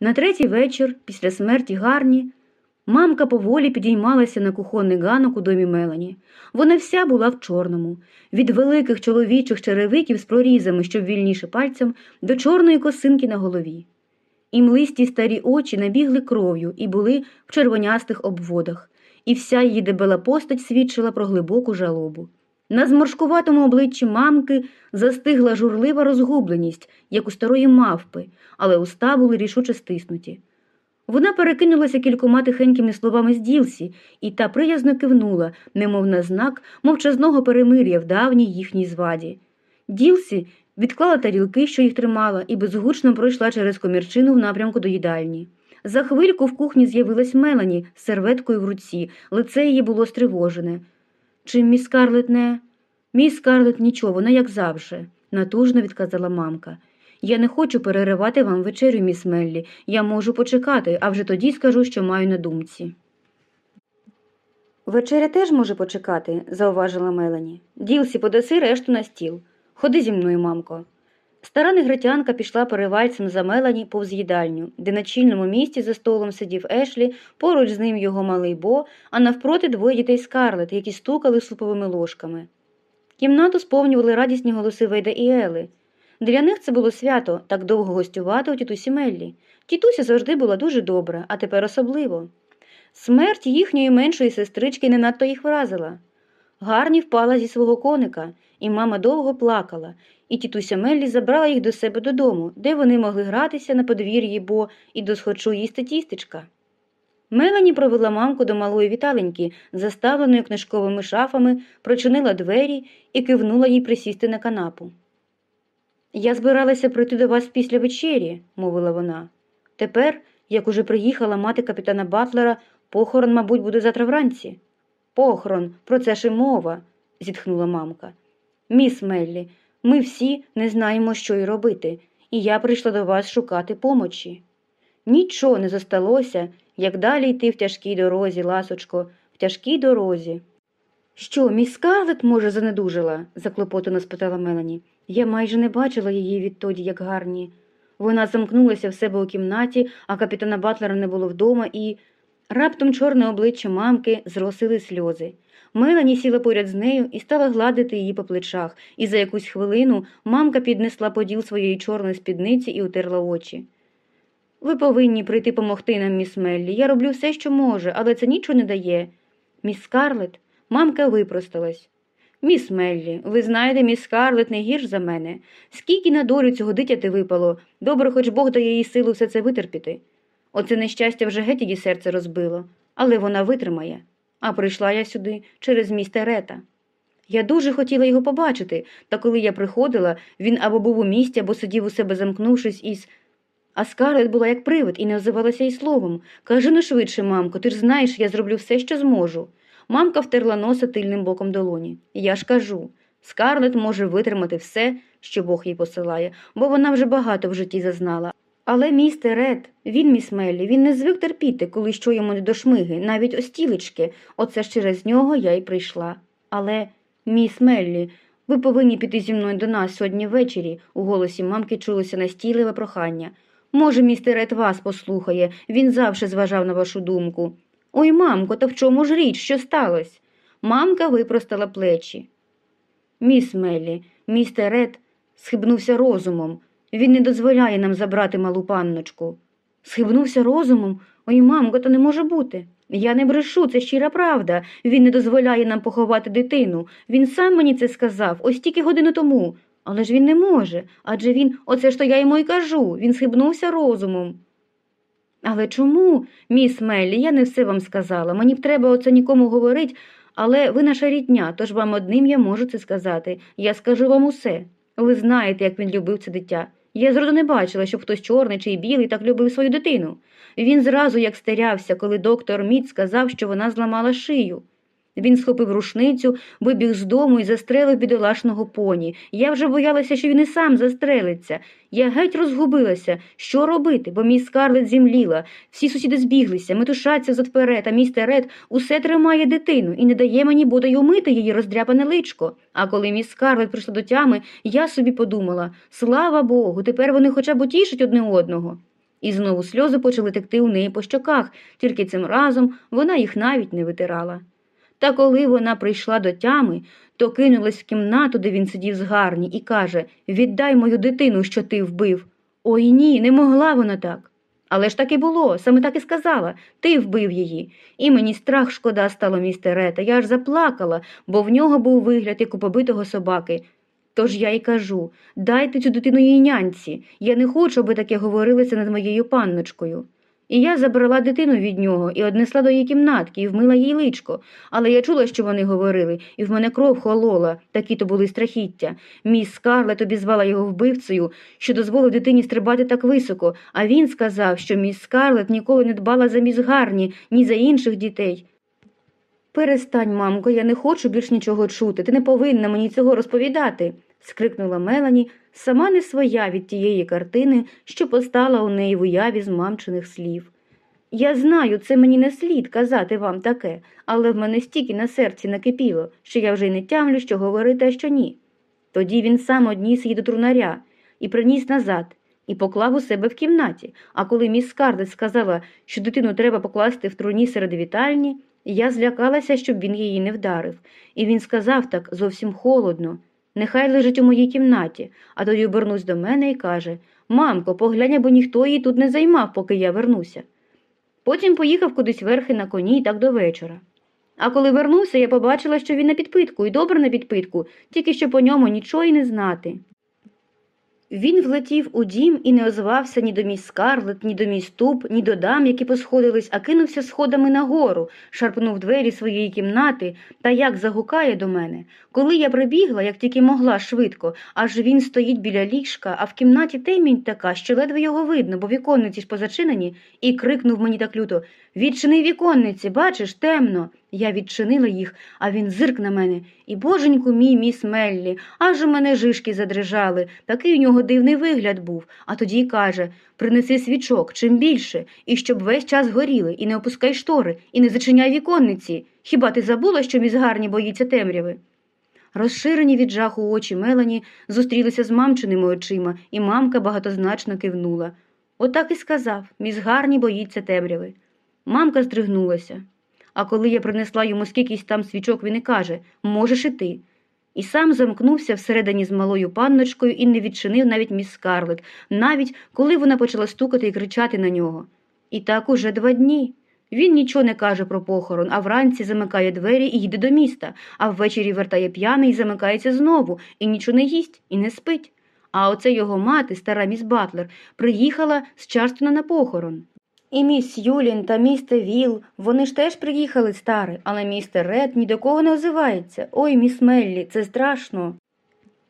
На третій вечір, після смерті Гарні, мамка поволі підіймалася на кухонний ганок у домі Мелані. Вона вся була в чорному, від великих чоловічих черевиків з прорізами, щоб вільніше пальцем, до чорної косинки на голові. І млисті старі очі набігли кров'ю і були в червонястих обводах, і вся її дебела постать свідчила про глибоку жалобу. На зморшкуватому обличчі мамки застигла журлива розгубленість, як у старої мавпи, але уста були рішуче стиснуті. Вона перекинулася кількома тихенькими словами з Ділсі, і та приязно кивнула, немов на знак мовчазного перемир'я в давній їхній зваді. Ділсі відклала тарілки, що їх тримала, і безгучно пройшла через комірчину в напрямку до їдальні. За хвильку в кухні з'явилась Мелані з серветкою в руці, лице її було стривожене. Чи міс Скарлет не? Міс Скарлетт нічого, вона як завжди, натужно відказала мамка. Я не хочу переривати вам вечерю, міс Меллі. Я можу почекати, а вже тоді скажу, що маю на думці. Вечеря теж може почекати, зауважила Мелані. Ділсі, подаси решту на стіл. Ходи зі мною, мамко. Стара негритянка пішла перевальцем за Мелані повз їдальню, де на чільному місці за столом сидів Ешлі, поруч з ним його малий Бо, а навпроти двоє дітей Скарлет, які стукали суповими ложками. Кімнату сповнювали радісні голоси Вейда і Ели. Для них це було свято так довго гостювати у тітусі Меллі. Тітуся завжди була дуже добра, а тепер особливо. Смерть їхньої меншої сестрички не надто їх вразила. Гарні впала зі свого коника, і мама довго плакала, і тітуся Меллі забрала їх до себе додому, де вони могли гратися на подвір'ї, бо і досхочу їсти тістечка. Мелані провела мамку до малої віталеньки, заставленої книжковими шафами, прочинила двері і кивнула їй присісти на канапу. Я збиралася прийти до вас після вечері, мовила вона. Тепер, як уже приїхала мати капітана Батлера, похорон, мабуть, буде завтра вранці. Похорон, про це ж і мова, зітхнула мамка. Міс Меллі, ми всі не знаємо, що й робити, і я прийшла до вас шукати помочі. Нічого не зосталося, як далі йти в тяжкій дорозі, ласочко, в тяжкій дорозі. Що, міс Скарлет, може, занедужила? заклопотано спитала Мелані. Я майже не бачила її відтоді, як гарні. Вона замкнулася в себе у кімнаті, а капітана Батлера не було вдома, і раптом чорне обличчя мамки зросили сльози. Мелані сіла поряд з нею і стала гладити її по плечах, і за якусь хвилину мамка піднесла поділ своєї чорної спідниці і утерла очі. Ви повинні прийти помогти нам, міс Меллі. Я роблю все, що можу, але це нічого не дає. Міс Скарлет, мамка випросталась. Міс Меллі, ви знаєте, міс Скарлет не гірш за мене. Скільки на долю цього дитяти випало, добре, хоч Бог дає їй силу все це витерпіти. Оце нещастя вже геть її серце розбило, але вона витримає. А прийшла я сюди через місте Рета. Я дуже хотіла його побачити, та коли я приходила, він або був у місті, або сидів у себе замкнувшись із. А Скарлет була як привид і не озивалася й словом. Кажи ну швидше, мамко, ти ж знаєш, я зроблю все, що зможу. Мамка втерла носа тильним боком долоні. Я ж кажу Скарлет може витримати все, що Бог їй посилає, бо вона вже багато в житті зазнала. Але містер Ред, він, міс Меллі, він не звик терпіти, коли що йому не до шмиги, навіть остілечки. Оце ж через нього я й прийшла. Але, міс Меллі, ви повинні піти зі мною до нас сьогодні ввечері, у голосі мамки чулося настійливе прохання. Може, містер Ред вас послухає, він завжди зважав на вашу думку. Ой, мамко, та в чому ж річ, що сталося? Мамка випростала плечі. Міс Меллі, містер Ред схибнувся розумом. Він не дозволяє нам забрати малу панночку. Схибнувся розумом? Ой, мамко, то не може бути. Я не брешу, це щира правда. Він не дозволяє нам поховати дитину. Він сам мені це сказав, ось тільки годину тому. Але ж він не може. Адже він, оце ж то я йому й кажу, він схибнувся розумом. Але чому, міс Меллі, я не все вам сказала. Мені б треба оце нікому говорить, але ви наша рідня, тож вам одним я можу це сказати. Я скажу вам усе. Ви знаєте, як він любив це дитя. Я зроду не бачила, щоб хтось чорний чи білий так любив свою дитину. Він зразу як стерявся, коли доктор Міт сказав, що вона зламала шию. Він схопив рушницю, вибіг з дому і застрелив бідолашного поні. Я вже боялася, що він і сам застрелиться. Я геть розгубилася. Що робити? Бо мій скарлет зімліла. Всі сусіди збіглися, метушаться задперед, а мій стерет усе тримає дитину і не дає мені бодай умити її роздряпане личко. А коли мій скарлет прийшла до тями, я собі подумала слава Богу, тепер вони хоча б утішать одне одного. і знову сльози почали текти у неї по щоках, тільки цим разом вона їх навіть не витирала. Та коли вона прийшла до тями, то кинулась в кімнату, де він сидів з гарні, і каже Віддай мою дитину, що ти вбив. Ой ні, не могла вона так. Але ж так і було, саме так і сказала ти вбив її. І мені страх шкода стало містерета. Я аж заплакала, бо в нього був вигляд як у побитого собаки. Тож я й кажу дайте цю дитину їй нянці. Я не хочу, аби таке говорилося над моєю панночкою. І я забрала дитину від нього і однесла до її кімнатки і вмила їй личко. Але я чула, що вони говорили, і в мене кров холола, такі то були страхіття. Міс Скарлет обізвала його вбивцею, що дозволив дитині стрибати так високо, а він сказав, що міс Скарлет ніколи не дбала за міс Гарні, ні за інших дітей. Перестань, мамко, я не хочу більш нічого чути. Ти не повинна мені цього розповідати, скрикнула Мелані, сама не своя від тієї картини, що постала у неї в уяві з мамчиних слів. Я знаю, це мені не слід казати вам таке, але в мене стільки на серці накипіло, що я вже й не тямлю, що говорити, а що ні. Тоді він сам одніс її до трунаря і приніс назад, і поклав у себе в кімнаті. А коли міс Скарлетт сказала, що дитину треба покласти в труні серед вітальні, я злякалася, щоб він її не вдарив, і він сказав так зовсім холодно. Нехай лежить у моїй кімнаті, а тоді обернусь до мене і каже Мамко, поглянь, бо ніхто її тут не займав, поки я вернуся. Потім поїхав кудись верхи на коні і так до вечора. А коли вернувся, я побачила, що він на підпитку і добре на підпитку, тільки що по ньому нічого й не знати. Він влетів у дім і не озвався ні до міс Скарлет, ні до міс Туп, ні до дам, які посходились, а кинувся сходами нагору, шарпнув двері своєї кімнати та як загукає до мене. Коли я прибігла, як тільки могла швидко, аж він стоїть біля ліжка, а в кімнаті темінь така, що ледве його видно, бо віконниці ж позачинені, і крикнув мені так люто Відчини віконниці, бачиш, темно. Я відчинила їх, а він зирк на мене. І боженьку мій міс Меллі, аж у мене жишки задрижали. Такий у нього дивний вигляд був. А тоді й каже принеси свічок, чим більше, і щоб весь час горіли, і не опускай штори, і не зачиняй віконниці. Хіба ти забула, що міс Гарні боїться темряви? Розширені від жаху очі Мелані зустрілися з мамчиними очима, і мамка багатозначно кивнула. Отак і сказав міс Гарні боїться темряви. Мамка здригнулася. А коли я принесла йому скількись там свічок, він і каже Можеш і ти. І сам замкнувся всередині з малою панночкою і не відчинив навіть міс Скарлет, навіть коли вона почала стукати і кричати на нього. І так уже два дні. Він нічого не каже про похорон, а вранці замикає двері і їде до міста, а ввечері вертає п'яний і замикається знову, і нічого не їсть і не спить. А оце його мати, стара міс Батлер, приїхала з Чарстона на похорон. І міс Юлейлі та містер Віл, вони ж теж приїхали старі, але містер Рет ні до кого не озивається. Ой, міс Меллі, це страшно.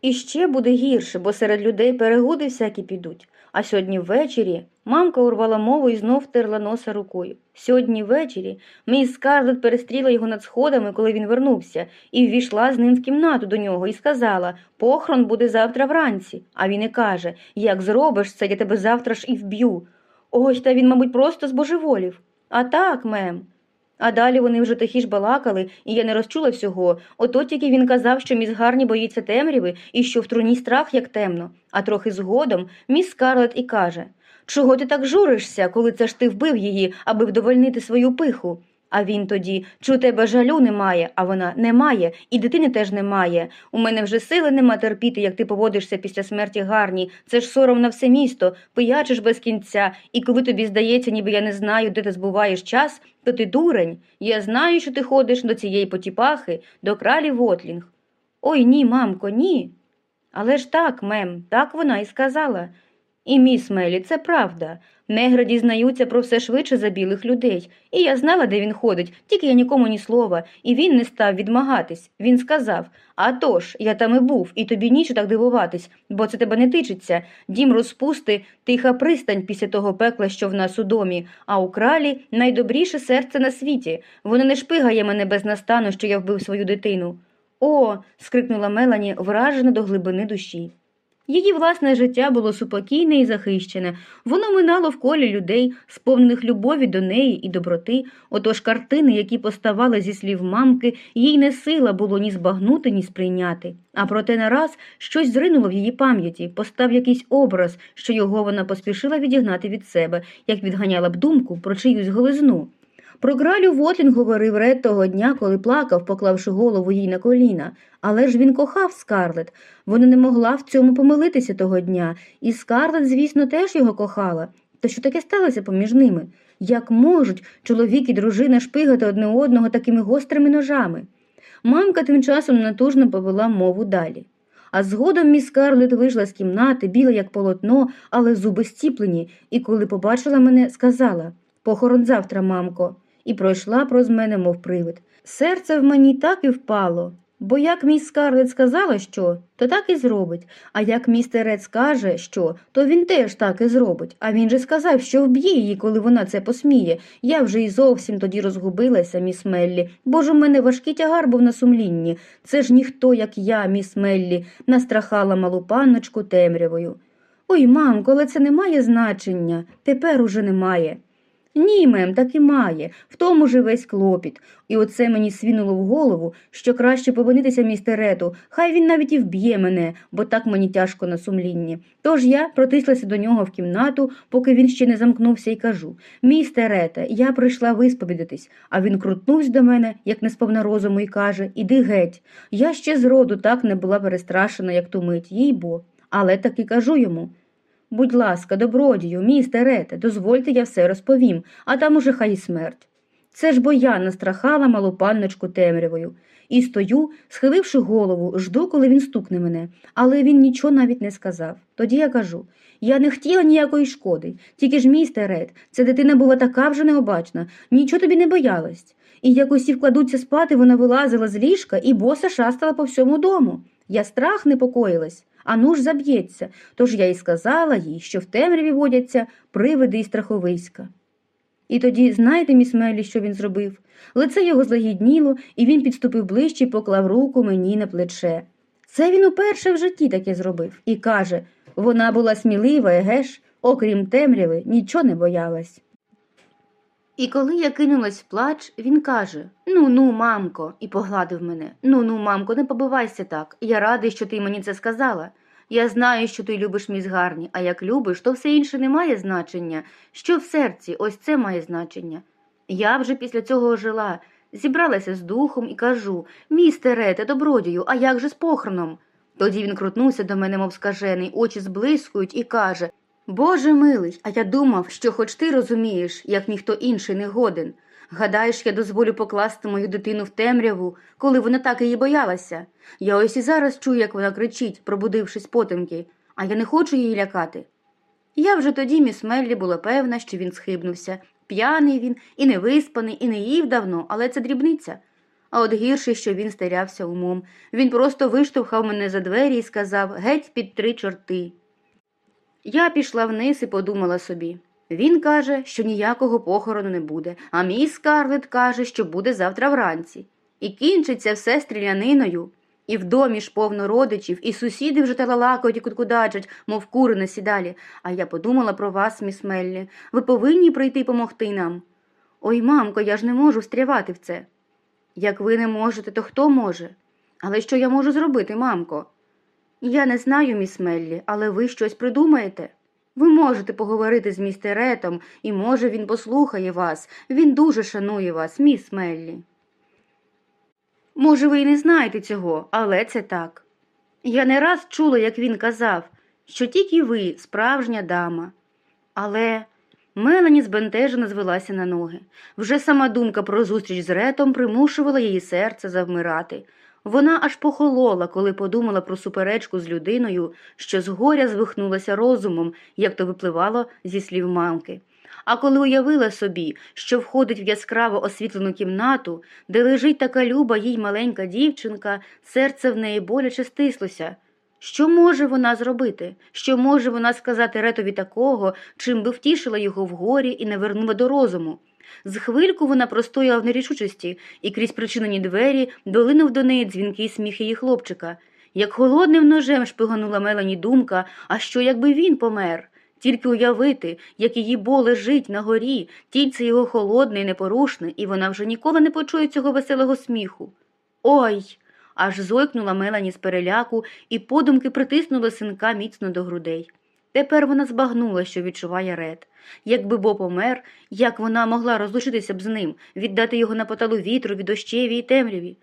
І ще буде гірше, бо серед людей пересуди всякі підуть. А сьогодні ввечері мамка урвала мову і знов терла носа рукою. Сьогодні ввечері міс Скарлет перестріла його над сходами, коли він вернувся, і ввійшла з ним в кімнату до нього і сказала похорон буде завтра вранці. А він і каже Як зробиш це, я тебе завтра ж і вб'ю. Ось та він, мабуть, просто збожеволів. А так, мем. А далі вони вже тихі ж балакали, і я не розчула всього. Ото тільки він казав, що міс Гарні боїться темряви і що в труні страх як темно. А трохи згодом міс Скарлет і каже Чого ти так журишся, коли це ж ти вбив її, аби вдовольнити свою пиху? А він тоді чи у тебе жалю немає, а вона немає, і дитини теж немає. У мене вже сили нема терпіти, як ти поводишся після смерті гарні. Це ж сором на все місто, пиячиш без кінця, і коли тобі здається, ніби я не знаю, де ти збуваєш час, то ти дурень. Я знаю, що ти ходиш до цієї потіпахи, до кралі Вотлінг. Ой ні, мамко, ні. Але ж так, мем, так вона і сказала. І міс Мелі, це правда. Негри дізнаються про все швидше за білих людей, і я знала, де він ходить, тільки я нікому ні слова, і він не став відмагатись. Він сказав «А тож, я там і був, і тобі ніч так дивуватись, бо це тебе не тичиться. Дім розпусти, тиха пристань після того пекла, що в нас у домі, а у кралі найдобріше серце на світі. Воно не шпигає мене без настану, що я вбив свою дитину. О. скрикнула Мелані, вражена до глибини душі. Її власне життя було супокійне і захищене, воно минало в колі людей, сповнених любові до неї і доброти, отож картини, які поставали зі слів мамки, їй не сила було ні збагнути, ні сприйняти. А проте нараз щось зринуло в її пам'яті, постав якийсь образ, що його вона поспішила відігнати від себе, як відганяла б думку про чиюсь голизну. Про Гралю Вотлін говорив Ред того дня, коли плакав, поклавши голову їй на коліна. Але ж він кохав Скарлет. Вона не могла в цьому помилитися того дня, і Скарлет, звісно, теж його кохала. То що таке сталося поміж ними? Як можуть чоловік і дружина шпигати одне одного такими гострими ножами? Мамка тим часом натужно повела мову далі. А згодом міс Скарлет вийшла з кімнати, біла як полотно, але зуби стіплені, і коли побачила мене, сказала Похорон завтра, мамко, і пройшла проз мене, мов привид. Серце в мені так і впало. Бо як міс Скарлет сказала, що, то так і зробить, а як містер Ред скаже, що, то він теж так і зробить. А він же сказав, що вб'є її, коли вона це посміє. Я вже й зовсім тоді розгубилася, міс Меллі, бо ж у мене важкий тягар був на сумлінні. Це ж ніхто, як я, міс Меллі, настрахала малу панночку темрявою. Ой, мамко, але це не має значення, тепер уже немає. Ні, мем, так і має, в тому ж весь клопіт. І оце мені свінуло в голову, що краще повинитися містерету, хай він навіть і вб'є мене, бо так мені тяжко на сумлінні. Тож я протислася до нього в кімнату, поки він ще не замкнувся, і кажу Містерете, я прийшла висповідатись, а він крутнувся до мене, як не сповна розуму, і каже Іди геть. Я ще зроду так не була перестрашена, як ту мить, їй бо. Але таки кажу йому. Будь ласка, добродію, містерете, дозвольте, я все розповім, а там уже хай і смерть. Це ж бо я настрахала малу панночку темрявою. І стою, схиливши голову, жду, коли він стукне мене, але він нічого навіть не сказав. Тоді я кажу я не хотіла ніякої шкоди, тільки ж містер Ред, ця дитина була така вже необачна, нічого тобі не боялась. І як усі вкладуться спати, вона вилазила з ліжка і боса шастала по всьому дому. Я страх непокоїлась, а ну ж заб'ється, тож я й сказала їй, що в темряві водяться привиди і страховиська. І тоді, знаєте, міс Меллі, що він зробив? Лице його злагідніло, і він підступив ближче і поклав руку мені на плече. Це він уперше в житті таке зробив і каже вона була смілива, еге ж, окрім темряви, нічого не боялась. І коли я кинулась в плач, він каже Ну, ну, мамко, і погладив мене. Ну, ну, мамко, не побивайся так. Я радий, що ти мені це сказала. Я знаю, що ти любиш міс Гарні, а як любиш, то все інше не має значення. Що в серці, ось це має значення. Я вже після цього жила, зібралася з духом і кажу Містере, те добродію, а як же з похороном? Тоді він крутнувся до мене, мов скажений, очі зблискують, і каже Боже милий, а я думав, що хоч ти розумієш, як ніхто інший не годен. Гадаєш, я дозволю покласти мою дитину в темряву, коли вона так її боялася. Я ось і зараз чую, як вона кричить, пробудившись потемки, а я не хочу її лякати. Я вже тоді, міс Меллі, була певна, що він схибнувся. П'яний він, і не виспаний, і не їв давно, але це дрібниця. А от гірше, що він стерявся умом. Він просто виштовхав мене за двері і сказав геть під три чорти. Я пішла вниз і подумала собі. Він каже, що ніякого похорону не буде, а мій Скарлет каже, що буде завтра вранці. І кінчиться все стріляниною. І в домі ж повно родичів, і сусіди вже талалакають і куткудачать, мов кури на сідалі. А я подумала про вас, міс Меллі. Ви повинні прийти помогти нам. Ой, мамко, я ж не можу встрявати в це. Як ви не можете, то хто може? Але що я можу зробити, мамко? Я не знаю, міс Меллі, але ви щось придумаєте? Ви можете поговорити з містеретом, і, може, він послухає вас. Він дуже шанує вас, міс Меллі. Може, ви й не знаєте цього, але це так. Я не раз чула, як він казав, що тільки ви справжня дама. Але Мелані збентежено звелася на ноги. Вже сама думка про зустріч з Ретом примушувала її серце завмирати. Вона аж похолола, коли подумала про суперечку з людиною, що згоря звихнулася розумом, як то випливало зі слів мамки. А коли уявила собі, що входить в яскраво освітлену кімнату, де лежить така люба їй маленька дівчинка, серце в неї боляче стислося. Що може вона зробити? Що може вона сказати Ретові такого, чим би втішила його в горі і не вернула до розуму? З хвильку вона простояла в нерішучості, і крізь причинені двері долинув до неї дзвінкий сміх її хлопчика. Як холодним ножем шпиганула Мелані думка, а що якби він помер? Тільки уявити, як її бо лежить на горі, тільце його холодне і непорушне, і вона вже ніколи не почує цього веселого сміху. Ой. аж зойкнула Мелані з переляку і подумки притиснула синка міцно до грудей. Тепер вона збагнула, що відчуває ред. Якби Бо помер, як вона могла розлучитися б з ним, віддати його на поталу вітру, від дощеві і темряві.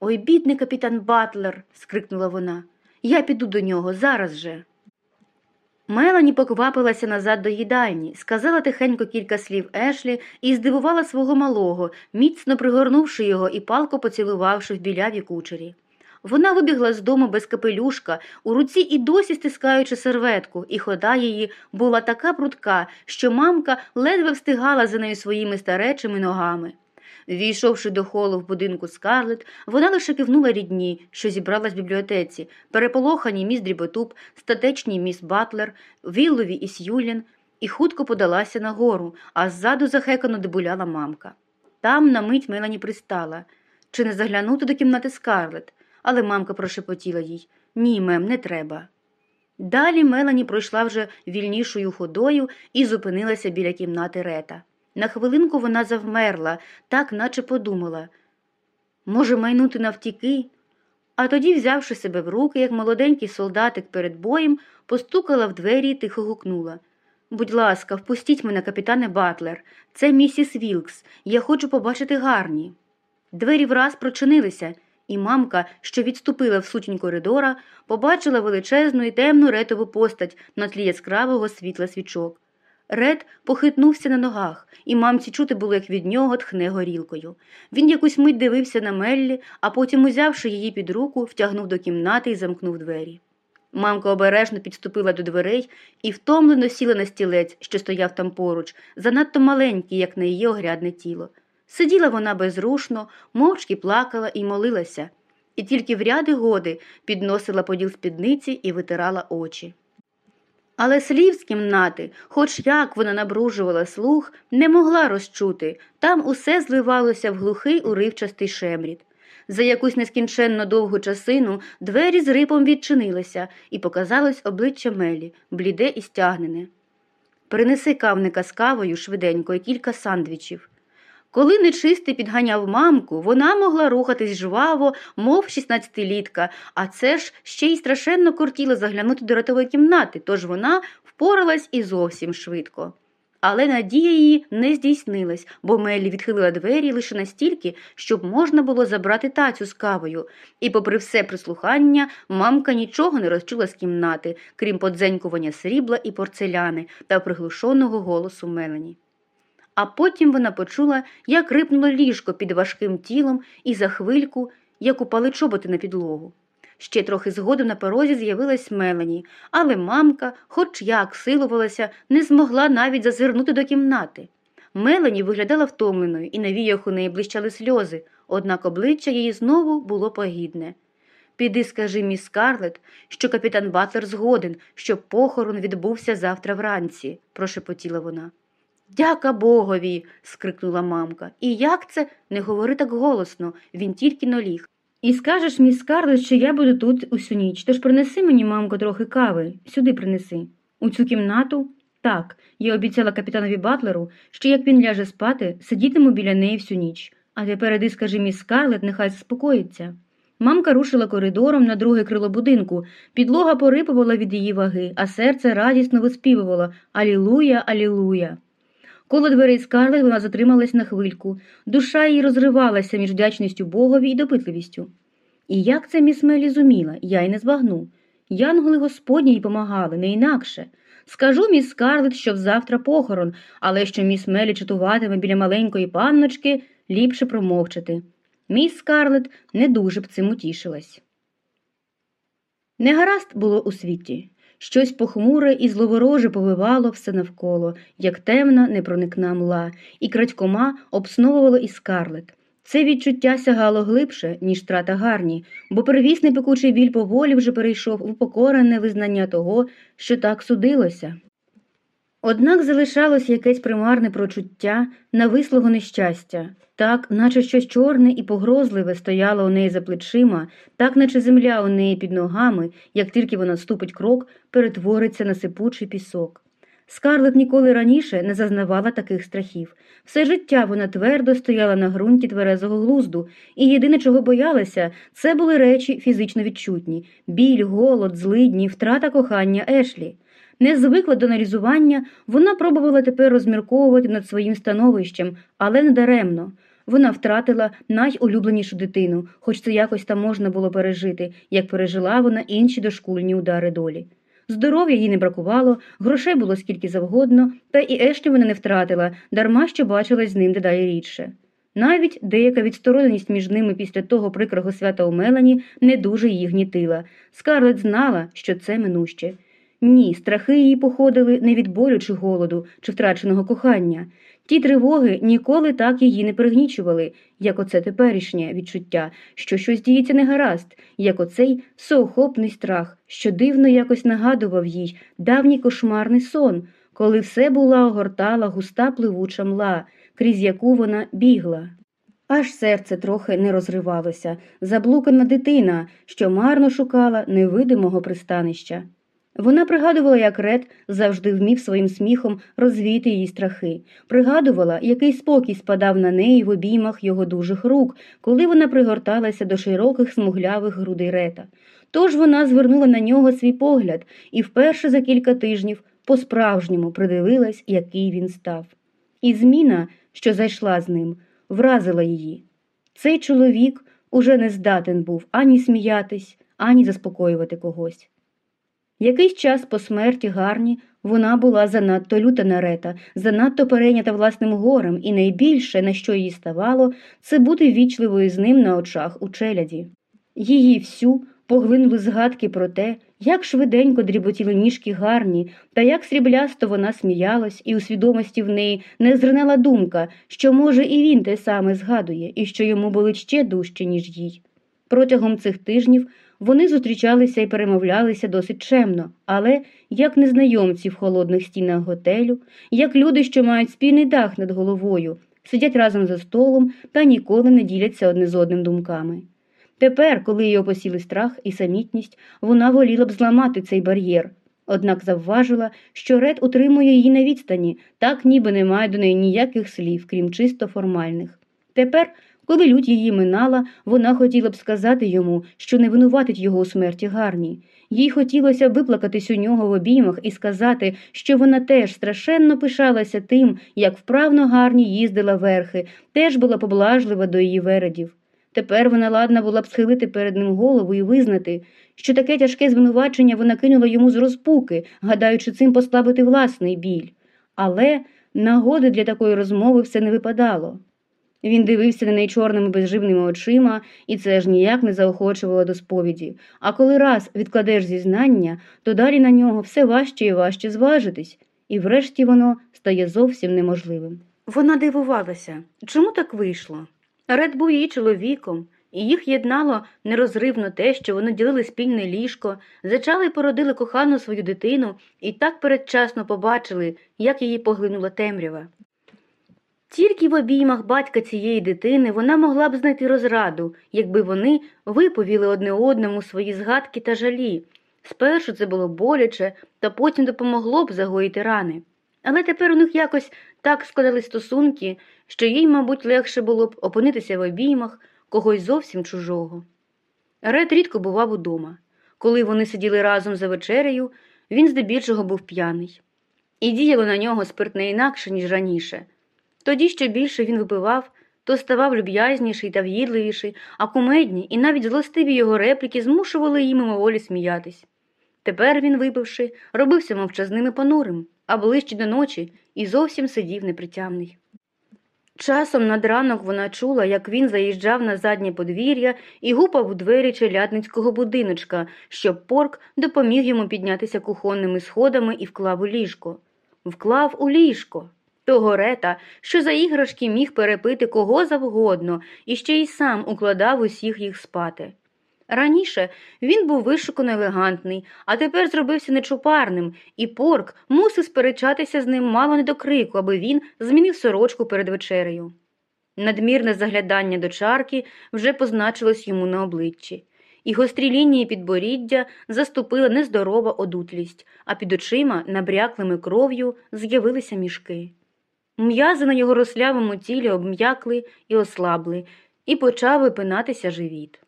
Ой, бідний капітан Батлер. скрикнула вона. Я піду до нього зараз же. Мелані поквапилася назад до їдальні, сказала тихенько кілька слів Ешлі і здивувала свого малого, міцно пригорнувши його і палко поцілувавши в біляві кучері. Вона вибігла з дому без капелюшка, у руці і досі стискаючи серветку, і хода її була така прудка, що мамка ледве встигала за нею своїми старечими ногами. Війшовши до холу в будинку Скарлет, вона лише кивнула рідні, що зібралась в бібліотеці, переполохані міс Дріботуб, статечні міс Батлер, Віллові і Сюлін, і хутко подалася нагору, а ззаду захекано дебуляла мамка. Там на мить Мелані пристала. Чи не заглянути до кімнати Скарлет? Але мамка прошепотіла їй Ні, мем, не треба. Далі Мелані пройшла вже вільнішою ходою і зупинилася біля кімнати Рета. На хвилинку вона завмерла, так наче подумала може, майнути навтіки? А тоді, взявши себе в руки, як молоденький солдатик перед боєм, постукала в двері і тихо гукнула. Будь ласка, впустіть мене, капітане Батлер. Це місіс Вілкс. Я хочу побачити гарні. Двері враз прочинилися, і мамка, що відступила в сутінь коридора, побачила величезну і темну ретову постать на тлі яскравого світла свічок. Ред похитнувся на ногах, і мамці чути було, як від нього тхне горілкою. Він якусь мить дивився на Меллі, а потім, узявши її під руку, втягнув до кімнати і замкнув двері. Мамка обережно підступила до дверей і втомлено сіла на стілець, що стояв там поруч, занадто маленький, як на її огрядне тіло. Сиділа вона безрушно, мовчки плакала і молилася, і тільки в ряди годи підносила поділ спідниці і витирала очі. Але слів з кімнати, хоч як вона набружувала слух, не могла розчути там усе зливалося в глухий уривчастий шемріт. За якусь нескінченно довгу часину двері з рипом відчинилися, і показалось обличчя Мелі, бліде і стягнене. Принеси кавника з кавою швиденько і кілька сандвічів. Коли нечистий підганяв мамку, вона могла рухатись жваво, мов шістнадцятилітка, а це ж ще й страшенно кортіло заглянути до ротової кімнати, тож вона впоралась і зовсім швидко. Але надія її не здійснилась, бо Меллі відхилила двері лише настільки, щоб можна було забрати тацю з кавою, і, попри все прислухання, мамка нічого не розчула з кімнати, крім подзенькування срібла і порцеляни та приглушеного голосу Мелані а потім вона почула, як рипнуло ліжко під важким тілом і за хвильку, як упали чоботи на підлогу. Ще трохи згодом на порозі з'явилась Мелані, але мамка, хоч як силувалася, не змогла навіть зазирнути до кімнати. Мелані виглядала втомленою, і на віях у неї блищали сльози, однак обличчя її знову було погідне. Піди, скажи міс Скарлет, що капітан Батлер згоден, щоб похорон відбувся завтра вранці, прошепотіла вона. Дяка богові. скрикнула мамка. І як це? Не говори так голосно, він тільки не ліг. І скажеш міс Скарлет, що я буду тут усю ніч, тож принеси мені, мамко, трохи кави, сюди принеси. У цю кімнату? Так, я обіцяла капітанові Батлеру, що як він ляже спати, сидітиму біля неї всю ніч. А тепер іди скажи міс Скарлет, нехай заспокоїться. Мамка рушила коридором на друге крило будинку, підлога порипувала від її ваги, а серце радісно виспівувало Алілуя, Алілуя. Коло дверей скарлет вона затрималась на хвильку, душа її розривалася між вдячністю Богові і допитливістю. І як це міс Мелі зуміла, я й не збагну. Янголи господні їй помагали, не інакше. Скажу міс Скарлет, що завтра похорон, але що міс Мелі чатуватиме біля маленької панночки, ліпше промовчати. Міс Скарлет не дуже б цим утішилась. Негаразд було у світі. Щось похмуре і зловороже повивало все навколо, як темна непроникна мла, і крадькома обсновувало і скарлет. Це відчуття сягало глибше, ніж трата гарні, бо первісний пекучий біль поволі вже перейшов у покорене визнання того, що так судилося. Однак залишалось якесь примарне прочуття навислого нещастя, так, наче щось чорне і погрозливе стояло у неї за плечима, так наче земля у неї під ногами, як тільки вона ступить крок, перетвориться на сипучий пісок. Скарлет ніколи раніше не зазнавала таких страхів. Все життя вона твердо стояла на ґрунті тверезого глузду, і єдине, чого боялася, це були речі фізично відчутні біль, голод, злидні, втрата кохання Ешлі. Не звикла до аналізування, вона пробувала тепер розмірковувати над своїм становищем, але не даремно. Вона втратила найулюбленішу дитину, хоч це якось там можна було пережити, як пережила вона інші дошкульні удари долі. Здоров'я їй не бракувало, грошей було скільки завгодно, та і Ешлі вона не втратила, дарма що бачилась з ним дедалі рідше. Навіть деяка відстороненість між ними після того прикрого свята у Мелані не дуже її гнітила. Скарлет знала, що це минуще. Ні, страхи її походили не від болю чи голоду, чи втраченого кохання. Ті тривоги ніколи так її не пригнічували, як оце теперішнє відчуття, що щось діється негаразд, як оцей всеохопний страх, що дивно якось нагадував їй давній кошмарний сон, коли все була огортала густа пливуча мла, крізь яку вона бігла. Аж серце трохи не розривалося, заблукана дитина, що марно шукала невидимого пристанища. Вона пригадувала, як Ред завжди вмів своїм сміхом розвіяти її страхи, пригадувала, який спокій спадав на неї в обіймах його дужих рук, коли вона пригорталася до широких смуглявих грудей Рета. Тож вона звернула на нього свій погляд і вперше за кілька тижнів по-справжньому придивилась, який він став. І зміна, що зайшла з ним, вразила її. Цей чоловік уже не здатен був ані сміятись, ані заспокоювати когось. Якийсь час по смерті Гарні вона була занадто люта нарета, занадто перейнята власним горем, і найбільше, на що їй ставало, це бути вічливою з ним на очах у челяді. Її всю поглинули згадки про те, як швиденько дріботіли ніжки гарні, та як сріблясто вона сміялась, і у свідомості в неї не зринала думка, що, може, і він те саме згадує, і що йому болить ще дужче, ніж їй. Протягом цих тижнів вони зустрічалися і перемовлялися досить чемно, але як незнайомці в холодних стінах готелю, як люди, що мають спільний дах над головою, сидять разом за столом та ніколи не діляться одне з одним думками. Тепер, коли її опосіли страх і самітність, вона воліла б зламати цей бар'єр, однак завважила, що Ред утримує її на відстані, так ніби не має до неї ніяких слів, крім чисто формальних. Тепер коли лють її минала, вона хотіла б сказати йому, що не винуватить його у смерті гарні. Їй хотілося виплакатись у нього в обіймах і сказати, що вона теж страшенно пишалася тим, як вправно гарні їздила верхи, теж була поблажлива до її вередів. Тепер вона ладна була б схилити перед ним голову і визнати, що таке тяжке звинувачення вона кинула йому з розпуки, гадаючи цим послабити власний біль. Але нагоди для такої розмови все не випадало. Він дивився на неї чорними безживними очима, і це ж ніяк не заохочувало до сповіді. А коли раз відкладеш зізнання, то далі на нього все важче і важче зважитись, і врешті воно стає зовсім неможливим. Вона дивувалася, чому так вийшло? Ред був її чоловіком, і їх єднало нерозривно те, що вони ділили спільне ліжко, зачали і породили кохану свою дитину і так передчасно побачили, як її поглинула темрява. Тільки в обіймах батька цієї дитини вона могла б знайти розраду, якби вони виповіли одне одному свої згадки та жалі. Спершу це було боляче, та потім допомогло б загоїти рани. Але тепер у них якось так складали стосунки, що їй, мабуть, легше було б опинитися в обіймах когось зовсім чужого. Ред рідко бував удома. Коли вони сиділи разом за вечерею, він здебільшого був п'яний. І діяло на нього спиртне інакше, ніж раніше. Тоді, що більше він випивав, то ставав люб'язніший та в'їдливіший, а кумедні і навіть злостиві його репліки змушували її мимоволі сміятись. Тепер він, випивши, робився мовчазним і понурим, а ближче до ночі і зовсім сидів непритямний. Часом над ранок вона чула, як він заїжджав на заднє подвір'я і гупав у двері челядницького будиночка, щоб порк допоміг йому піднятися кухонними сходами і вклав у ліжко. Вклав у ліжко того рета, що за іграшки міг перепити кого завгодно і ще й сам укладав усіх їх спати. Раніше він був вишукано елегантний, а тепер зробився нечупарним, і порк мусив сперечатися з ним мало не до крику, аби він змінив сорочку перед вечерею. Надмірне заглядання до чарки вже позначилось йому на обличчі, і гострі лінії підборіддя заступила нездорова одутлість, а під очима, набряклими кров'ю, з'явилися мішки. М'язи на його рослявому тілі обм'якли і ослабли, і почав випинатися живіт.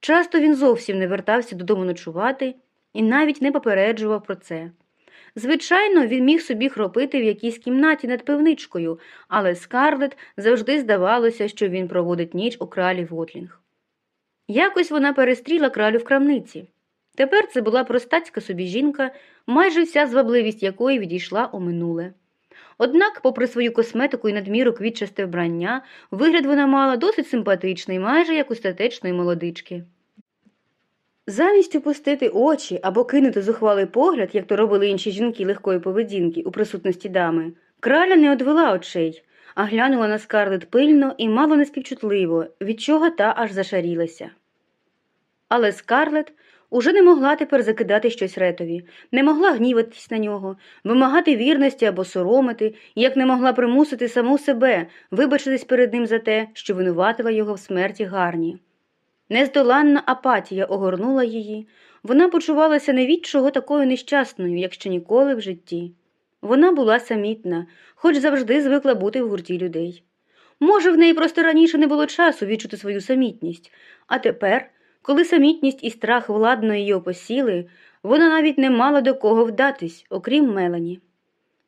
Часто він зовсім не вертався додому ночувати і навіть не попереджував про це. Звичайно, він міг собі хропити в якійсь кімнаті над пивничкою, але Скарлет завжди здавалося, що він проводить ніч у кралі Вотлінг. Якось вона перестріла кралю в крамниці. Тепер це була простацька собі жінка, майже вся звабливість якої відійшла у минуле. Однак, попри свою косметику і надміру квітчасте вбрання, вигляд вона мала досить симпатичний, майже як у статечної молодички. Замість опустити очі або кинути зухвалий погляд, як то робили інші жінки легкої поведінки у присутності дами, краля не одвела очей, а глянула на скарлет пильно і мало неспівчутливо, від чого та аж зашарілася. Але скарлет уже не могла тепер закидати щось ретові, не могла гніватись на нього, вимагати вірності або соромити, як не могла примусити саму себе вибачитись перед ним за те, що винуватила його в смерті гарні. Нездоланна апатія огорнула її, вона почувалася не від чого такою нещасною, як ще ніколи в житті. Вона була самітна, хоч завжди звикла бути в гурті людей. Може, в неї просто раніше не було часу відчути свою самітність, а тепер, коли самітність і страх владно її опосіли, вона навіть не мала до кого вдатись, окрім Мелані.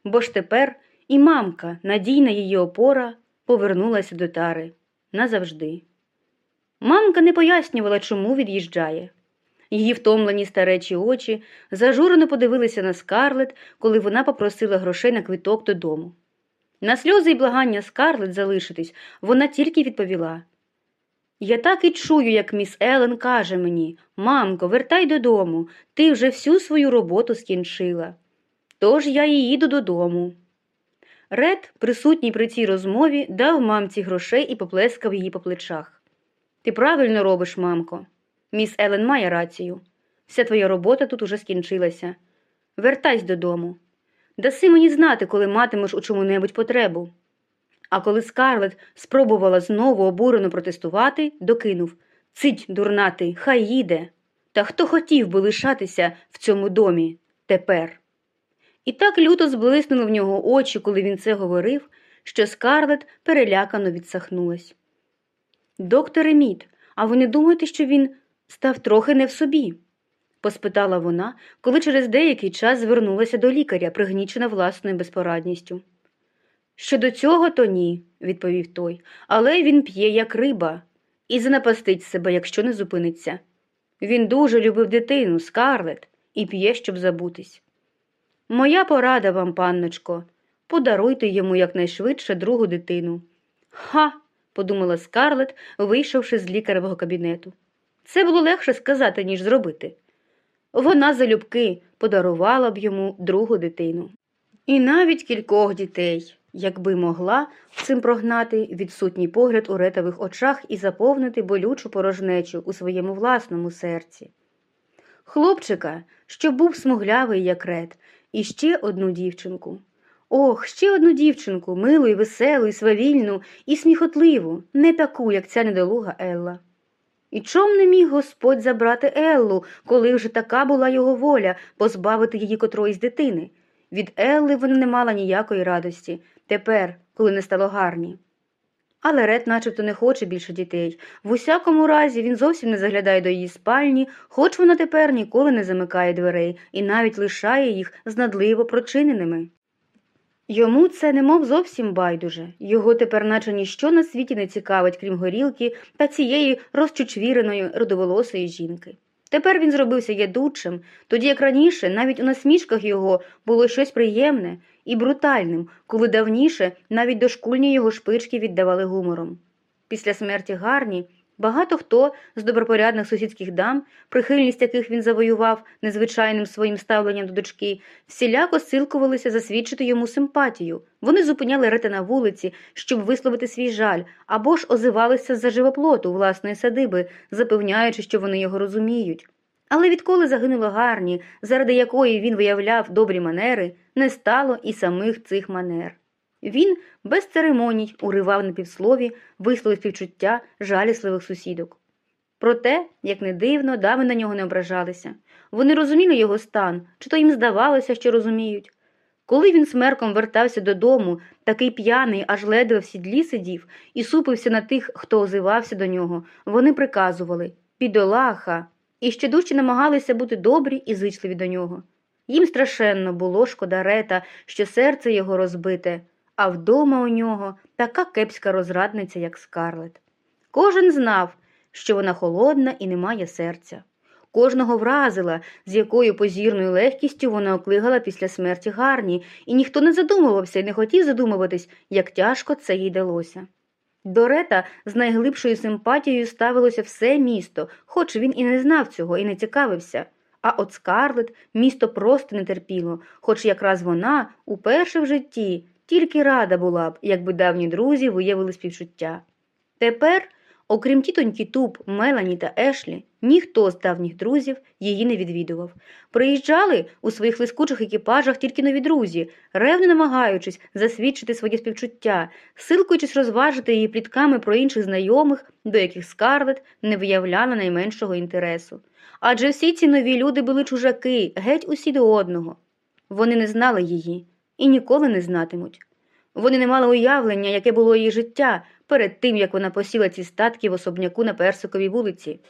Бо ж тепер і мамка, надійна її опора, повернулася до тари назавжди. Мамка не пояснювала, чому від'їжджає. Її втомлені старечі очі зажурено подивилися на скарлет, коли вона попросила грошей на квиток додому. На сльози й благання скарлет залишитись вона тільки відповіла Я так і чую, як міс Елен каже мені Мамко, вертай додому, ти вже всю свою роботу скінчила. Тож я і їду додому. Ред, присутній при цій розмові, дав мамці грошей і поплескав її по плечах. Ти правильно робиш, мамко. Міс Елен має рацію. Вся твоя робота тут уже скінчилася. Вертайся додому. Даси мені знати, коли матимеш у чому-небудь потребу. А коли Скарлет спробувала знову обурено протестувати, докинув Цить, дурнатий, хай їде. Та хто хотів би лишатися в цьому домі тепер? І так люто зблиснули в нього очі, коли він це говорив, що Скарлет перелякано відсахнулась. Докторе Мід, а ви не думаєте, що він став трохи не в собі? поспитала вона, коли через деякий час звернулася до лікаря, пригнічена власною безпорадністю. Щодо цього, то ні, відповів той, але він п'є, як риба, і занапастить себе, якщо не зупиниться. Він дуже любив дитину, скарлет, і п'є, щоб забутись. Моя порада вам, панночко, подаруйте йому якнайшвидше другу дитину. Ха подумала Скарлет, вийшовши з лікаревого кабінету. Це було легше сказати, ніж зробити. Вона залюбки подарувала б йому другу дитину. І навіть кількох дітей, якби могла цим прогнати відсутній погляд у ретових очах і заповнити болючу порожнечу у своєму власному серці. Хлопчика, що був смуглявий, як ред, і ще одну дівчинку. Ох, ще одну дівчинку, милу і веселу, і свавільну, і сміхотливу, не таку, як ця недолуга Елла. І чом не міг Господь забрати Еллу, коли вже така була його воля позбавити її котроїсь дитини? Від Елли вона не мала ніякої радості, тепер, коли не стало гарні. Але Ред начебто не хоче більше дітей. В усякому разі він зовсім не заглядає до її спальні, хоч вона тепер ніколи не замикає дверей і навіть лишає їх знадливо прочиненими. Йому це немов зовсім байдуже, його тепер наче ніщо на світі не цікавить, крім горілки та цієї розчучвіреної родоволосої жінки. Тепер він зробився ядучим, тоді як раніше навіть у насмішках його було щось приємне і брутальним, коли давніше навіть дошкульні його шпички віддавали гумором. Після смерті Гарні Багато хто з добропорядних сусідських дам, прихильність яких він завоював незвичайним своїм ставленням до дочки, всіляко силкувалися засвідчити йому симпатію. Вони зупиняли рета на вулиці, щоб висловити свій жаль, або ж озивалися з-за живоплоту власної садиби, запевняючи, що вони його розуміють. Але відколи загинула Гарні, заради якої він виявляв добрі манери, не стало і самих цих манер. Він без церемоній уривав на півслові вислови співчуття жалісливих сусідок. Проте, як не дивно, дами на нього не ображалися. Вони розуміли його стан, чи то їм здавалося, що розуміють. Коли він смерком вертався додому, такий п'яний, аж ледве в сідлі сидів, і супився на тих, хто озивався до нього, вони приказували Підолаха, і ще дужче намагалися бути добрі і зичливі до нього. Їм страшенно було шкода рета, що серце його розбите, а вдома у нього така кепська розрадниця, як скарлет. Кожен знав, що вона холодна і не має серця. Кожного вразила, з якою позірною легкістю вона оклигала після смерті Гарні, і ніхто не задумувався і не хотів задумуватись, як тяжко це їй далося. До Рета з найглибшою симпатією ставилося все місто, хоч він і не знав цього, і не цікавився. А от Скарлет місто просто не терпіло, хоч якраз вона уперше в житті тільки рада була б, якби давні друзі виявили співчуття. Тепер, окрім тітоньки Туб, Мелані та Ешлі, ніхто з давніх друзів її не відвідував. Приїжджали у своїх лискучих екіпажах тільки нові друзі, ревно намагаючись засвідчити своє співчуття, силкуючись розважити її плітками про інших знайомих, до яких Скарлет не виявляла найменшого інтересу. Адже всі ці нові люди були чужаки, геть усі до одного. Вони не знали її і ніколи не знатимуть. Вони не мали уявлення, яке було її життя перед тим, як вона посіла ці статки в особняку на Персиковій вулиці.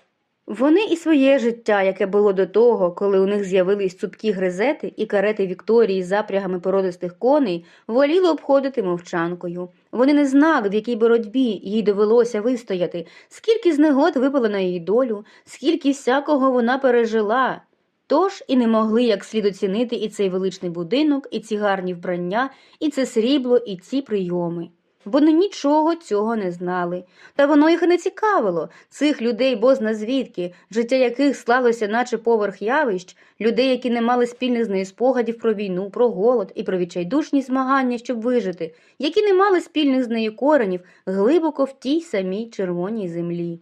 Вони і своє життя, яке було до того, коли у них з'явились цупкі гризети і карети Вікторії з запрягами породистих коней, воліли обходити мовчанкою. Вони не знали, в якій боротьбі їй довелося вистояти, скільки з негод випало на її долю, скільки всякого вона пережила. Тож і не могли як слід оцінити і цей величний будинок, і ці гарні вбрання, і це срібло, і ці прийоми. Вони нічого цього не знали, та воно їх і не цікавило, цих людей бозна звідки, життя яких слалося, наче поверх явищ, людей, які не мали спільних з нею спогадів про війну, про голод і про відчайдушні змагання, щоб вижити, які не мали спільних з нею коренів глибоко в тій самій червоній землі.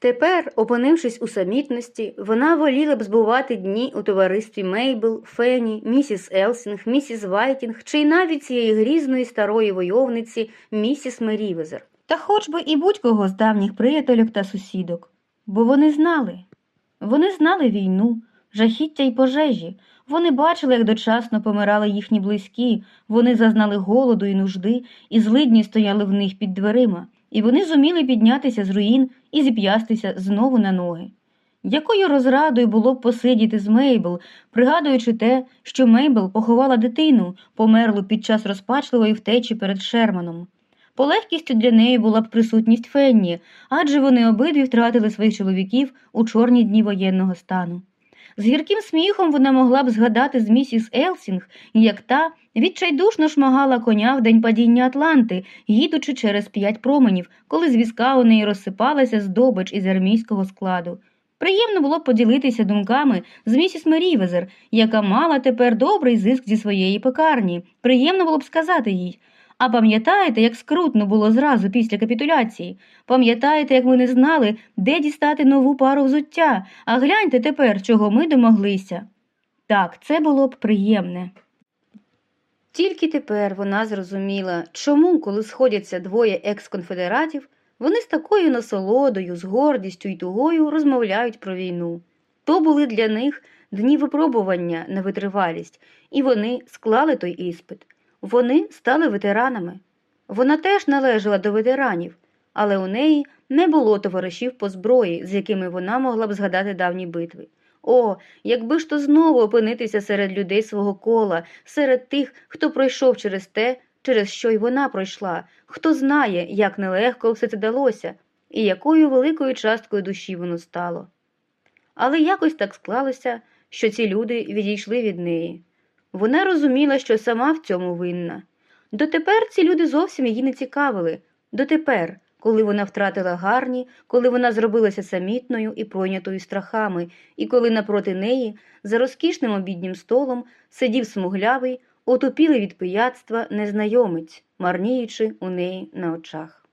Тепер, опинившись у самітності, вона воліла б збувати дні у товаристві Мейбл, Фенні, місіс Елсінг, місіс Вайтінг чи й навіть цієї грізної старої войовниці місіс Мерівезер. Та хоч би і будь-кого з давніх приятелів та сусідок. Бо вони знали. Вони знали війну, жахіття й пожежі. Вони бачили, як дочасно помирали їхні близькі, вони зазнали голоду і нужди, і злидні стояли в них під дверима і вони зуміли піднятися з руїн і зіп'ястися знову на ноги. Якою розрадою було б посидіти з Мейбл, пригадуючи те, що Мейбл поховала дитину, померлу під час розпачливої втечі перед Шерманом. Полегкістю для неї була б присутність Фенні, адже вони обидві втратили своїх чоловіків у чорні дні воєнного стану. З гірким сміхом вона могла б згадати з місіс Елсінг, як та відчайдушно шмагала коня в день падіння Атланти, їдучи через п'ять променів, коли з візка у неї розсипалася здобич із армійського складу. Приємно було поділитися думками з місіс Мерівезер, яка мала тепер добрий зиск зі своєї пекарні. Приємно було б сказати їй. А пам'ятаєте, як скрутно було зразу після капітуляції? Пам'ятаєте, як ми не знали, де дістати нову пару взуття, а гляньте тепер, чого ми домоглися. Так, це було б приємне. Тільки тепер вона зрозуміла, чому, коли сходяться двоє екс-конфедератів, вони з такою насолодою, з гордістю й тугою розмовляють про війну. То були для них дні випробування на витривалість, і вони склали той іспит. Вони стали ветеранами. Вона теж належала до ветеранів, але у неї не було товаришів по зброї, з якими вона могла б згадати давні битви. О, якби ж то знову опинитися серед людей свого кола, серед тих, хто пройшов через те, через що й вона пройшла, хто знає, як нелегко все це далося, і якою великою часткою душі воно стало. Але якось так склалося, що ці люди відійшли від неї. Вона розуміла, що сама в цьому винна. Дотепер ці люди зовсім її не цікавили. Дотепер, коли вона втратила гарні, коли вона зробилася самітною і пройнятою страхами, і коли напроти неї, за розкішним обіднім столом, сидів смуглявий, отупілий від пияцтва незнайомець, марніючи у неї на очах.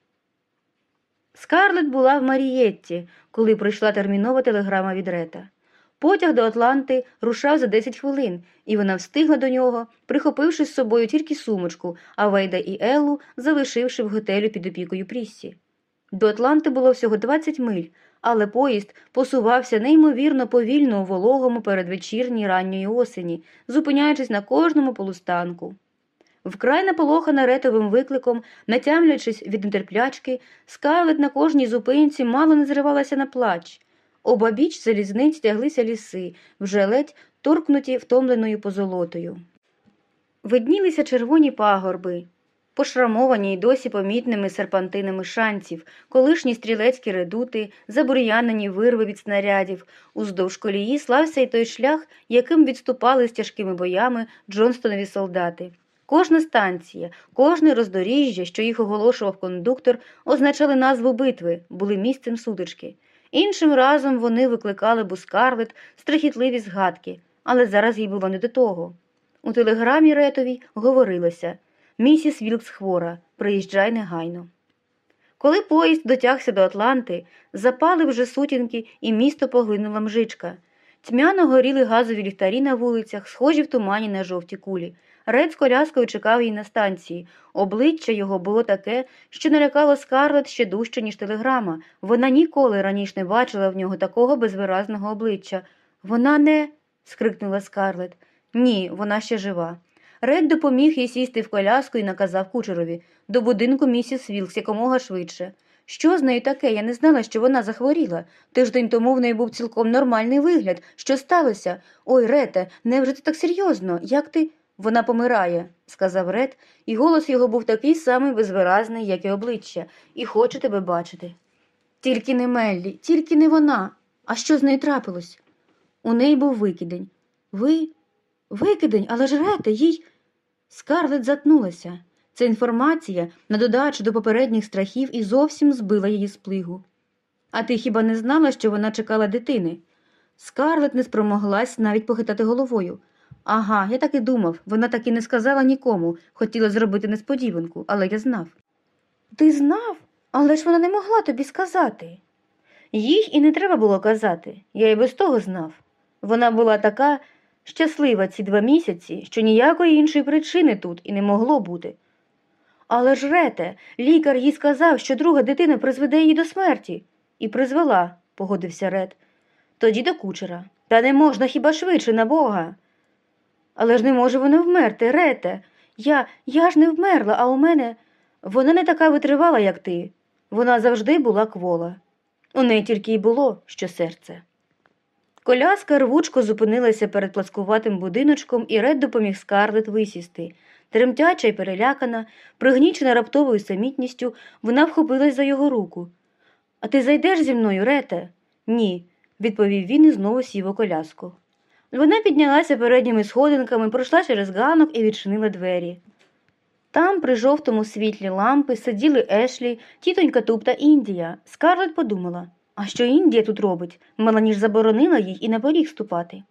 Скарлет була в Марієтті, коли прийшла термінова телеграма від Рета. Потяг до Атланти рушав за 10 хвилин, і вона встигла до нього, прихопивши з собою тільки сумочку, а Вейда і Еллу залишивши в готелю під опікою Пріссі. До Атланти було всього 20 миль, але поїзд посувався неймовірно повільно у вологому передвечірній ранньої осені, зупиняючись на кожному полустанку. Вкрай наполохана ретовим викликом, натямлячись від нетерплячки, скарлет на кожній зупинці мало не зривалася на плач. Обабіч залізниць тяглися ліси, вже ледь торкнуті втомленою позолотою. Виднілися червоні пагорби, пошрамовані й досі помітними серпантинами шанців, колишні стрілецькі редути, забур'янені вирви від снарядів. Уздовж колії слався й той шлях, яким відступали з тяжкими боями Джонстонові солдати. Кожна станція, кожне роздоріжжя, що їх оголошував кондуктор, означали назву битви, були місцем сутички. Іншим разом вони викликали б у Скарлет страхітливі згадки, але зараз їй було не до того. У телеграмі Ретовій говорилося Місіс Вілкс хвора, приїжджай негайно. Коли поїзд дотягся до Атланти, запали вже сутінки, і місто поглинула мжичка. Тьмяно горіли газові ліхтарі на вулицях, схожі в тумані на жовті кулі. Ред з коляскою чекав її на станції. Обличчя його було таке, що налякало Скарлет ще дужче, ніж телеграма. Вона ніколи раніше не бачила в нього такого безвиразного обличчя. Вона не. скрикнула Скарлет. Ні, вона ще жива. Ред допоміг їй сісти в коляску і наказав кучерові до будинку місіс Вілкс якомога швидше. Що з нею таке? Я не знала, що вона захворіла. Тиждень тому в неї був цілком нормальний вигляд. Що сталося? Ой, Рете, невже це так серйозно? Як ти. Вона помирає, сказав Ред, і голос його був такий самий безвиразний, як і обличчя, і хочу тебе бачити. Тільки не Меллі, тільки не вона. А що з нею трапилось? У неї був викидень. Ви. Викидень, але ж Рете, їй. Скарлет затнулася. Ця інформація, на додачу до попередніх страхів, і зовсім збила її з плигу. А ти хіба не знала, що вона чекала дитини? Скарлет не спромоглась навіть похитати головою. Ага, я так і думав. Вона так і не сказала нікому, хотіла зробити несподіванку, але я знав. Ти знав? Але ж вона не могла тобі сказати. Їй і не треба було казати, я і без того знав. Вона була така щаслива ці два місяці, що ніякої іншої причини тут і не могло бути. Але ж Рете, лікар їй сказав, що друга дитина призведе її до смерті. І призвела, погодився Ред. Тоді до кучера. Та не можна хіба швидше на Бога. Але ж не може вона вмерти, Рете. Я я ж не вмерла, а у мене вона не така витривала, як ти. Вона завжди була квола. У неї тільки й було, що серце. Коляска рвучко зупинилася перед пласкуватим будиночком, і Ред допоміг Скарлет висісти. Тремтяча й перелякана, пригнічена раптовою самітністю, вона вхопилась за його руку. А ти зайдеш зі мною, Рете? Ні, відповів він і знову сів у коляску. Вона піднялася передніми сходинками, пройшла через ганок і відчинила двері. Там, при жовтому світлі лампи, сиділи Ешлі, тітонька Туп та Індія. Скарлет подумала, а що Індія тут робить? Мелані ж заборонила їй і на поріг ступати.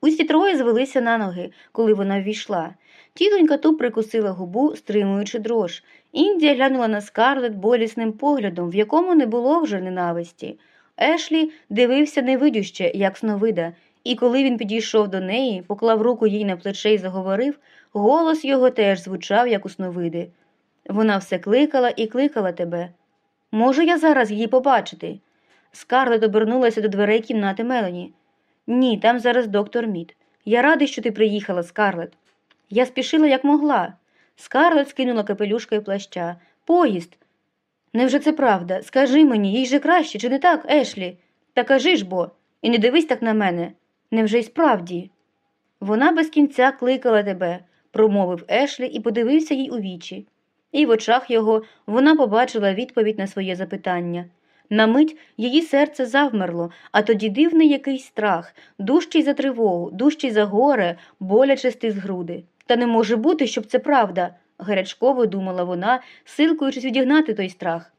Усі троє звелися на ноги, коли вона ввійшла. Тітонька Туп прикусила губу, стримуючи дрож. Індія глянула на скарлет болісним поглядом, в якому не було вже ненависті. Ешлі дивився невидюще, як сновида, і коли він підійшов до неї, поклав руку їй на плече і заговорив, голос його теж звучав, як у сновиди. Вона все кликала і кликала тебе. Можу я зараз її побачити? Скарлет обернулася до дверей кімнати Мелані. Ні, там зараз доктор Мід. Я радий, що ти приїхала, Скарлет. Я спішила, як могла. Скарлет скинула капелюшка і плаща. Поїзд. Невже це правда? Скажи мені, їй же краще, чи не так, Ешлі? Та кажи ж бо, і не дивись так на мене. Невже й справді? Вона без кінця кликала тебе, промовив Ешлі і подивився їй у вічі. І в очах його вона побачила відповідь на своє запитання. На мить її серце завмерло, а тоді дивний якийсь страх, дужчий за тривогу, дужчий за горе, боляче стис груди. Та не може бути, щоб це правда, гарячково думала вона, силкуючись відігнати той страх.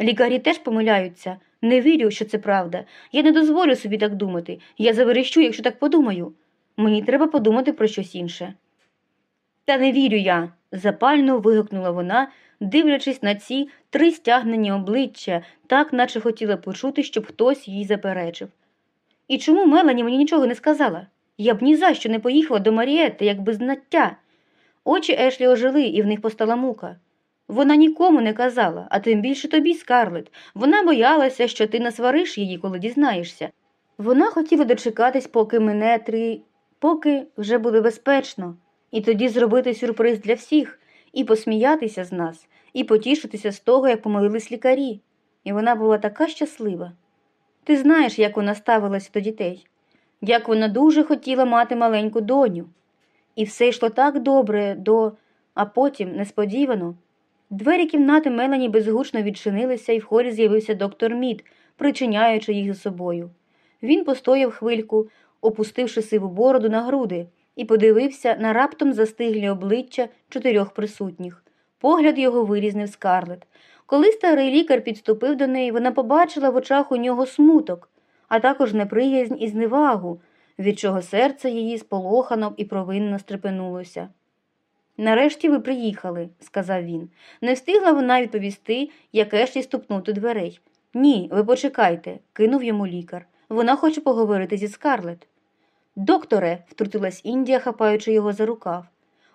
Лікарі теж помиляються. Не вірю, що це правда. Я не дозволю собі так думати. Я заверещу, якщо так подумаю. Мені треба подумати про щось інше. Та не вірю я, запально вигукнула вона, дивлячись на ці три стягнені обличчя, так наче хотіла почути, щоб хтось їй заперечив. І чому Мелані мені нічого не сказала? Я б ні за що не поїхала до Маріетти, як без знаття. Очі Ешлі ожили, і в них постала мука. Вона нікому не казала, а тим більше тобі, Скарлет. Вона боялася, що ти насвариш її, коли дізнаєшся. Вона хотіла дочекатись, поки мене три, поки вже буде безпечно, і тоді зробити сюрприз для всіх, і посміятися з нас, і потішитися з того, як помилились лікарі. І вона була така щаслива. Ти знаєш, як вона ставилася до дітей, як вона дуже хотіла мати маленьку доню. І все йшло так добре до, а потім, несподівано, двері кімнати Мелані безгучно відчинилися, і в хорі з'явився доктор Мід, причиняючи їх за собою. Він постояв хвильку, опустивши сиву бороду на груди, і подивився на раптом застиглі обличчя чотирьох присутніх. Погляд його вирізнив скарлет. Коли старий лікар підступив до неї, вона побачила в очах у нього смуток, а також неприязнь і зневагу, від чого серце її сполохано і провинно стрепенулося. Нарешті ви приїхали, сказав він. Не встигла вона відповісти, як Ешлі ступнув до дверей. Ні, ви почекайте, кинув йому лікар. Вона хоче поговорити зі Скарлет. Докторе, втрутилась Індія, хапаючи його за рукав.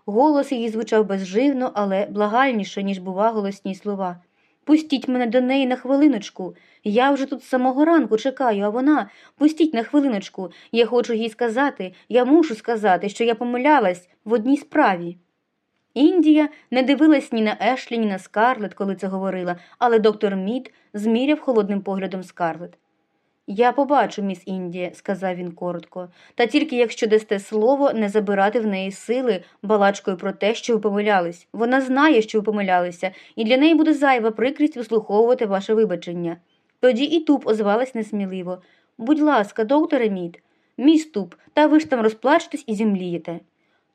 Голос її звучав безживно, але благальніше, ніж бува голосні слова. Пустіть мене до неї на хвилиночку. Я вже тут з самого ранку чекаю, а вона пустіть на хвилиночку. Я хочу їй сказати, я мушу сказати, що я помилялась в одній справі. Індія не дивилась ні на Ешлі, ні на Скарлет, коли це говорила, але доктор Мід зміряв холодним поглядом Скарлет. Я побачу, міс Індія, сказав він коротко, та тільки якщо дасте слово не забирати в неї сили балачкою про те, що ви помилялись. Вона знає, що ви помилялися, і для неї буде зайва прикрість вислуховувати ваше вибачення. Тоді і туп озвалась несміливо. Будь ласка, докторе Мід, мій ступ, та ви ж там розплачетесь і зімлієте.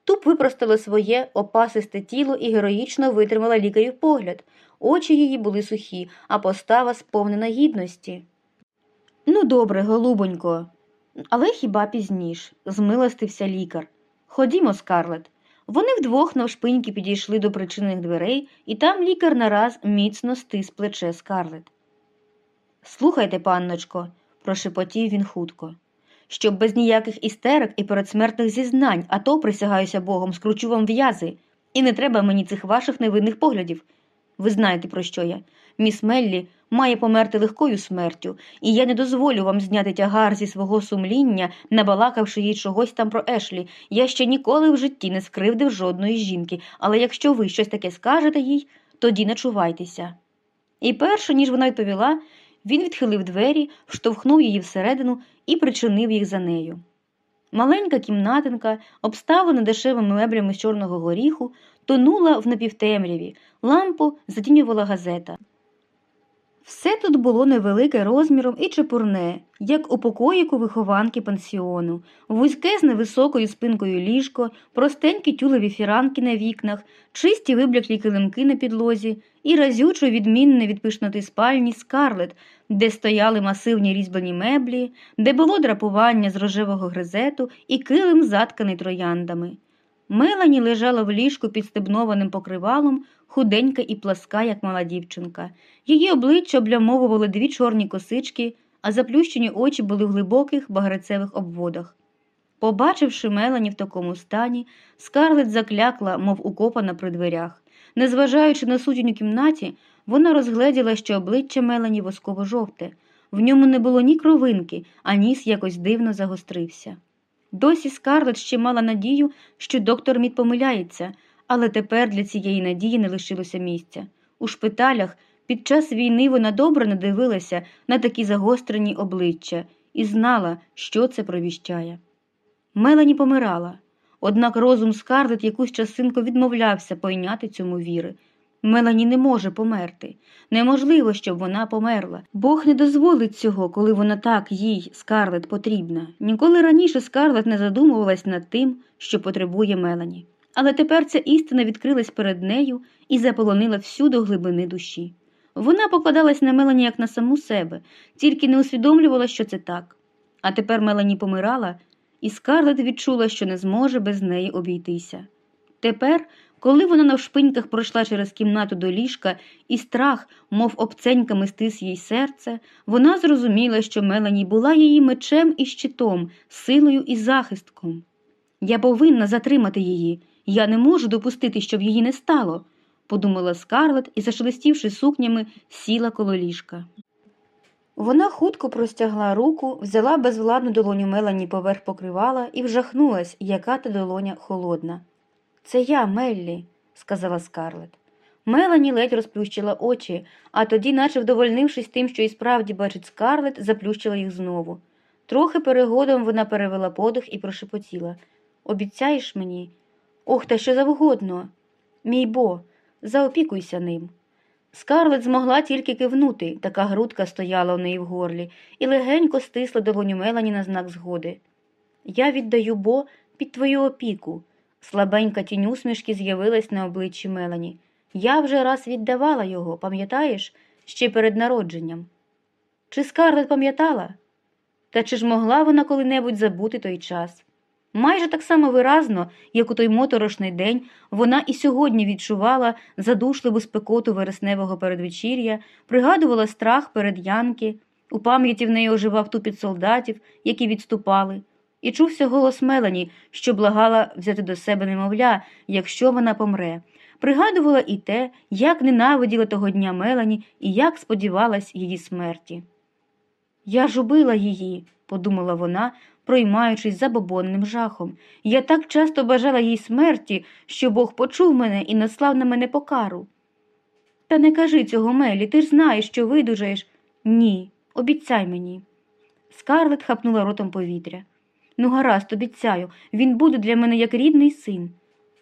Туп випростила своє опасисте тіло і героїчно витримала лікарів погляд. Очі її були сухі, а постава сповнена гідності. Ну, добре, голубонько, але хіба пізніш, змилостився лікар. Ходімо, Скарлет. Вони вдвох навшпиньки підійшли до причинних дверей, і там лікар нараз міцно стис плече Скарлет. Слухайте, панночко, прошепотів він хутко. Щоб без ніяких істерик і передсмертних зізнань, а то, присягаюся Богом, скручу вам в'язи, і не треба мені цих ваших невинних поглядів. Ви знаєте, про що я. Міс Меллі має померти легкою смертю, і я не дозволю вам зняти тягар зі свого сумління, набалакавши їй чогось там про Ешлі. Я ще ніколи в житті не скривдив жодної жінки, але якщо ви щось таке скажете їй, тоді начувайтеся. І перше, ніж вона відповіла, він відхилив двері, вштовхнув її всередину і причинив їх за нею. Маленька кімнатинка, обставлена дешевими меблями з чорного горіху, тонула в напівтемряві, лампу затінювала газета. Все тут було невелике розміром і чепурне, як у покоїку вихованки пансіону, вузьке з невисокою спинкою ліжко, простенькі тюлеві фіранки на вікнах, чисті вибляклі килимки на підлозі і разючо відмінне від пишноти спальні скарлет, де стояли масивні різьблені меблі, де було драпування з рожевого гризету і килим затканий трояндами. Мелані лежала в ліжку під стебнованим покривалом, худенька і пласка, як мала дівчинка. Її обличчя облямовували дві чорні косички, а заплющені очі були в глибоких багрецевих обводах. Побачивши Мелані в такому стані, скарлет заклякла, мов укопана при дверях. Незважаючи на сутінь у кімнаті, вона розгледіла, що обличчя Мелані восково жовте. В ньому не було ні кровинки, а ніс якось дивно загострився. Досі Скарлет ще мала надію, що доктор Мід помиляється, але тепер для цієї надії не лишилося місця. У шпиталях під час війни вона добре надивилася на такі загострені обличчя і знала, що це провіщає. Мелані помирала, однак розум Скарлет якусь часинку відмовлявся пойняти цьому віри. Мелані не може померти. Неможливо, щоб вона померла. Бог не дозволить цього, коли вона так їй, Скарлет, потрібна. Ніколи раніше Скарлет не задумувалась над тим, що потребує Мелані. Але тепер ця істина відкрилась перед нею і заполонила всю до глибини душі. Вона покладалась на Мелані як на саму себе, тільки не усвідомлювала, що це так. А тепер Мелані помирала, і Скарлет відчула, що не зможе без неї обійтися. Тепер, коли вона навшпиньках пройшла через кімнату до ліжка, і страх, мов обценьками стис їй серце, вона зрозуміла, що Мелані була її мечем і щитом, силою і захистком. Я повинна затримати її. Я не можу допустити, щоб її не стало, подумала Скарлет і, зашелестівши сукнями, сіла коло ліжка. Вона хутко простягла руку, взяла безвладну долоню Мелані поверх покривала і вжахнулась, яка та долоня холодна. Це я, Меллі, сказала Скарлет. Мелані ледь розплющила очі, а тоді, наче вдовольнившись тим, що і справді бачить Скарлет, заплющила їх знову. Трохи перегодом вона перевела подих і прошепотіла. Обіцяєш мені? Ох, та що завгодно. Мій бо, заопікуйся ним. Скарлет змогла тільки кивнути, така грудка стояла у неї в горлі, і легенько стисла долоню Мелані на знак згоди. Я віддаю бо під твою опіку. Слабенька тінь усмішки з'явилась на обличчі Мелані. Я вже раз віддавала його, пам'ятаєш, ще перед народженням. Чи Скарлет пам'ятала? Та чи ж могла вона коли-небудь забути той час? Майже так само виразно, як у той моторошний день, вона і сьогодні відчувала задушливу спекоту вересневого передвечір'я, пригадувала страх перед Янки, у пам'яті в неї оживав тупіт солдатів, які відступали, і чувся голос Мелані, що благала взяти до себе немовля, якщо вона помре. Пригадувала і те, як ненавиділа того дня Мелані і як сподівалась її смерті. Я ж убила її, подумала вона, проймаючись забобонним жахом. Я так часто бажала їй смерті, що Бог почув мене і наслав на мене покару. Та не кажи цього, Мелі, ти ж знаєш, що видужаєш. Ні, обіцяй мені. Скарлет хапнула ротом повітря. Ну, гаразд, обіцяю, він буде для мене як рідний син.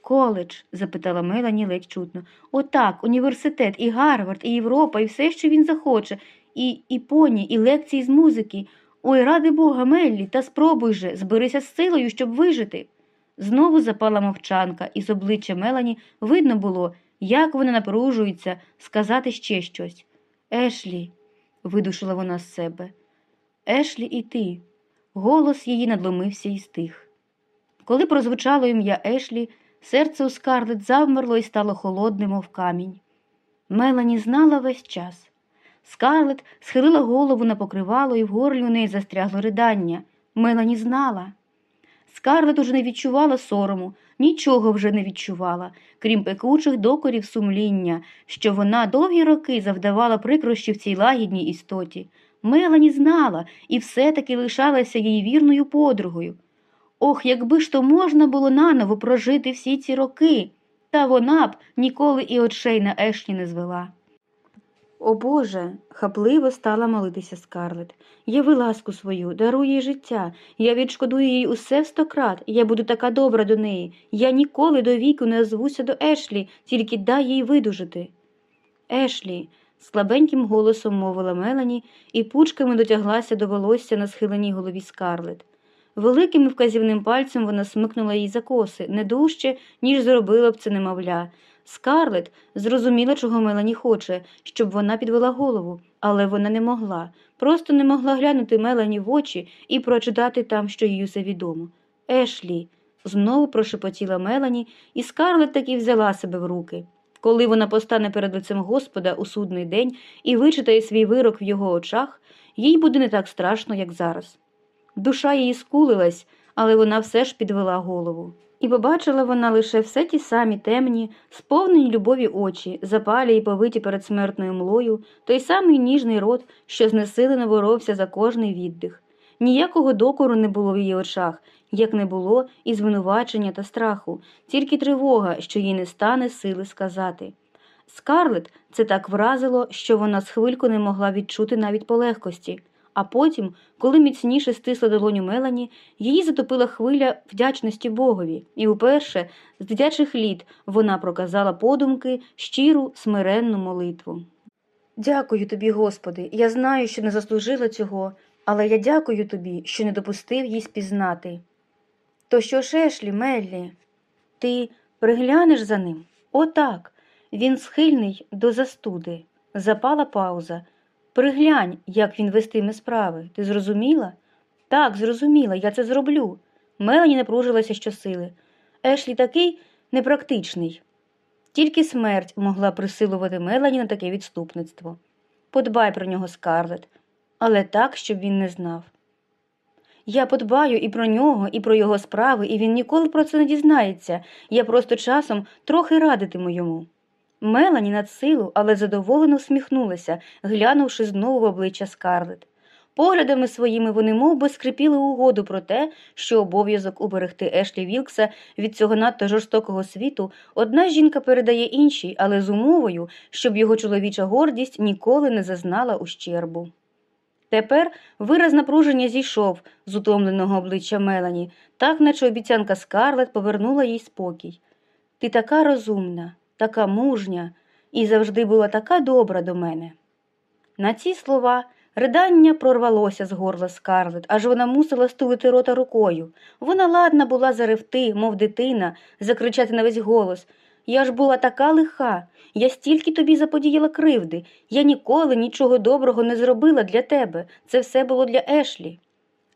Коледж? запитала Мелані ледь чутно. Отак, університет, і Гарвард, і Європа, і все, що він захоче, і, і поні, і лекції з музики. Ой, ради Бога, Меллі, та спробуй же, зберися з силою, щоб вижити. Знову запала мовчанка, і з обличчя Мелані видно було, як вона напружується сказати ще щось. Ешлі, видушила вона з себе. Ешлі і ти. Голос її надломився і стих. Коли прозвучало ім'я Ешлі, серце у Скарлет завмерло і стало холодним, мов камінь. Мелані знала весь час. Скарлет схилила голову на покривало, і в горлі у неї застрягло ридання. Мелані знала. Скарлет уже не відчувала сорому, нічого вже не відчувала, крім пекучих докорів сумління, що вона довгі роки завдавала прикрощів цій лагідній істоті. Мелані знала і все-таки лишалася їй вірною подругою. Ох, якби ж то можна було наново прожити всі ці роки, та вона б ніколи і очей на Ешлі не звела. О Боже, хапливо стала молитися Скарлет. Яви ласку свою, даруй їй життя. Я відшкодую їй усе в сто крат. Я буду така добра до неї. Я ніколи до віку не озвуся до Ешлі, тільки дай їй видужити. Ешлі, слабеньким голосом мовила Мелані і пучками дотяглася до волосся на схиленій голові Скарлет. Великим вказівним пальцем вона смикнула їй за коси, не дужче, ніж зробила б це немовля. Скарлет зрозуміла, чого Мелані хоче, щоб вона підвела голову, але вона не могла, просто не могла глянути Мелані в очі і прочитати там, що їй усе відомо. Ешлі, знову прошепотіла Мелані, і Скарлет таки взяла себе в руки. Коли вона постане перед лицем Господа у судний день і вичитає свій вирок в його очах, їй буде не так страшно, як зараз. Душа її скулилась, але вона все ж підвела голову. І побачила вона лише все ті самі темні, сповнені любові очі, запалі й повиті перед смертною млою, той самий ніжний рот, що знесилено боровся за кожний віддих. Ніякого докору не було в її очах, як не було і звинувачення та страху, тільки тривога, що їй не стане сили сказати. Скарлет це так вразило, що вона з хвильку не могла відчути навіть полегкості. А потім, коли міцніше стисла долоню Мелані, її затопила хвиля вдячності Богові, і вперше з дитячих літ вона проказала подумки щиру смиренну молитву. Дякую тобі, Господи, я знаю, що не заслужила цього, але я дякую тобі, що не допустив їй спізнати. То що ж, Ешлі, Меллі, ти приглянеш за ним? Отак, він схильний до застуди. Запала пауза. Приглянь, як він вестиме справи. Ти зрозуміла? Так, зрозуміла, я це зроблю. Мелані напружилася щосили. Ешлі такий непрактичний. Тільки смерть могла присилувати Мелані на таке відступництво. Подбай про нього, Скарлет, але так, щоб він не знав. Я подбаю і про нього, і про його справи, і він ніколи про це не дізнається. Я просто часом трохи радитиму йому. Мелані над силу, але задоволено всміхнулася, глянувши знову в обличчя Скарлет. Поглядами своїми вони мов би, скрипіли угоду про те, що обов'язок уберегти Ешлі Вілкса від цього надто жорстокого світу одна жінка передає іншій, але з умовою, щоб його чоловіча гордість ніколи не зазнала ущербу. Тепер вираз напруження зійшов з утомленого обличчя Мелані, так наче обіцянка Скарлет повернула їй спокій. Ти така розумна, така мужня і завжди була така добра до мене. На ці слова ридання прорвалося з горла Скарлет, аж вона мусила стулити рота рукою. Вона ладна була заревти, мов дитина, закричати на весь голос. Я ж була така лиха, я стільки тобі заподіяла кривди, я ніколи нічого доброго не зробила для тебе. Це все було для Ешлі.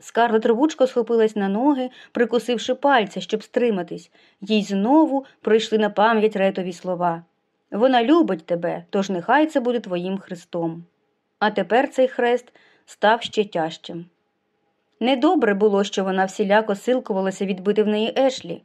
Скарлет рвучко схопилась на ноги, прикусивши пальця, щоб стриматись, їй знову прийшли на пам'ять ретові слова. Вона любить тебе, тож нехай це буде твоїм хрестом. А тепер цей хрест став ще тяжчим. Недобре було, що вона всіляко силкувалася відбити в неї Ешлі.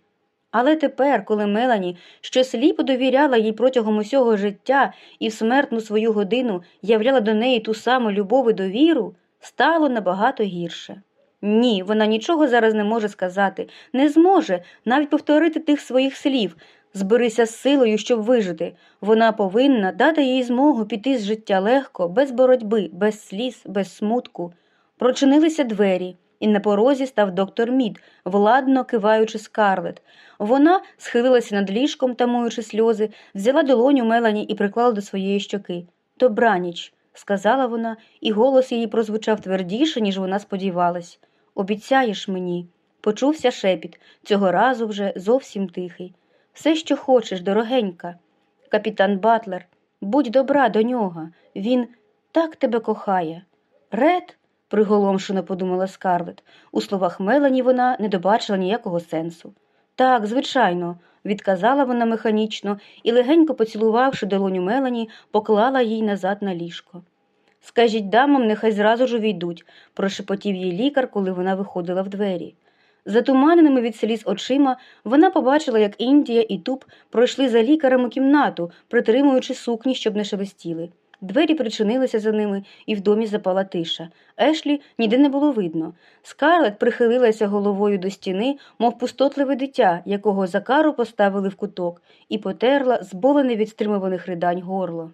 Але тепер, коли Мелані, що сліпо довіряла їй протягом усього життя і в смертну свою годину являла до неї ту саму любов і довіру, стало набагато гірше. Ні, вона нічого зараз не може сказати, не зможе навіть повторити тих своїх слів, зберися з силою, щоб вижити. Вона повинна дати їй змогу піти з життя легко, без боротьби, без сліз, без смутку. Прочинилися двері, і на порозі став доктор Мід, владно киваючи скарлет. Вона схилилася над ліжком, тамуючи сльози, взяла долоню Мелані і приклала до своєї щоки. Добраніч, сказала вона, і голос її прозвучав твердіше, ніж вона сподівалась. Обіцяєш мені. Почувся шепіт, цього разу вже зовсім тихий. Все, що хочеш, дорогенька. Капітан Батлер, будь добра до нього. Він так тебе кохає. Ред, приголомшено подумала Скарлет. У словах Мелані вона не добачила ніякого сенсу. Так, звичайно, відказала вона механічно і, легенько поцілувавши долоню Мелані, поклала їй назад на ліжко. Скажіть дамам, нехай зразу ж увійдуть, прошепотів їй лікар, коли вона виходила в двері. Затуманеними від сліз очима вона побачила, як Індія і Туп пройшли за лікарем у кімнату, притримуючи сукні, щоб не шелестіли. Двері причинилися за ними, і в домі запала тиша. Ешлі ніде не було видно. Скарлет прихилилася головою до стіни, мов пустотливе дитя, якого за кару поставили в куток, і потерла зболене від стримуваних ридань горло.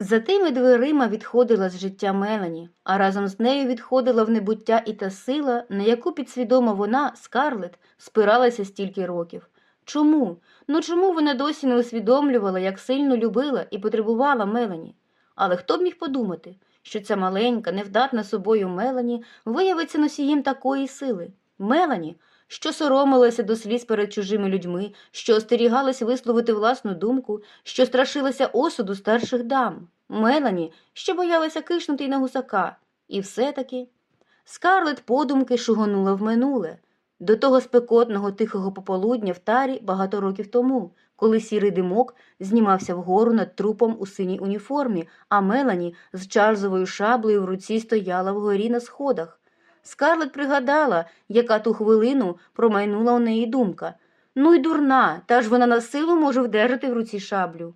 За тими дверима відходила з життя Мелані, а разом з нею відходила в небуття і та сила, на яку підсвідомо вона, Скарлет, спиралася стільки років. Чому? Ну чому вона досі не усвідомлювала, як сильно любила і потребувала Мелані? Але хто б міг подумати, що ця маленька, невдатна собою Мелані виявиться носієм такої сили? Мелані, що соромилася до сліз перед чужими людьми, що остерігалась висловити власну думку, що страшилася осуду старших дам. Мелані, що боялася кишнути й на гусака. І все-таки Скарлет подумки шугонула в минуле, до того спекотного тихого пополудня в тарі багато років тому, коли сірий димок знімався вгору над трупом у синій уніформі, а Мелані з чарльзовою шаблею в руці стояла вгорі на сходах. Скарлет пригадала, яка ту хвилину промайнула у неї думка. Ну й дурна, та ж вона на силу може вдержати в руці шаблю.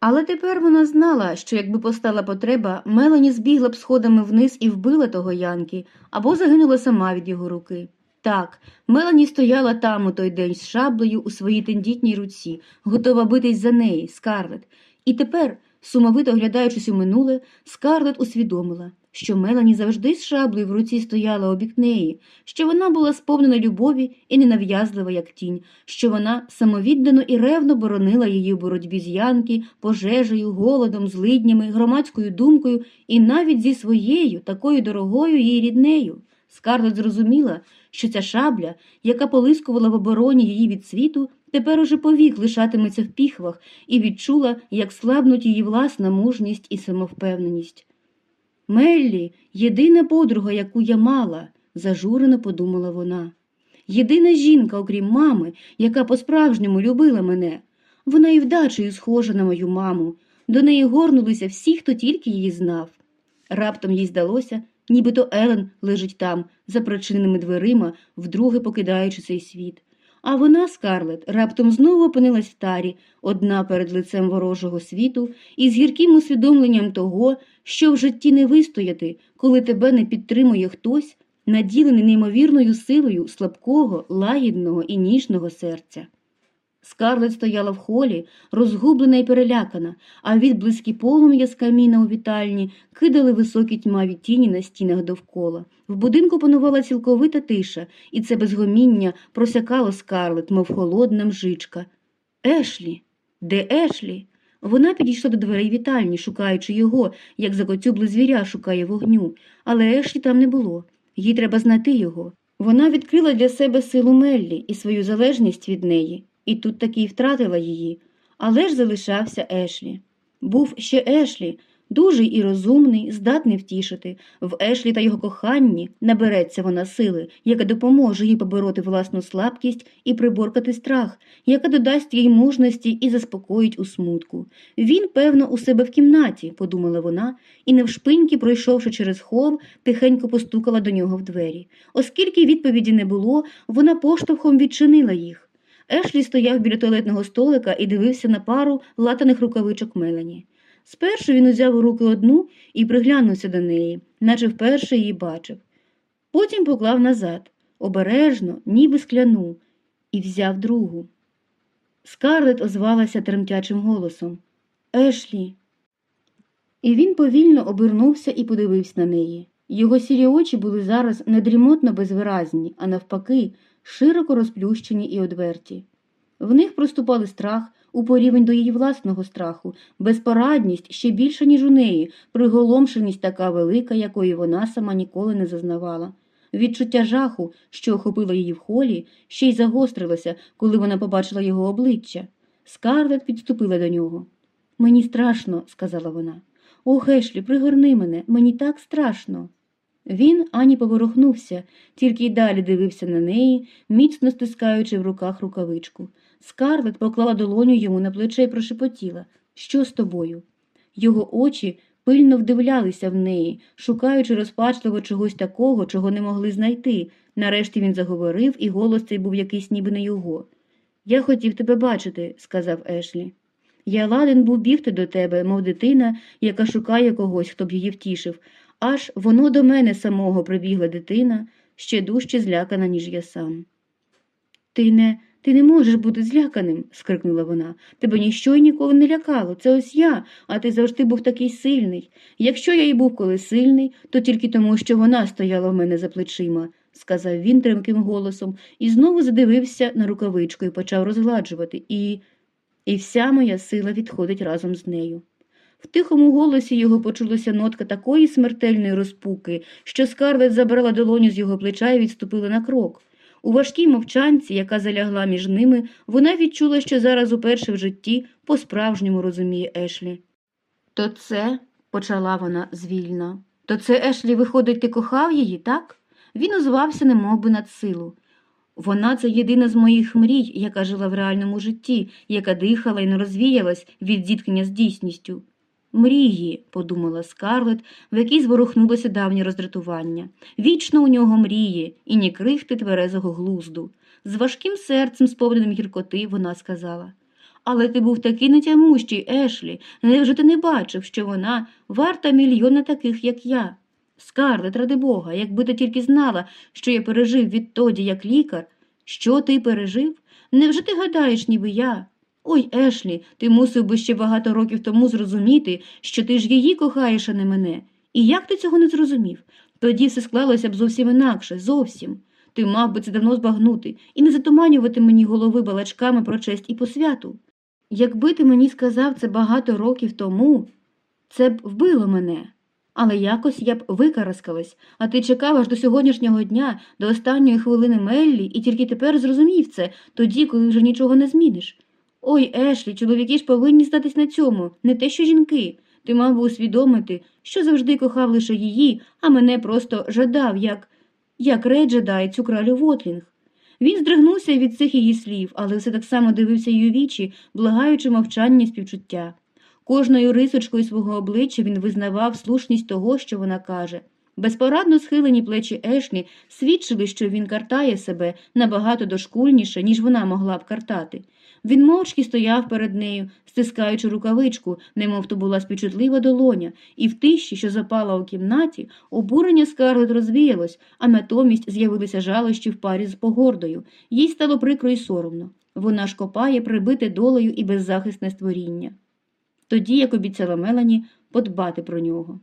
Але тепер вона знала, що якби постала потреба, Мелані збігла б сходами вниз і вбила того Янки, або загинула сама від його руки. Так, Мелані стояла там у той день з шаблею у своїй тендітній руці, готова битись за неї, Скарлет. І тепер, сумовито оглядаючись у минуле, Скарлет усвідомила, що Мелані завжди з шаблею в руці стояла обік неї, що вона була сповнена любові і ненав'язлива, як тінь, що вона самовіддано і ревно боронила її у боротьбі з Янки, пожежею, голодом, злиднями, громадською думкою і навіть зі своєю, такою дорогою їй ріднею. Скарлет зрозуміла, що ця шабля, яка полискувала в обороні її від світу, тепер уже повік лишатиметься в піхвах і відчула, як слабнуть її власна мужність і самовпевненість. Меллі єдина подруга, яку я мала, зажурено подумала вона. Єдина жінка, окрім мами, яка по-справжньому любила мене. Вона і вдачею схожа на мою маму. До неї горнулися всі, хто тільки її знав. Раптом їй здалося, нібито Елен лежить там, за причиненими дверима, вдруге покидаючи цей світ. А вона, Скарлет, раптом знову опинилась в тарі, одна перед лицем ворожого світу, і з гірким усвідомленням того, що в житті не вистояти, коли тебе не підтримує хтось, наділений неймовірною силою слабкого, лагідного і ніжного серця. Скарлет стояла в холі, розгублена і перелякана, а відблиски полум'я з каміна у вітальні кидали високі тьмаві тіні на стінах довкола. В будинку панувала цілковита тиша, і це безгоміння просякало скарлет, мов холодна мжичка. Ешлі, де Ешлі? Вона підійшла до дверей вітальні, шукаючи його, як закоцюбле звіря шукає вогню, але Ешлі там не було. Їй треба знайти його. Вона відкрила для себе силу Меллі і свою залежність від неї і тут таки втратила її, але ж залишався Ешлі. Був ще Ешлі, дужий і розумний, здатний втішити. В Ешлі та його коханні набереться вона сили, яка допоможе їй побороти власну слабкість і приборкати страх, яка додасть їй мужності і заспокоїть у смутку. Він, певно, у себе в кімнаті, подумала вона, і навшпиньки, пройшовши через хол, тихенько постукала до нього в двері. Оскільки відповіді не було, вона поштовхом відчинила їх. Ешлі стояв біля туалетного столика і дивився на пару латаних рукавичок Мелані. Спершу він узяв у руки одну і приглянувся до неї, наче вперше її бачив. Потім поклав назад, обережно, ніби скляну, і взяв другу. Скарлет озвалася тремтячим голосом Ешлі. І він повільно обернувся і подивився на неї. Його сірі очі були зараз не дрімотно безвиразні, а навпаки, широко розплющені і одверті. В них проступали страх у порівень до її власного страху, безпорадність ще більша, ніж у неї, приголомшеність така велика, якої вона сама ніколи не зазнавала. Відчуття жаху, що охопило її в холі, ще й загострилося, коли вона побачила його обличчя. Скарлет підступила до нього. Мені страшно, сказала вона. О, Гешлі, пригорни мене, мені так страшно. Він ані поворухнувся, тільки й далі дивився на неї, міцно стискаючи в руках рукавичку. Скарлет поклала долоню йому на плече і прошепотіла Що з тобою? Його очі пильно вдивлялися в неї, шукаючи розпачливо чогось такого, чого не могли знайти. Нарешті він заговорив, і голос цей був якийсь ніби не його. Я хотів тебе бачити, сказав Ешлі. Я ладен був бігти до тебе, мов дитина, яка шукає когось, хто б її втішив, аж воно до мене самого прибігла дитина, ще дужче злякана, ніж я сам. Ти не ти не можеш бути зляканим, скрикнула вона. Тебе ніщо й ніколи не лякало. Це ось я, а ти завжди був такий сильний. Якщо я й був коли сильний, то тільки тому, що вона стояла в мене за плечима, сказав він тремким голосом, і знову задивився на рукавичку і почав розгладжувати, і і вся моя сила відходить разом з нею. В тихому голосі його почулася нотка такої смертельної розпуки, що скарлет забрала долоню з його плеча і відступила на крок. У важкій мовчанці, яка залягла між ними, вона відчула, що зараз уперше в житті по-справжньому розуміє Ешлі. То це, почала вона звільно, то це Ешлі, виходить, ти кохав її, так? Він озвався немов би над силу. Вона це єдина з моїх мрій, яка жила в реальному житті, яка дихала і не розвіялась від зіткнення з дійсністю. Мрії, подумала скарлет, в якій зворухнулося давнє роздратування. Вічно у нього мрії, і ні крихти тверезого глузду. З важким серцем, сповненим гіркоти, вона сказала Але ти був такий нетямущий, Ешлі, невже ти не бачив, що вона варта мільйона таких, як я? Скарлет, ради Бога, якби ти тільки знала, що я пережив відтоді, як лікар, що ти пережив? Невже ти гадаєш, ніби я? Ой, Ешлі, ти мусив би ще багато років тому зрозуміти, що ти ж її кохаєш, а не мене. І як ти цього не зрозумів? Тоді все склалося б зовсім інакше, зовсім. Ти мав би це давно збагнути і не затуманювати мені голови балачками про честь і посвяту. Якби ти мені сказав це багато років тому, це б вбило мене. Але якось я б викараскалась, а ти чекав аж до сьогоднішнього дня, до останньої хвилини Меллі, і тільки тепер зрозумів це, тоді, коли вже нічого не зміниш. Ой, Ешлі, чоловіки ж повинні статись на цьому, не те, що жінки. Ти мав би усвідомити, що завжди кохав лише її, а мене просто жадав, як, як Рей жадає цю кралю Вотлінг. Він здригнувся від цих її слів, але все так само дивився її вічі, благаючи мовчання співчуття. Кожною рисочкою свого обличчя він визнавав слушність того, що вона каже. Безпорадно схилені плечі Ешлі свідчили, що він картає себе набагато дошкульніше, ніж вона могла б картати. Він мовчки стояв перед нею, стискаючи рукавичку, немов то була співчутлива долоня, і в тиші, що запала у кімнаті, обурення скарлет розвіялось, а натомість з'явилися жалощі в парі з погордою. Їй стало прикро і соромно. Вона ж копає прибите долею і беззахисне створіння. Тоді, як обіцяла Мелані, подбати про нього.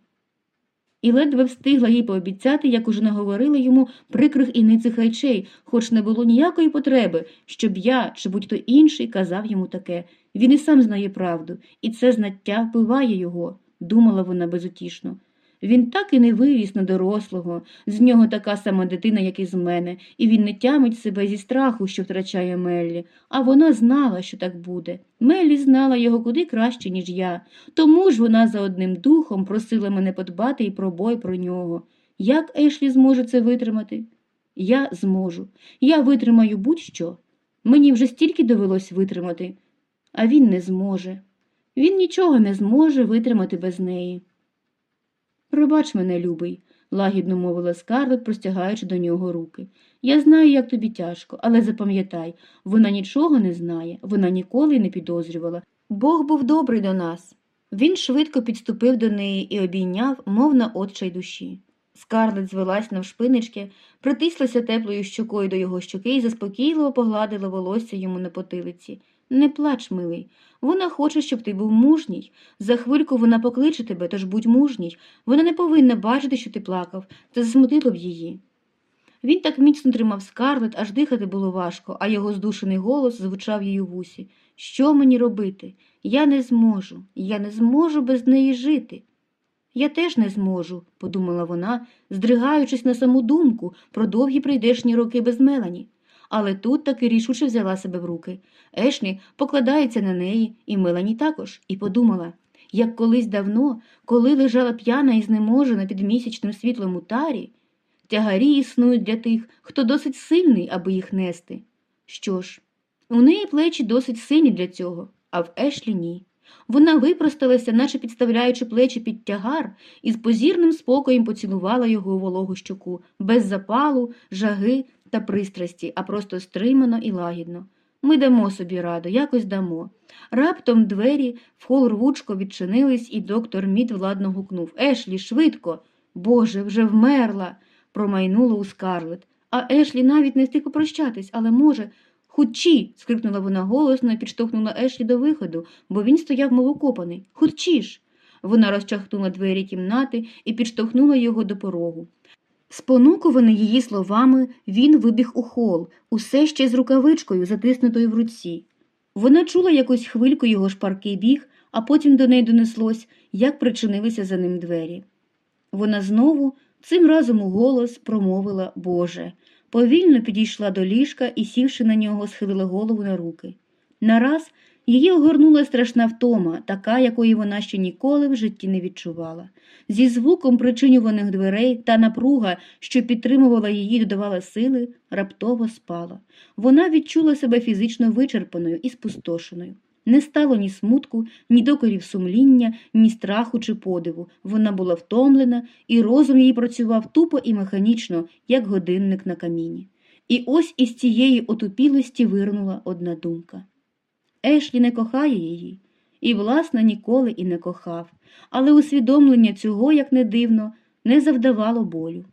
І ледве встигла їй пообіцяти, як уже наговорила йому прикрих і ницих речей, хоч не було ніякої потреби, щоб я чи будь-хто інший казав йому таке. Він і сам знає правду, і це знаття вбиває його, думала вона безутішно. Він так і не виріс на дорослого, з нього така сама дитина, як і з мене, і він не тямить себе зі страху, що втрачає Меллі, а вона знала, що так буде. Меллі знала його куди краще, ніж я. Тому ж вона за одним духом просила мене подбати і про бой про нього. Як Ешлі зможе це витримати? Я зможу. Я витримаю будь-що. Мені вже стільки довелось витримати, а він не зможе. Він нічого не зможе витримати без неї. Пробач мене, любий, лагідно мовила Скарлет, простягаючи до нього руки. Я знаю, як тобі тяжко, але запам'ятай, вона нічого не знає, вона ніколи не підозрювала. Бог був добрий до нас. Він швидко підступив до неї і обійняв, мов на отчай душі. Скарлет звелась навшпинички, притислася теплою щокою до його щоки і заспокійливо погладила волосся йому на потилиці. Не плач, милий. Вона хоче, щоб ти був мужній. За хвильку вона покличе тебе, тож будь мужній. Вона не повинна бачити, що ти плакав. Це засмутило б її. Він так міцно тримав скарлет, аж дихати було важко, а його здушений голос звучав їй у вусі. Що мені робити? Я не зможу, я не зможу без неї жити. Я теж не зможу, подумала вона, здригаючись на саму думку про довгі прийдешні роки без Мелані. Але тут таки рішуче взяла себе в руки. Ешлі покладається на неї, і Мелані також, і подумала, як колись давно, коли лежала п'яна і знеможена під місячним світлом у тарі, тягарі існують для тих, хто досить сильний, аби їх нести. Що ж, у неї плечі досить сильні для цього, а в Ешлі ні. Вона випросталася, наче підставляючи плечі під тягар, і з позірним спокоєм поцілувала його у вологу щоку, без запалу, жаги та пристрасті, а просто стримано і лагідно. Ми дамо собі раду, якось дамо. Раптом двері в хол рвучко відчинились, і доктор Мід владно гукнув Ешлі, швидко. Боже, вже вмерла. промайнуло у скарлет. А Ешлі навіть не встиг попрощатись, але може. Худчі. скрикнула вона голосно і підштовхнула Ешлі до виходу, бо він стояв мов окопаний. Худчі ж. Вона розчахнула двері кімнати і підштовхнула його до порогу. Спонукуваний її словами, він вибіг у хол, усе ще з рукавичкою, затиснутою в руці. Вона чула якусь хвильку його шпаркий біг, а потім до неї донеслось, як причинилися за ним двері. Вона знову, цим разом у голос, промовила Боже, повільно підійшла до ліжка і, сівши на нього, схилила голову на руки. Нараз її огорнула страшна втома, така, якої вона ще ніколи в житті не відчувала. Зі звуком причинюваних дверей та напруга, що підтримувала її, додавала сили, раптово спала. Вона відчула себе фізично вичерпаною і спустошеною. Не стало ні смутку, ні докорів сумління, ні страху чи подиву. Вона була втомлена, і розум її працював тупо і механічно, як годинник на каміні. І ось із цієї отупілості вирнула одна думка. Ешлі не кохає її, і, власне, ніколи і не кохав, але усвідомлення цього, як не дивно, не завдавало болю.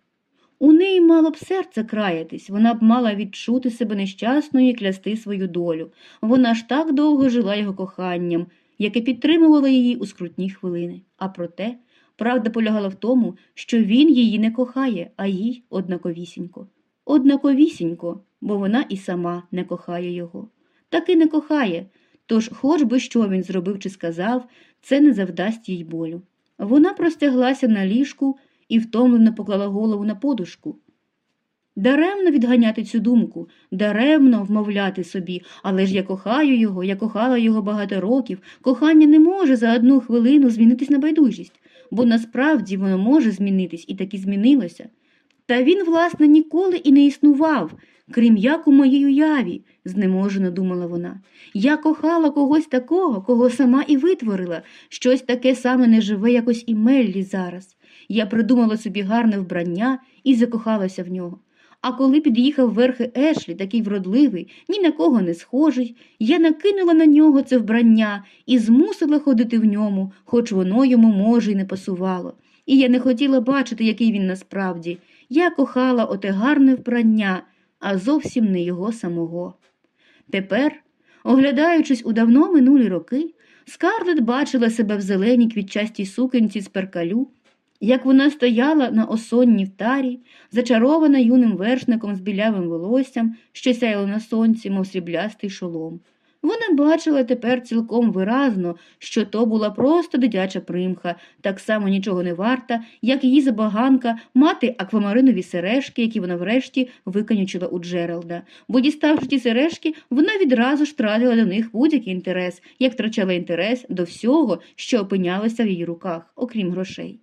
У неї мало б серце краятись, вона б мала відчути себе нещасною і клясти свою долю. Вона ж так довго жила його коханням, яке підтримувало її у скрутні хвилини. А проте, правда полягала в тому, що він її не кохає, а їй однаковісінько. Однаковісінько, бо вона і сама не кохає його. Таки не кохає, тож, хоч би що він зробив чи сказав, це не завдасть їй болю. Вона простяглася на ліжку і втомлено поклала голову на подушку. Даремно відганяти цю думку, даремно вмовляти собі, але ж я кохаю його, я кохала його багато років. Кохання не може за одну хвилину змінитись на байдужість, бо насправді воно може змінитись і таки змінилося. Та він, власне, ніколи і не існував, крім як у моїй уяві, знеможено думала вона. Я кохала когось такого, кого сама і витворила, щось таке саме неживе, якось і Меллі зараз. Я придумала собі гарне вбрання і закохалася в нього. А коли під'їхав верхи Ешлі, такий вродливий, ні на кого не схожий, я накинула на нього це вбрання і змусила ходити в ньому, хоч воно йому, може, й не пасувало. І я не хотіла бачити, який він насправді. Я кохала оте гарне вбрання, а зовсім не його самого. Тепер, оглядаючись у давно минулі роки, Скарлет бачила себе в зеленій квітчастій сукенці з перкалю, як вона стояла на осонній втарі, зачарована юним вершником з білявим волоссям, що сяяло на сонці, мов сріблястий шолом. Вона бачила тепер цілком виразно, що то була просто дитяча примха, так само нічого не варта, як її забаганка мати аквамаринові сережки, які вона врешті виконючила у Джералда. Бо, діставши ті сережки, вона відразу ж втратила до них будь-який інтерес, як втрачала інтерес до всього, що опинялося в її руках, окрім грошей.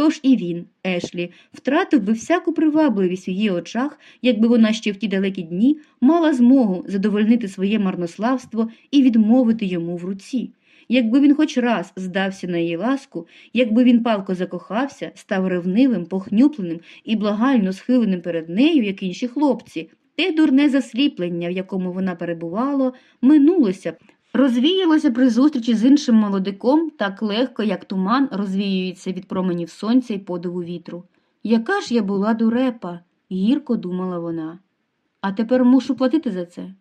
Тож і він, Ешлі, втратив би всяку привабливість в її очах, якби вона ще в ті далекі дні мала змогу задовольнити своє марнославство і відмовити йому в руці. Якби він хоч раз здався на її ласку, якби він палко закохався, став ревнивим, похнюпленим і благально схиленим перед нею, як інші хлопці, те дурне засліплення, в якому вона перебувала, минулося, Розвіялося при зустрічі з іншим молодиком так легко, як туман розвіюється від променів сонця і подиву вітру. Яка ж я була дурепа, гірко думала вона. А тепер мушу платити за це.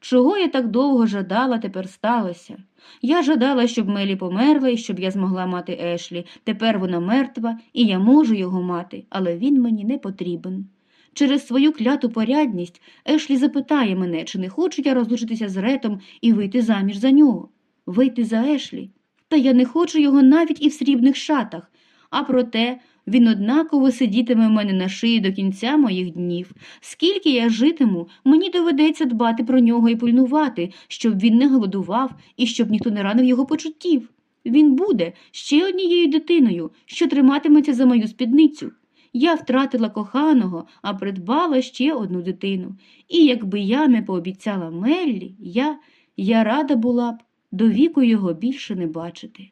Чого я так довго жадала, тепер сталося? Я жадала, щоб Мелі померла і щоб я змогла мати Ешлі. Тепер вона мертва, і я можу його мати, але він мені не потрібен. Через свою кляту порядність Ешлі запитає мене, чи не хочу я розлучитися з Ретом і вийти заміж за нього. Вийти за Ешлі. Та я не хочу його навіть і в срібних шатах, а проте він однаково сидітиме в мене на шиї до кінця моїх днів. Скільки я житиму, мені доведеться дбати про нього і пильнувати, щоб він не голодував і щоб ніхто не ранив його почуттів. Він буде ще однією дитиною, що триматиметься за мою спідницю. Я втратила коханого, а придбала ще одну дитину. І якби я не пообіцяла Меллі, я, я рада була б до віку його більше не бачити.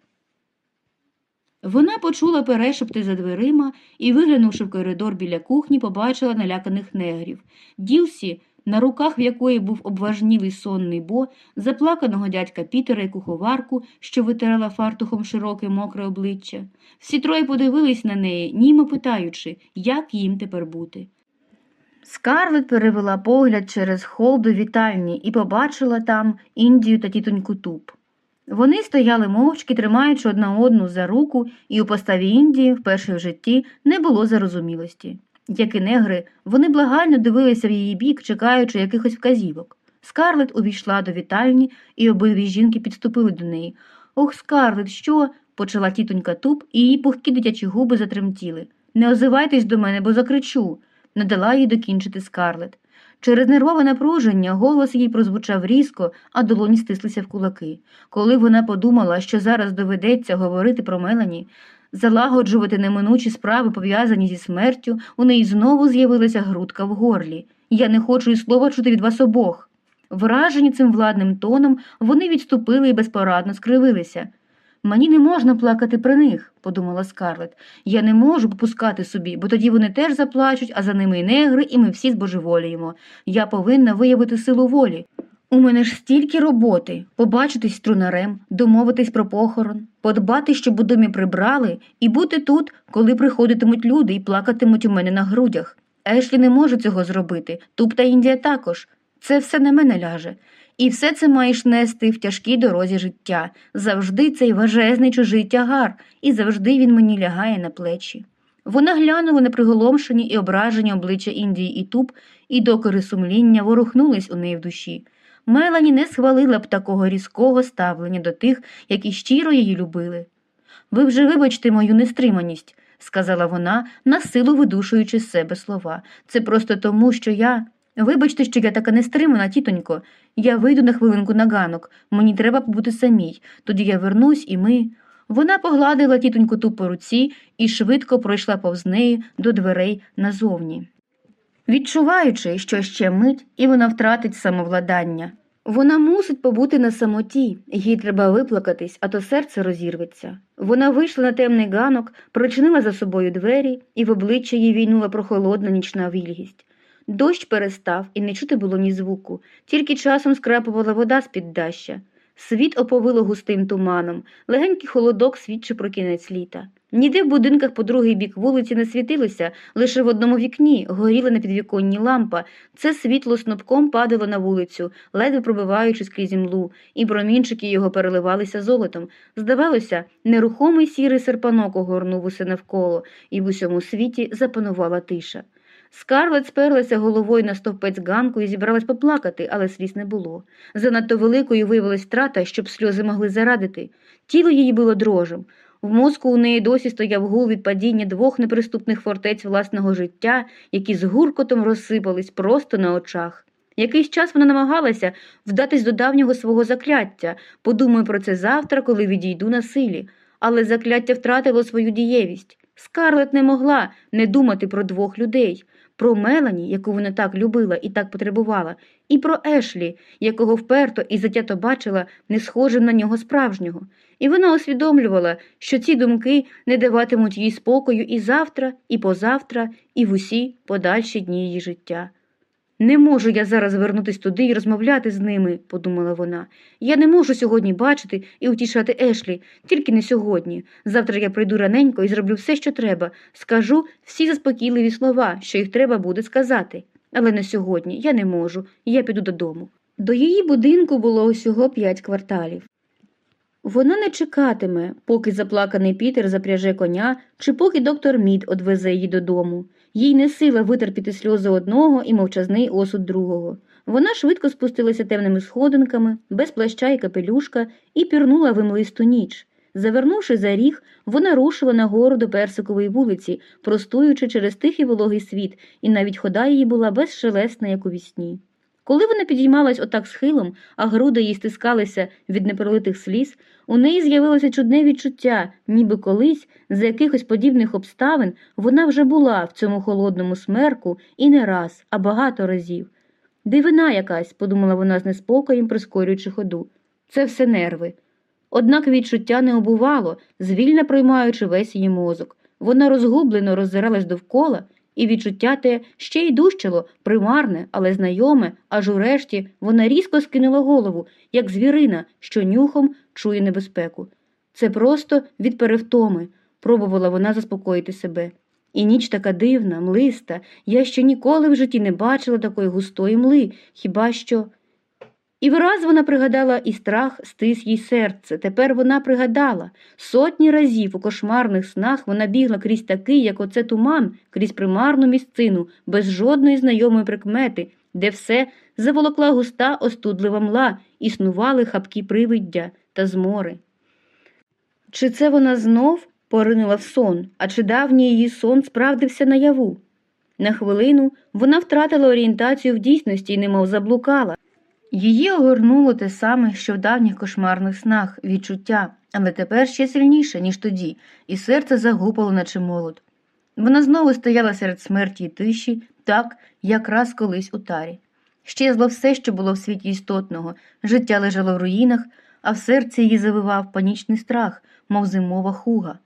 Вона почула перешепти за дверима і, виглянувши в коридор біля кухні, побачила наляканих негрів. Ділсі на руках в якої був обважнілий сонний бо, заплаканого дядька Пітера і куховарку, що витирала фартухом широке мокре обличчя. Всі троє подивились на неї, німо питаючи, як їм тепер бути. Скарлет перевела погляд через хол до вітальні і побачила там Індію та тітоньку Туб. Вони стояли мовчки, тримаючи одна одну за руку, і у поставі Індії вперше в житті не було зарозумілості. Як і негри, вони благально дивилися в її бік, чекаючи якихось вказівок. Скарлет увійшла до вітальні, і обидві жінки підступили до неї. Ох, Скарлет, що? почала тітонька туп, і її пухкі дитячі губи затремтіли. Не озивайтесь до мене, бо закричу, не дала їй докінчити скарлет. Через нервове напруження голос їй прозвучав різко, а долоні стислися в кулаки. Коли вона подумала, що зараз доведеться говорити про Мелані, залагоджувати неминучі справи, пов'язані зі смертю, у неї знову з'явилася грудка в горлі. Я не хочу і слова чути від вас обох. Вражені цим владним тоном, вони відступили і безпорадно скривилися. Мені не можна плакати при них, подумала Скарлет. Я не можу попускати собі, бо тоді вони теж заплачуть, а за ними й негри, і ми всі збожеволіємо. Я повинна виявити силу волі. У мене ж стільки роботи побачитись з трунарем, домовитись про похорон, подбати, щоб у домі прибрали, і бути тут, коли приходитимуть люди і плакатимуть у мене на грудях. Ешлі не може цього зробити, Туп та Індія також. Це все на мене ляже. І все це маєш нести в тяжкій дорозі життя. Завжди цей важезний чужий тягар, і завжди він мені лягає на плечі. Вона глянула на приголомшені і ображені обличчя Індії і Туп, і докори сумління ворухнулись у неї в душі. Мелані не схвалила б такого різкого ставлення до тих, які щиро її любили. Ви вже вибачте мою нестриманість, сказала вона, на силу видушуючи з себе слова. Це просто тому, що я. Вибачте, що я така нестримана, тітонько. Я вийду на хвилинку на ганок. Мені треба побути самій. Тоді я вернусь, і ми. Вона погладила тітоньку ту по руці і швидко пройшла повз неї до дверей назовні. Відчуваючи, що ще мить, і вона втратить самовладання. Вона мусить побути на самоті, їй треба виплакатись, а то серце розірветься. Вона вийшла на темний ганок, прочинила за собою двері, і в обличчя їй війнула прохолодна нічна вільгість. Дощ перестав, і не чути було ні звуку, тільки часом скрапувала вода з-під даща. Світ оповило густим туманом, легенький холодок свідчив про кінець літа. Ніде в будинках по другий бік вулиці не світилося, лише в одному вікні горіла на підвіконні лампа. Це світло снопком падало на вулицю, ледве пробиваючись крізь імлу, і промінчики його переливалися золотом. Здавалося, нерухомий сірий серпанок огорнув усе навколо, і в усьому світі запанувала тиша. Скарлет сперлася головою на стовпець ганку і зібралась поплакати, але сліз не було. Занадто великою виявилась втрата, щоб сльози могли зарадити. Тіло її було дрожем. В мозку у неї досі стояв гул від падіння двох неприступних фортець власного життя, які з гуркотом розсипались просто на очах. Якийсь час вона намагалася вдатись до давнього свого закляття, подумаю про це завтра, коли відійду на силі, але закляття втратило свою дієвість. Скарлет не могла не думати про двох людей про Мелані, яку вона так любила і так потребувала, і про Ешлі, якого вперто і затято бачила не схожим на нього справжнього. І вона усвідомлювала, що ці думки не даватимуть їй спокою і завтра, і позавтра, і в усі подальші дні її життя. Не можу я зараз вернутись туди і розмовляти з ними, подумала вона. Я не можу сьогодні бачити і утішати Ешлі, тільки не сьогодні. Завтра я прийду раненько і зроблю все, що треба, скажу всі заспокійливі слова, що їх треба буде сказати. Але не сьогодні, я не можу, я піду додому. До її будинку було усього п'ять кварталів. Вона не чекатиме, поки заплаканий Пітер запряже коня, чи поки доктор Мід одвезе її додому. Їй не сила витерпіти сльози одного і мовчазний осуд другого. Вона швидко спустилася темними сходинками, без плаща і капелюшка, і пірнула в ніч. Завернувши за ріг, вона рушила нагору до персикової вулиці, простуючи через тихий вологий світ, і навіть хода її була безшелесна, як у вісні. Коли вона підіймалась отак схилом, а груди їй стискалися від непролитих сліз, у неї з'явилося чудне відчуття, ніби колись, за якихось подібних обставин, вона вже була в цьому холодному смерку і не раз, а багато разів. Дивина якась, подумала вона з неспокоєм, прискорюючи ходу. Це все нерви. Однак відчуття не обувало, звільно приймаючи весь її мозок. Вона розгублено роззиралась довкола і відчуття те ще й дужчало, примарне, але знайоме, аж урешті вона різко скинула голову, як звірина, що нюхом чує небезпеку. Це просто від перевтоми, пробувала вона заспокоїти себе. І ніч така дивна, млиста, я ще ніколи в житті не бачила такої густої мли, хіба що. І враз вона пригадала і страх стис їй серце. Тепер вона пригадала. Сотні разів у кошмарних снах вона бігла крізь такий, як оце туман, крізь примарну місцину, без жодної знайомої прикмети, де все заволокла густа остудлива мла, існували хапкі привиддя та змори. Чи це вона знов поринула в сон, а чи давній її сон справдився наяву? На хвилину вона втратила орієнтацію в дійсності і немов заблукала. Її огорнуло те саме, що в давніх кошмарних снах, відчуття, але тепер ще сильніше, ніж тоді, і серце загупало, наче молот. Вона знову стояла серед смерті й тиші, так, як раз колись у тарі. Щезло все, що було в світі істотного, життя лежало в руїнах, а в серці її завивав панічний страх, мов зимова хуга.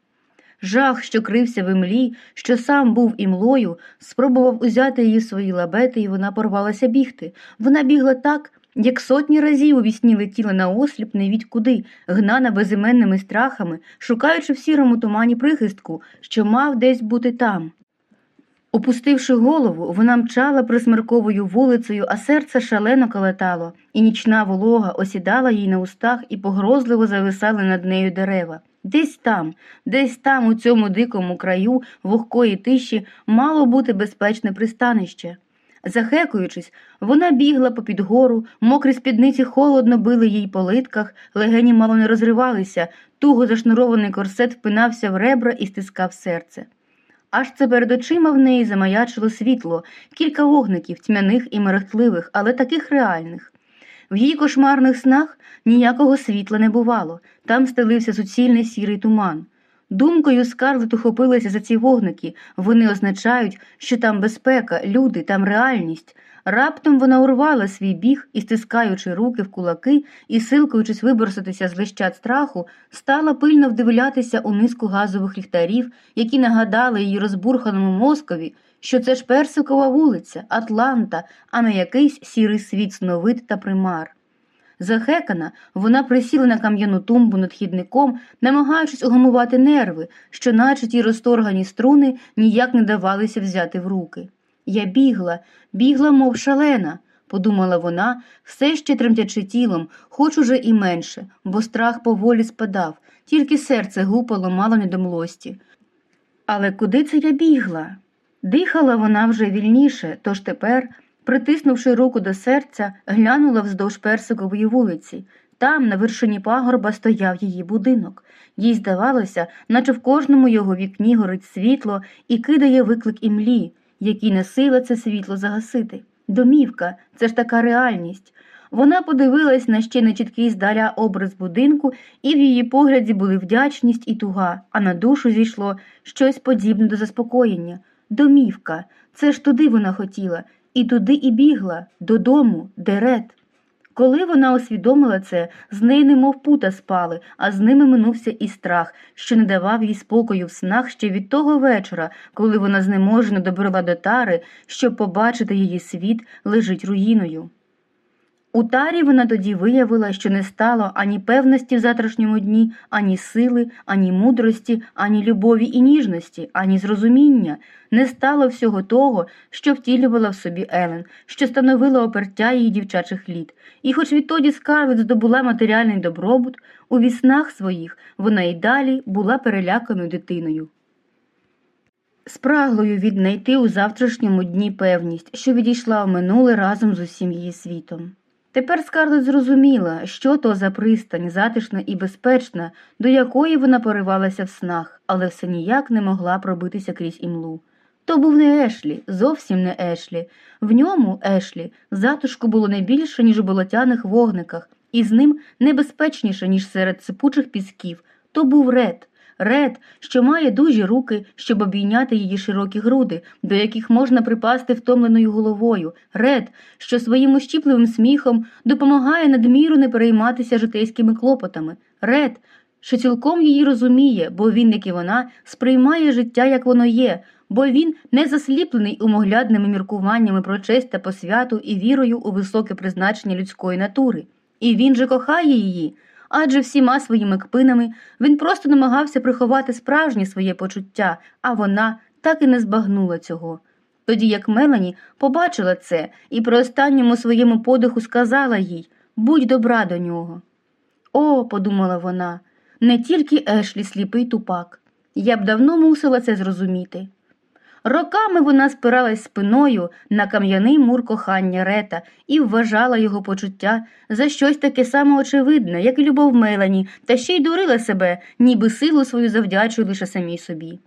Жах, що крився в імлі, що сам був імлою, спробував узяти її в свої лабети, і вона порвалася бігти. Вона бігла так, як сотні разів у вісні летіла на осліп невідь куди, гнана безіменними страхами, шукаючи в сірому тумані прихистку, що мав десь бути там. Опустивши голову, вона мчала присмерковою вулицею, а серце шалено калетало, і нічна волога осідала їй на устах і погрозливо зависали над нею дерева. Десь там, десь там, у цьому дикому краю вогкої тиші, мало бути безпечне пристанище. Захекуючись, вона бігла попід гору, мокрі спідниці холодно били їй по литках, легені мало не розривалися, туго зашнурований корсет впинався в ребра і стискав серце. Аж це перед очима в неї замаячило світло, кілька вогників, тьмяних і мерехтливих, але таких реальних. В її кошмарних снах ніякого світла не бувало, там стелився суцільний сірий туман. Думкою Скарлет ухопилася за ці вогники, вони означають, що там безпека, люди, там реальність. Раптом вона урвала свій біг і, стискаючи руки в кулаки і силкуючись виборситися з лищат страху, стала пильно вдивлятися у низку газових ліхтарів, які нагадали її розбурханому мозкові, що це ж Персикова вулиця, Атланта, а не якийсь сірий світ сновид та примар. Захекана, вона присіла на кам'яну тумбу над хідником, намагаючись угамувати нерви, що, наче ті розторгані струни, ніяк не давалися взяти в руки. Я бігла, бігла, мов шалена, подумала вона, все ще тремтячи тілом, хоч уже і менше, бо страх поволі спадав, тільки серце гупало мало не до млості. Але куди це я бігла? Дихала вона вже вільніше, тож тепер, притиснувши руку до серця, глянула вздовж персикової вулиці. Там, на вершині пагорба, стояв її будинок. Їй здавалося, наче в кожному його вікні горить світло і кидає виклик імлі, який не сила це світло загасити. Домівка це ж така реальність. Вона подивилась на ще нечіткий здаля образ будинку, і в її погляді були вдячність і туга, а на душу зійшло щось подібне до заспокоєння. Домівка, це ж туди вона хотіла, і туди і бігла, додому, де ред. Коли вона усвідомила це, з неї немов пута спали, а з ними минувся і страх, що не давав їй спокою в снах ще від того вечора, коли вона знеможено добрела до тари, щоб побачити її світ лежить руїною. У тарі вона тоді виявила, що не стало ані певності в завтрашньому дні, ані сили, ані мудрості, ані любові і ніжності, ані зрозуміння, не стало всього того, що втілювала в собі Елен, що становила опертя її дівчачих літ. І хоч відтоді Скарлет здобула матеріальний добробут, у віснах своїх вона й далі була переляканою дитиною. Спраглою віднайти у завтрашньому дні певність, що відійшла в минуле разом з усім її світом. Тепер Скарлет зрозуміла, що то за пристань, затишна і безпечна, до якої вона поривалася в снах, але все ніяк не могла пробитися крізь імлу. То був не Ешлі, зовсім не Ешлі. В ньому, Ешлі, затишку було не більше, ніж у болотяних вогниках, і з ним небезпечніше, ніж серед сипучих пісків. То був Ред. Ред, що має дужі руки, щоб обійняти її широкі груди, до яких можна припасти втомленою головою. Ред, що своїм ущіпливим сміхом допомагає надміру не перейматися житейськими клопотами. Ред, що цілком її розуміє, бо він, як і вона, сприймає життя, як воно є, бо він не засліплений умоглядними міркуваннями про честь та посвяту і вірою у високе призначення людської натури. І він же кохає її адже всіма своїми кпинами він просто намагався приховати справжнє своє почуття, а вона так і не збагнула цього. Тоді як Мелані побачила це і при останньому своєму подиху сказала їй будь добра до нього. О, подумала вона, не тільки Ешлі сліпий тупак. Я б давно мусила це зрозуміти. Роками вона спиралась спиною на кам'яний мур кохання Рета і вважала його почуття за щось таке саме очевидне, як і любов Мелані, та ще й дурила себе, ніби силу свою завдячує лише самій собі.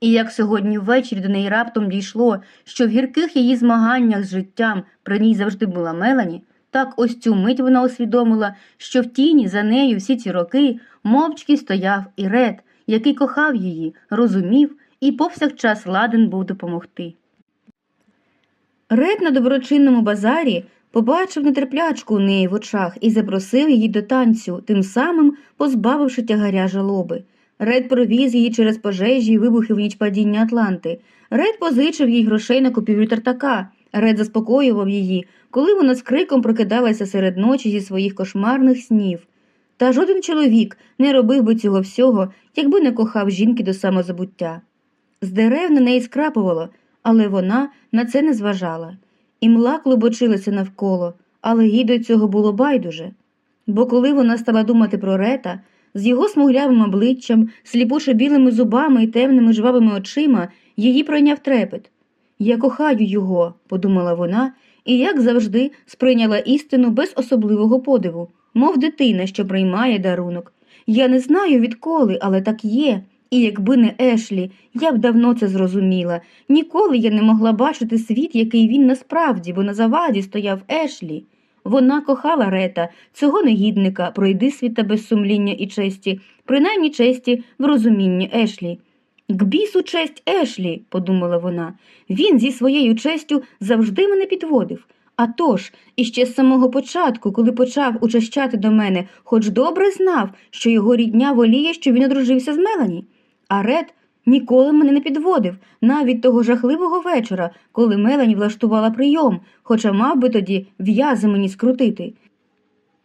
І як сьогодні ввечері до неї раптом дійшло, що в гірких її змаганнях з життям при ній завжди була Мелані, так ось цю мить вона усвідомила, що в тіні за нею всі ці роки мовчки стояв і Ред, який кохав її, розумів і повсякчас ладен був допомогти. Ред на доброчинному базарі побачив нетерплячку у неї в очах і запросив її до танцю, тим самим позбавивши тягаря жалоби. Ред провіз її через пожежі й вибухи в ніч падіння Атланти. Ред позичив їй грошей на купівлю тартака. Ред заспокоював її, коли вона з криком прокидалася серед ночі зі своїх кошмарних снів. Та жоден чоловік не робив би цього всього, якби не кохав жінки до самозабуття. З дерев на неї скрапувало, але вона на це не зважала. Імла клубочилася навколо, але їй до цього було байдуже. Бо коли вона стала думати про рета, з його смуглявим обличчям, сліпучо білими зубами і темними жвавими очима, її пройняв трепет. Я кохаю його, подумала вона, і, як завжди, сприйняла істину без особливого подиву, мов дитина, що приймає дарунок. Я не знаю відколи, але так є. І якби не Ешлі, я б давно це зрозуміла. Ніколи я не могла бачити світ, який він насправді, бо на заваді стояв Ешлі. Вона кохала Рета, цього негідника, пройди світа без сумління і честі, принаймні честі в розумінні Ешлі. К бісу честь Ешлі, подумала вона. Він зі своєю честю завжди мене підводив. А тож, іще з самого початку, коли почав учащати до мене, хоч добре знав, що його рідня воліє, що він одружився з Мелані. А Ред ніколи мене не підводив, навіть того жахливого вечора, коли Мелані влаштувала прийом, хоча мав би тоді в'язи мені скрутити.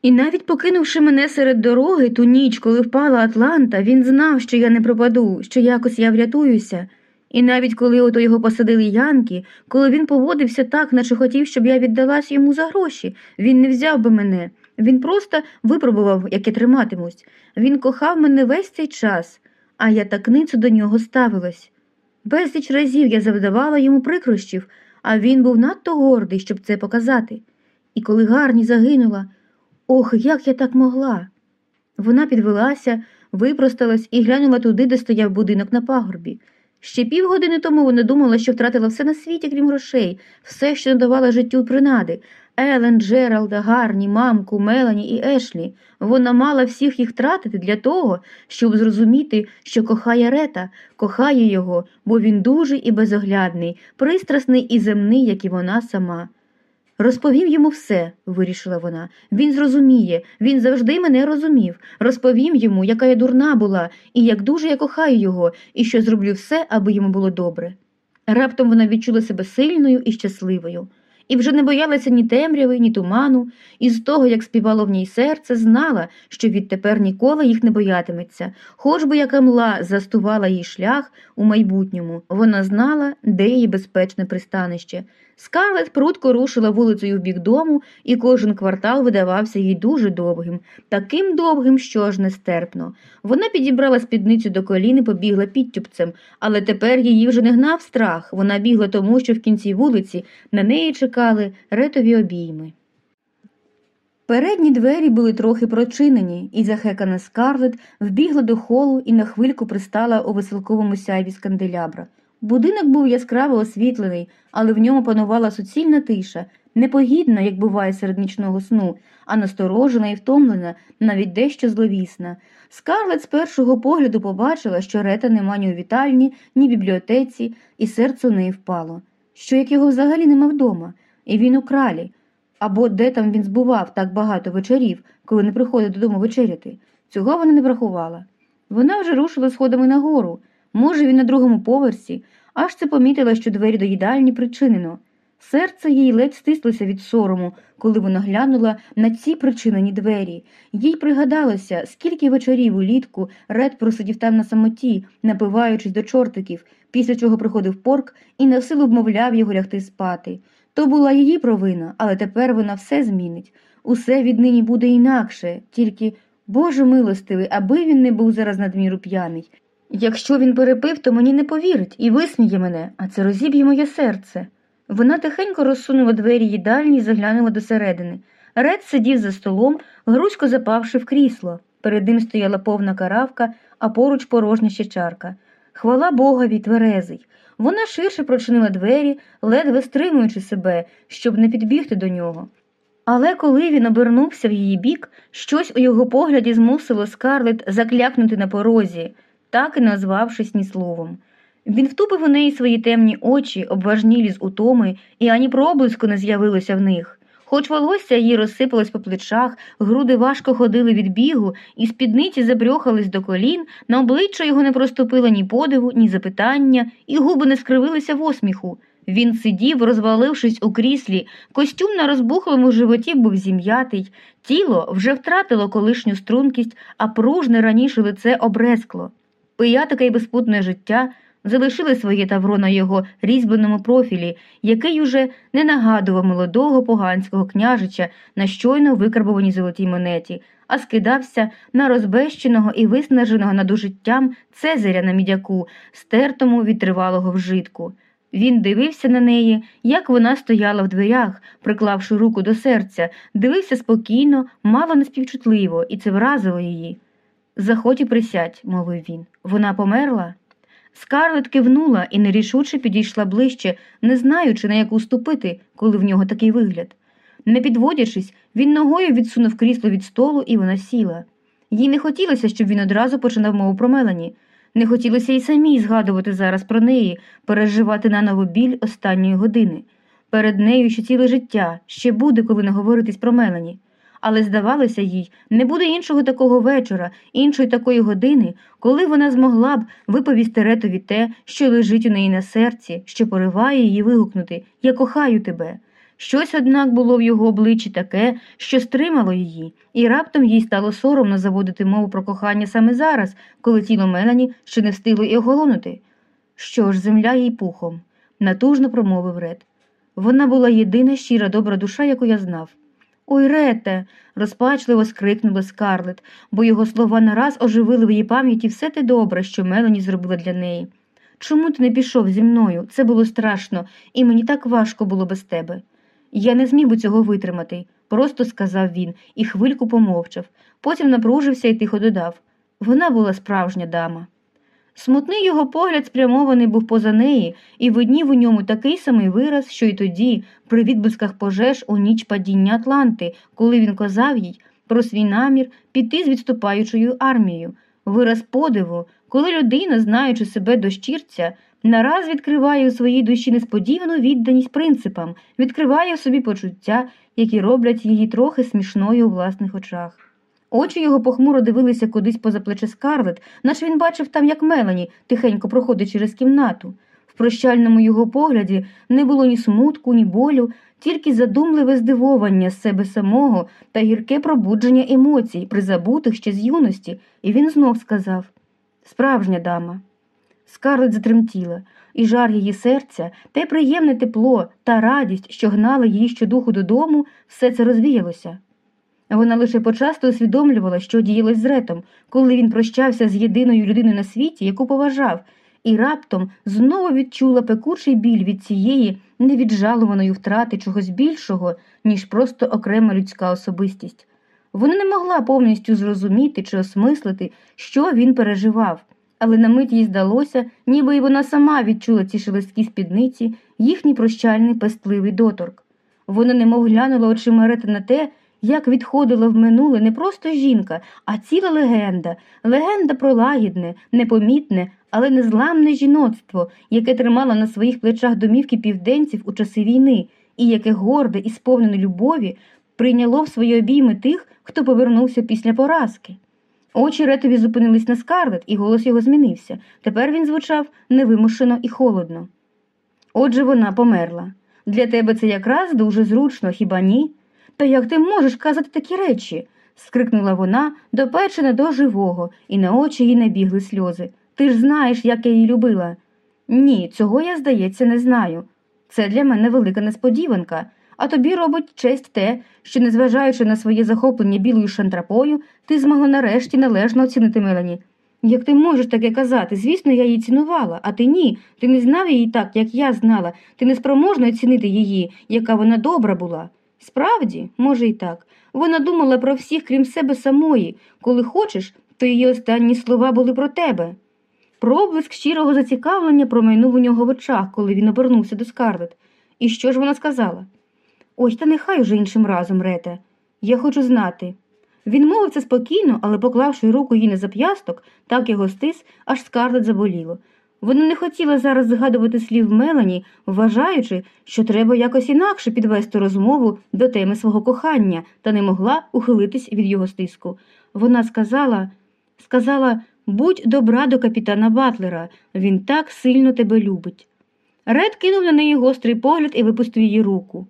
І навіть покинувши мене серед дороги ту ніч, коли впала Атланта, він знав, що я не пропаду, що якось я врятуюся. І навіть коли ото його посадили янки, коли він поводився так, наче хотів, щоб я віддалась йому за гроші, він не взяв би мене. Він просто випробував, як я триматимусь. Він кохав мене весь цей час, а я так ницо до нього ставилась. Безліч разів я завдавала йому прикрощів, а він був надто гордий, щоб це показати. І коли Гарні загинула, ох, як я так могла. Вона підвелася, випросталась і глянула туди, де стояв будинок на пагорбі. Ще півгодини тому вона думала, що втратила все на світі, крім грошей, все, що надавала життю принади Елен, Джералда, Гарні, мамку, Мелані і Ешлі. Вона мала всіх їх втратити для того, щоб зрозуміти, що кохає Рета, кохає його, бо він дужий і безоглядний, пристрасний і земний, як і вона сама. Розповім йому все, вирішила вона. Він зрозуміє, він завжди мене розумів. Розповім йому, яка я дурна була, і як дуже я кохаю його, і що зроблю все, аби йому було добре. Раптом вона відчула себе сильною і щасливою, і вже не боялася ні темряви, ні туману, і з того, як співало в ній серце, знала, що відтепер ніколи їх не боятиметься, хоч би яка мла застувала їй шлях у майбутньому. Вона знала, де її безпечне пристанище. Скарлет прудко рушила вулицею в бік дому, і кожен квартал видавався їй дуже довгим, таким довгим, що аж нестерпно. Вона підібрала спідницю до колін і побігла підтюпцем, але тепер її вже не гнав страх. Вона бігла тому, що в кінці вулиці на неї чекали ретові обійми. Передні двері були трохи прочинені, і захекана скарлет вбігла до холу і на хвильку пристала у веселковому сяйві з канделябра. Будинок був яскраво освітлений, але в ньому панувала суцільна тиша, непогідна, як буває серед нічного сну, а насторожена і втомлена, навіть дещо зловісна. Скарлет з першого погляду побачила, що рета нема ні у вітальні, ні в бібліотеці, і серце у неї впало. Що як його взагалі нема вдома, і він у кралі, або де там він збував так багато вечорів, коли не приходив додому вечеряти. Цього вона не врахувала. Вона вже рушила сходами нагору. Може, він на другому поверсі, аж це помітила, що двері до їдальні причинено. Серце їй ледь стислося від сорому, коли вона глянула на ці причинені двері. Їй пригадалося, скільки вечорів улітку Ред просидів там на самоті, напиваючись до чортиків, після чого приходив порк і на силу вмовляв його лягти спати. То була її провина, але тепер вона все змінить. Усе віднині буде інакше, тільки, Боже милостивий, аби він не був зараз надміру п'яний. Якщо він перепив, то мені не повірить і висміє мене, а це розіб'є моє серце. Вона тихенько розсунула двері їдальні і заглянула досередини. Ред сидів за столом, грузько запавши в крісло. Перед ним стояла повна каравка, а поруч порожня ще чарка. Хвала Богові, тверезий. Вона ширше прочинила двері, ледве стримуючи себе, щоб не підбігти до нього. Але коли він обернувся в її бік, щось у його погляді змусило скарлет заклякнути на порозі так і назвавшись ні словом. Він втупив у неї свої темні очі, обважнілі з утоми, і ані проблиску не з'явилося в них. Хоч волосся її розсипалось по плечах, груди важко ходили від бігу, і спідниці забрьохались до колін, на обличчя його не проступило ні подиву, ні запитання, і губи не скривилися в осміху. Він сидів, розвалившись у кріслі, костюм на розбухлому животі був зім'ятий, тіло вже втратило колишню стрункість, а пружне раніше лице обрескло. Пиятика й безпутне життя залишили своє тавро на його різьбленому профілі, який уже не нагадував молодого поганського княжича на щойно викарбованій золотій монеті, а скидався на розбещеного і виснаженого над ужиттям Цезаря на мідяку, стертому від тривалого вжитку. Він дивився на неї, як вона стояла в дверях, приклавши руку до серця, дивився спокійно, мало неспівчутливо, і це вразило її. Заходь і присядь, мовив він. Вона померла? Скарлет кивнула і нерішуче підійшла ближче, не знаючи, на яку ступити, коли в нього такий вигляд. Не підводячись, він ногою відсунув крісло від столу, і вона сіла. Їй не хотілося, щоб він одразу починав мову про Мелані. Не хотілося й самій згадувати зараз про неї, переживати наново біль останньої години. Перед нею ще ціле життя, ще буде, коли не говоритись про Мелані. Але здавалося їй, не буде іншого такого вечора, іншої такої години, коли вона змогла б виповісти Ретові те, що лежить у неї на серці, що пориває її вигукнути Я кохаю тебе. Щось, однак, було в його обличчі таке, що стримало її, і раптом їй стало соромно заводити мову про кохання саме зараз, коли тіло Мелані ще не встигло і оголонути. Що ж, земля їй пухом, натужно промовив Ред. Вона була єдина щира добра душа, яку я знав. Ой, Рете. розпачливо скрикнула Скарлет, бо його слова нараз оживили в її пам'яті все те добре, що Мелані зробила для неї. Чому ти не пішов зі мною? Це було страшно, і мені так важко було без тебе. Я не зміг би цього витримати, просто сказав він і хвильку помовчав. Потім напружився і тихо додав вона була справжня дама. Смутний його погляд спрямований був поза неї, і виднів у ньому такий самий вираз, що й тоді, при відблисках пожеж у ніч падіння Атланти, коли він казав їй про свій намір піти з відступаючою армією, вираз подиву, коли людина, знаючи себе дощірця, нараз відкриває у своїй душі несподівану відданість принципам, відкриває в собі почуття, які роблять її трохи смішною у власних очах. Очі його похмуро дивилися кудись поза плече скарлет, наче він бачив там, як Мелані тихенько проходить через кімнату. В прощальному його погляді не було ні смутку, ні болю, тільки задумливе здивовання з себе самого та гірке пробудження емоцій, призабутих ще з юності, і він знов сказав Справжня дама. Скарлет затремтіла, і жар її серця, те приємне тепло та радість, що гнали її щодуху додому, все це розвіялося. Вона лише почасто усвідомлювала, що діялось з Ретом, коли він прощався з єдиною людиною на світі, яку поважав, і раптом знову відчула пекучий біль від цієї невіджалуваної втрати чогось більшого, ніж просто окрема людська особистість. Вона не могла повністю зрозуміти чи осмислити, що він переживав, але на мить їй здалося, ніби й вона сама відчула ці шелесткі спідниці, їхній прощальний пестливий доторк. Вона немов глянула очима Рета на те, як відходила в минуле не просто жінка, а ціла легенда, легенда про лагідне, непомітне, але незламне жіноцтво, яке тримало на своїх плечах домівки південців у часи війни, і яке горде і сповнене любові прийняло в свої обійми тих, хто повернувся після поразки. Очі Ретові зупинились на скарлет, і голос його змінився. Тепер він звучав невимушено і холодно. Отже, вона померла. Для тебе це якраз дуже зручно, хіба ні? Та як ти можеш казати такі речі? скрикнула вона, допечена до живого, і на очі їй набігли сльози. Ти ж знаєш, як я її любила. Ні, цього я, здається, не знаю. Це для мене велика несподіванка, а тобі робить честь те, що, незважаючи на своє захоплення білою шантрапою, ти змогла нарешті належно оцінити Мелані. Як ти можеш таке казати? Звісно, я її цінувала, а ти ні. Ти не знав її так, як я знала, ти не спроможна оцінити її, яка вона добра була. Справді, може, і так. Вона думала про всіх, крім себе самої. Коли хочеш, то її останні слова були про тебе. Проблиск щирого зацікавлення промайнув у нього в очах, коли він обернувся до скарлет. І що ж вона сказала? Ось та нехай уже іншим разом, Рете. Я хочу знати. Він мовив це спокійно, але, поклавши руку їй на зап'ясток, так його стис, аж скарлет заболіло. Вона не хотіла зараз згадувати слів Мелані, вважаючи, що треба якось інакше підвести розмову до теми свого кохання, та не могла ухилитись від його стиску. Вона сказала, сказала, будь добра до капітана Батлера, він так сильно тебе любить. Ред кинув на неї гострий погляд і випустив її руку.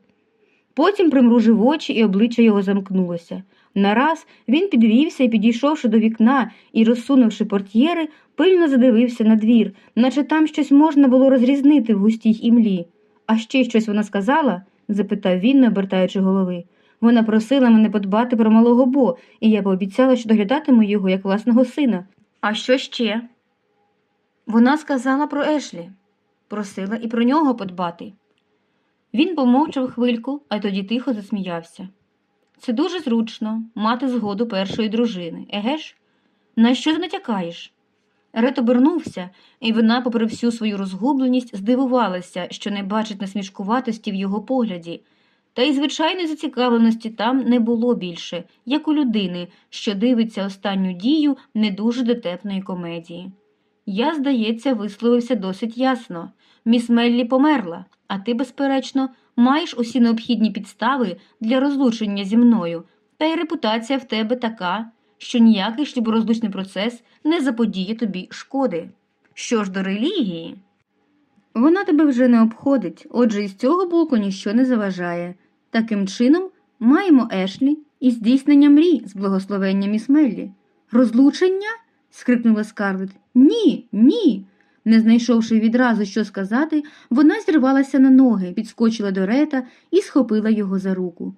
Потім примружив очі, і обличчя його замкнулося. Нараз він підвівся і, підійшовши до вікна і розсунувши портьєри, пильно задивився на двір, наче там щось можна було розрізнити в густій імлі. А ще щось вона сказала? запитав він, не обертаючи голови. Вона просила мене подбати про малого Бо, і я пообіцяла, що доглядатиму його як власного сина. А що ще? Вона сказала про Ешлі. просила і про нього подбати. Він помовчав хвильку, а тоді тихо засміявся. Це дуже зручно мати згоду першої дружини, еге ж? На що ти натякаєш? Рет обернувся, і вона, попри всю свою розгубленість, здивувалася, що не бачить насмішкуватості в його погляді, та й звичайної зацікавленості там не було більше, як у людини, що дивиться останню дію не дуже дотепної комедії. Я, здається, висловився досить ясно. Міс Меллі померла, а ти, безперечно, маєш усі необхідні підстави для розлучення зі мною, та й репутація в тебе така, що ніякий шлюборозлучний процес не заподіє тобі шкоди. Що ж до релігії? Вона тебе вже не обходить, отже, із цього боку ніщо не заважає. Таким чином, маємо Ешлі і здійснення мрій з благословенням міс Меллі. Розлучення? скрикнула Скарлет. Ні, ні. Не знайшовши відразу, що сказати, вона зірвалася на ноги, підскочила до рета і схопила його за руку.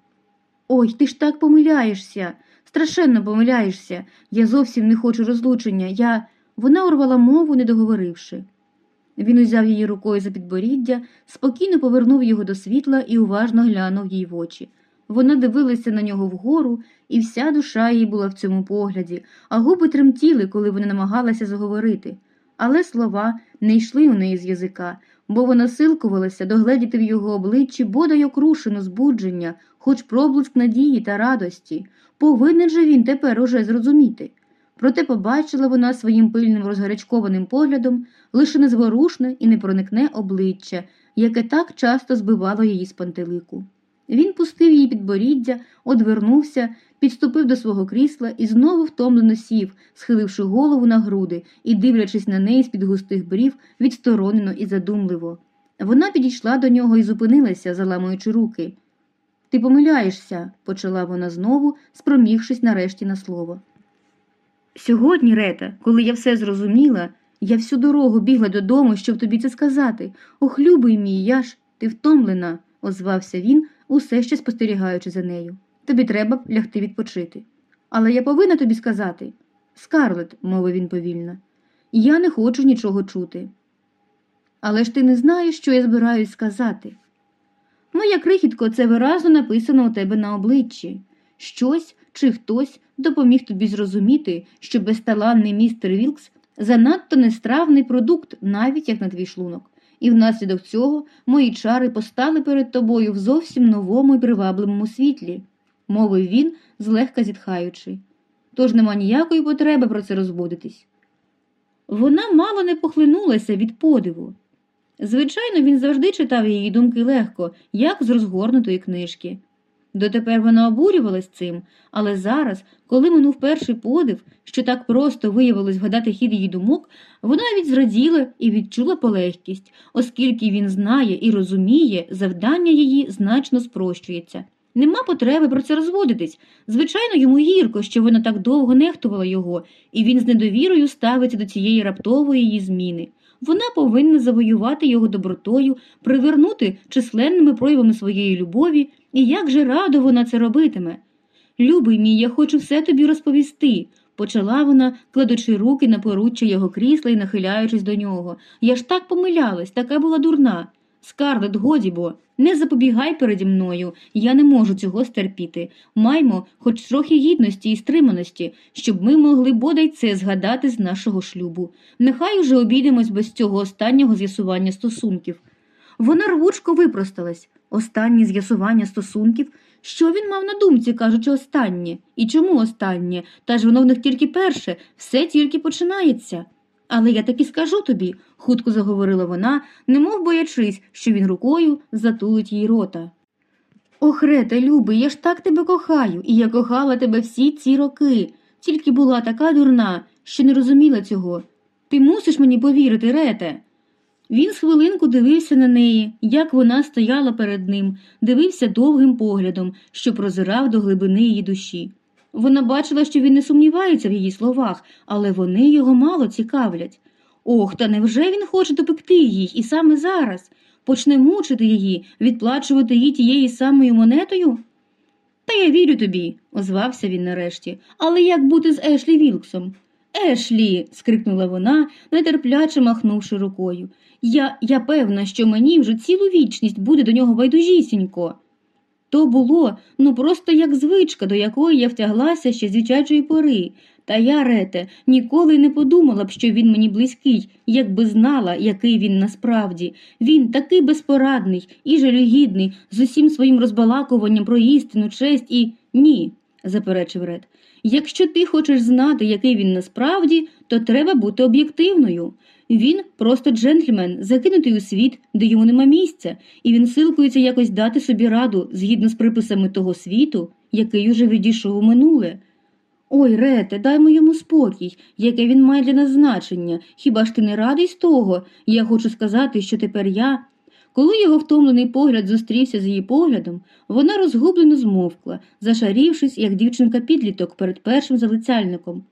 Ой, ти ж так помиляєшся, страшенно помиляєшся. Я зовсім не хочу розлучення. Я. Вона урвала мову, не договоривши. Він узяв її рукою за підборіддя, спокійно повернув його до світла і уважно глянув їй в очі. Вона дивилася на нього вгору, і вся душа її була в цьому погляді, а губи тремтіли, коли вона намагалася заговорити. Але слова не йшли у неї з язика, бо вона силкувалася догледіти в його обличчі бодай окрушену збудження, хоч проблиск надії та радості. Повинен же він тепер уже зрозуміти. Проте побачила вона своїм пильним розгарячкованим поглядом лише незворушне і непроникне обличчя, яке так часто збивало її з пантелику. Він пустив її підборіддя, одвернувся, підступив до свого крісла і знову втомлено сів, схиливши голову на груди і дивлячись на неї з-під густих брів відсторонено і задумливо. Вона підійшла до нього і зупинилася, заламуючи руки. Ти помиляєшся, почала вона знову, спромігшись нарешті на слово. Сьогодні, Рета, коли я все зрозуміла, я всю дорогу бігла додому, щоб тобі це сказати. Ох, любий мій, я ж, ти втомлена, озвався він, усе ще спостерігаючи за нею. Тобі треба лягти відпочити. Але я повинна тобі сказати. Скарлет, мовив він повільно, я не хочу нічого чути. Але ж ти не знаєш, що я збираюсь сказати. Моя крихітко, це виразно написано у тебе на обличчі. Щось чи хтось допоміг тобі зрозуміти, що безталанний містер Вілкс занадто нестравний продукт, навіть як на твій шлунок, і внаслідок цього мої чари постали перед тобою в зовсім новому і привабливому світлі, мовив він, злегка зітхаючи. Тож нема ніякої потреби про це розбудитись. Вона мало не похлинулася від подиву. Звичайно, він завжди читав її думки легко, як з розгорнутої книжки. Дотепер вона обурювалась цим, але зараз, коли минув перший подив, що так просто виявилось вгадати хід її думок, вона навіть зраділа і відчула полегкість, оскільки він знає і розуміє, завдання її значно спрощується. Нема потреби про це розводитись. Звичайно, йому гірко, що вона так довго нехтувала його, і він з недовірою ставиться до цієї раптової її зміни. Вона повинна завоювати його добротою, привернути численними проявами своєї любові, і як же радо вона це робитиме. Любий мій, я хочу все тобі розповісти, почала вона, кладучи руки на поруччя його крісла і нахиляючись до нього. Я ж так помилялась, така була дурна. Скарлет, годі бо, не запобігай переді мною, я не можу цього стерпіти. Маймо хоч трохи гідності і стриманості, щоб ми могли бодай це згадати з нашого шлюбу. Нехай уже обійдемось без цього останнього з'ясування стосунків. Вона рвучко випросталась. Останнє з'ясування стосунків. Що він мав на думці, кажучи, останнє? І чому останнє? Та ж воно в них тільки перше, все тільки починається. Але я таки скажу тобі, хутко заговорила вона, немов боячись, що він рукою затулить їй рота. Ох, Рете, любий, я ж так тебе кохаю, і я кохала тебе всі ці роки, тільки була така дурна, що не розуміла цього. Ти мусиш мені повірити, Рете. Він з хвилинку дивився на неї, як вона стояла перед ним, дивився довгим поглядом, що прозирав до глибини її душі. Вона бачила, що він не сумнівається в її словах, але вони його мало цікавлять. Ох, та невже він хоче допекти їй і саме зараз? Почне мучити її, відплачувати їй тією самою монетою? Та я вірю тобі, озвався він нарешті. Але як бути з Ешлі Вілксом? Ешлі. скрикнула вона, нетерпляче махнувши рукою. Я я певна, що мені вже цілу вічність буде до нього байдужісінько. То було ну просто як звичка, до якої я втяглася ще з дитячої пори. Та я, Рете, ніколи не подумала б, що він мені близький, якби знала, який він насправді. Він такий безпорадний і жалюгідний, з усім своїм розбалакуванням про істину, честь і ні, заперечив Ред. Якщо ти хочеш знати, який він насправді, то треба бути об'єктивною. Він просто джентльмен, закинутий у світ, де йому нема місця, і він силкується якось дати собі раду згідно з приписами того світу, який уже відійшов у минуле. Ой, Рете, даймо йому спокій, яке він має для нас значення. Хіба ж ти не радий з того? Я хочу сказати, що тепер я. Коли його втомлений погляд зустрівся з її поглядом, вона розгублено змовкла, зашарівшись, як дівчинка підліток перед першим залицяльником.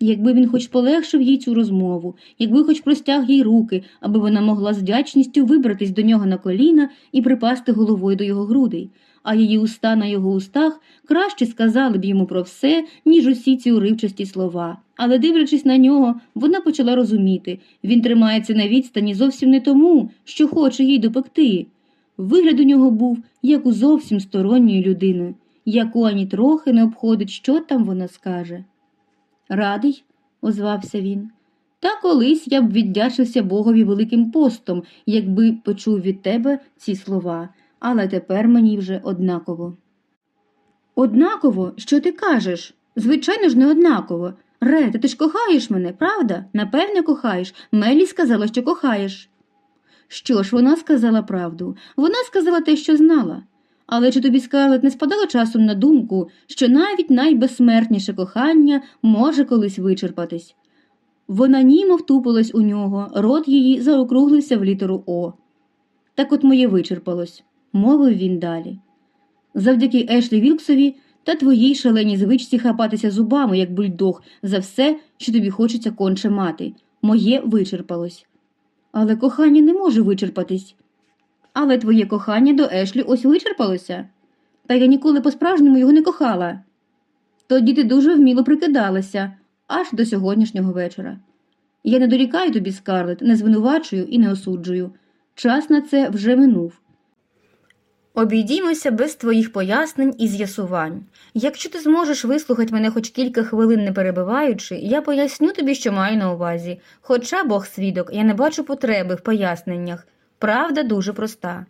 Якби він хоч полегшив їй цю розмову, якби хоч простяг їй руки, аби вона могла з вдячністю вибратись до нього на коліна і припасти головою до його грудей, а її уста на його устах краще сказали б йому про все, ніж усі ці уривчасті слова. Але, дивлячись на нього, вона почала розуміти він тримається на відстані зовсім не тому, що хоче їй допекти. Вигляд у нього був як у зовсім сторонньої людини, яку ані трохи не обходить, що там вона скаже. Радий, озвався він. Та колись я б віддячився Богові великим постом, якби почув від тебе ці слова, але тепер мені вже однаково. Однаково, що ти кажеш? Звичайно ж, не однаково. Рете, ти ж кохаєш мене, правда? Напевне, кохаєш. Мелі сказала, що кохаєш. Що ж, вона сказала правду. Вона сказала те, що знала. Але чи тобі, Скарлет, не спадало часом на думку, що навіть найбезсмертніше кохання може колись вичерпатись? Вона німо втупилась у нього, рот її заокруглився в літеру О. Так от моє вичерпалось, мовив він далі. Завдяки Ешлі Вілксові та твоїй шаленій звичці хапатися зубами, як бульдог, за все, що тобі хочеться конче мати. Моє вичерпалось. Але кохання не може вичерпатись. Але твоє кохання до Ешлі ось вичерпалося. Та я ніколи по-справжньому його не кохала. Тоді ти дуже вміло прикидалася аж до сьогоднішнього вечора. Я не дорікаю тобі, Скарлет, не звинувачую і не осуджую. Час на це вже минув. Обійдімося без твоїх пояснень і з'ясувань. Якщо ти зможеш вислухати мене хоч кілька хвилин не перебиваючи, я поясню тобі, що маю на увазі. Хоча Бог свідок, я не бачу потреби в поясненнях. Правда дуже проста.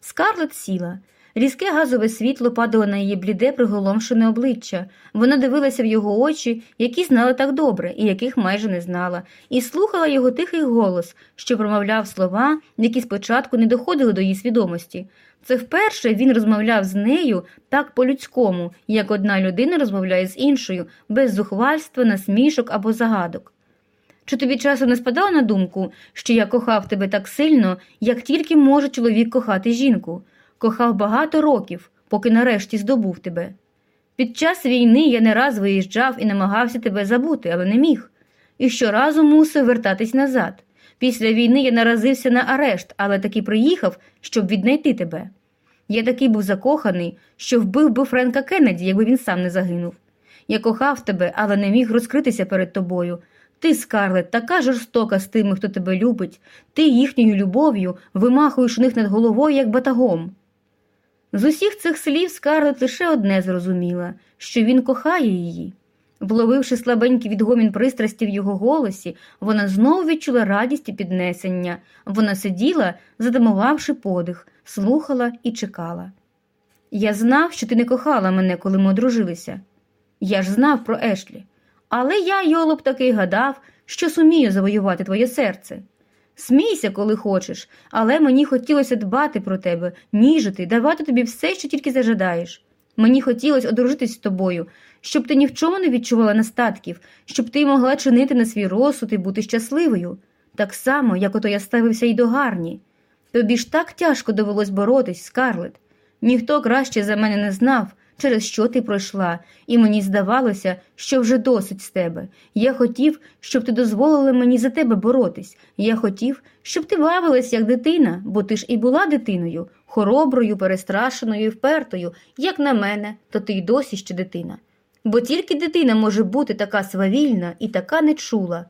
Скарлет сіла. Різке газове світло падало на її бліде, приголомшене обличчя. Вона дивилася в його очі, які знала так добре і яких майже не знала, і слухала його тихий голос, що промовляв слова, які спочатку не доходили до її свідомості. Це вперше він розмовляв з нею так по-людському, як одна людина розмовляє з іншою, без зухвальства, насмішок або загадок. Чи тобі часом не спадало на думку, що я кохав тебе так сильно, як тільки може чоловік кохати жінку? Кохав багато років, поки нарешті здобув тебе. Під час війни я не раз виїжджав і намагався тебе забути, але не міг. І щоразу мусив вертатись назад. Після війни я наразився на арешт, але таки приїхав, щоб віднайти тебе. Я такий був закоханий, що вбив би Френка Кеннеді, якби він сам не загинув. Я кохав тебе, але не міг розкритися перед тобою. Ти, Скарлет, така жорстока з тими, хто тебе любить, ти їхньою любов'ю вимахуєш у них над головою, як батагом. З усіх цих слів Скарлет лише одне зрозуміла, що він кохає її. Вловивши слабенький відгомін пристрасті в його голосі, вона знову відчула радість і піднесення. Вона сиділа, задимувавши подих, слухала і чекала. Я знав, що ти не кохала мене, коли ми одружилися. Я ж знав про Ешлі. Але я, йолоп, таки гадав, що сумію завоювати твоє серце. Смійся, коли хочеш, але мені хотілося дбати про тебе, ніжити, давати тобі все, що тільки зажадаєш. Мені хотілося одружитись з тобою, щоб ти ні в чому не відчувала настатків, щоб ти могла чинити на свій розсуд і бути щасливою, так само, як ото я ставився й до гарні. Тобі ж так тяжко довелось боротись, Скарлет. Ніхто краще за мене не знав, через що ти пройшла, і мені здавалося, що вже досить з тебе. Я хотів, щоб ти дозволила мені за тебе боротись. Я хотів, щоб ти бавилась як дитина, бо ти ж і була дитиною, хороброю, перестрашеною і впертою, як на мене, то ти й досі ще дитина. бо тільки дитина може бути така свавільна і така нечула.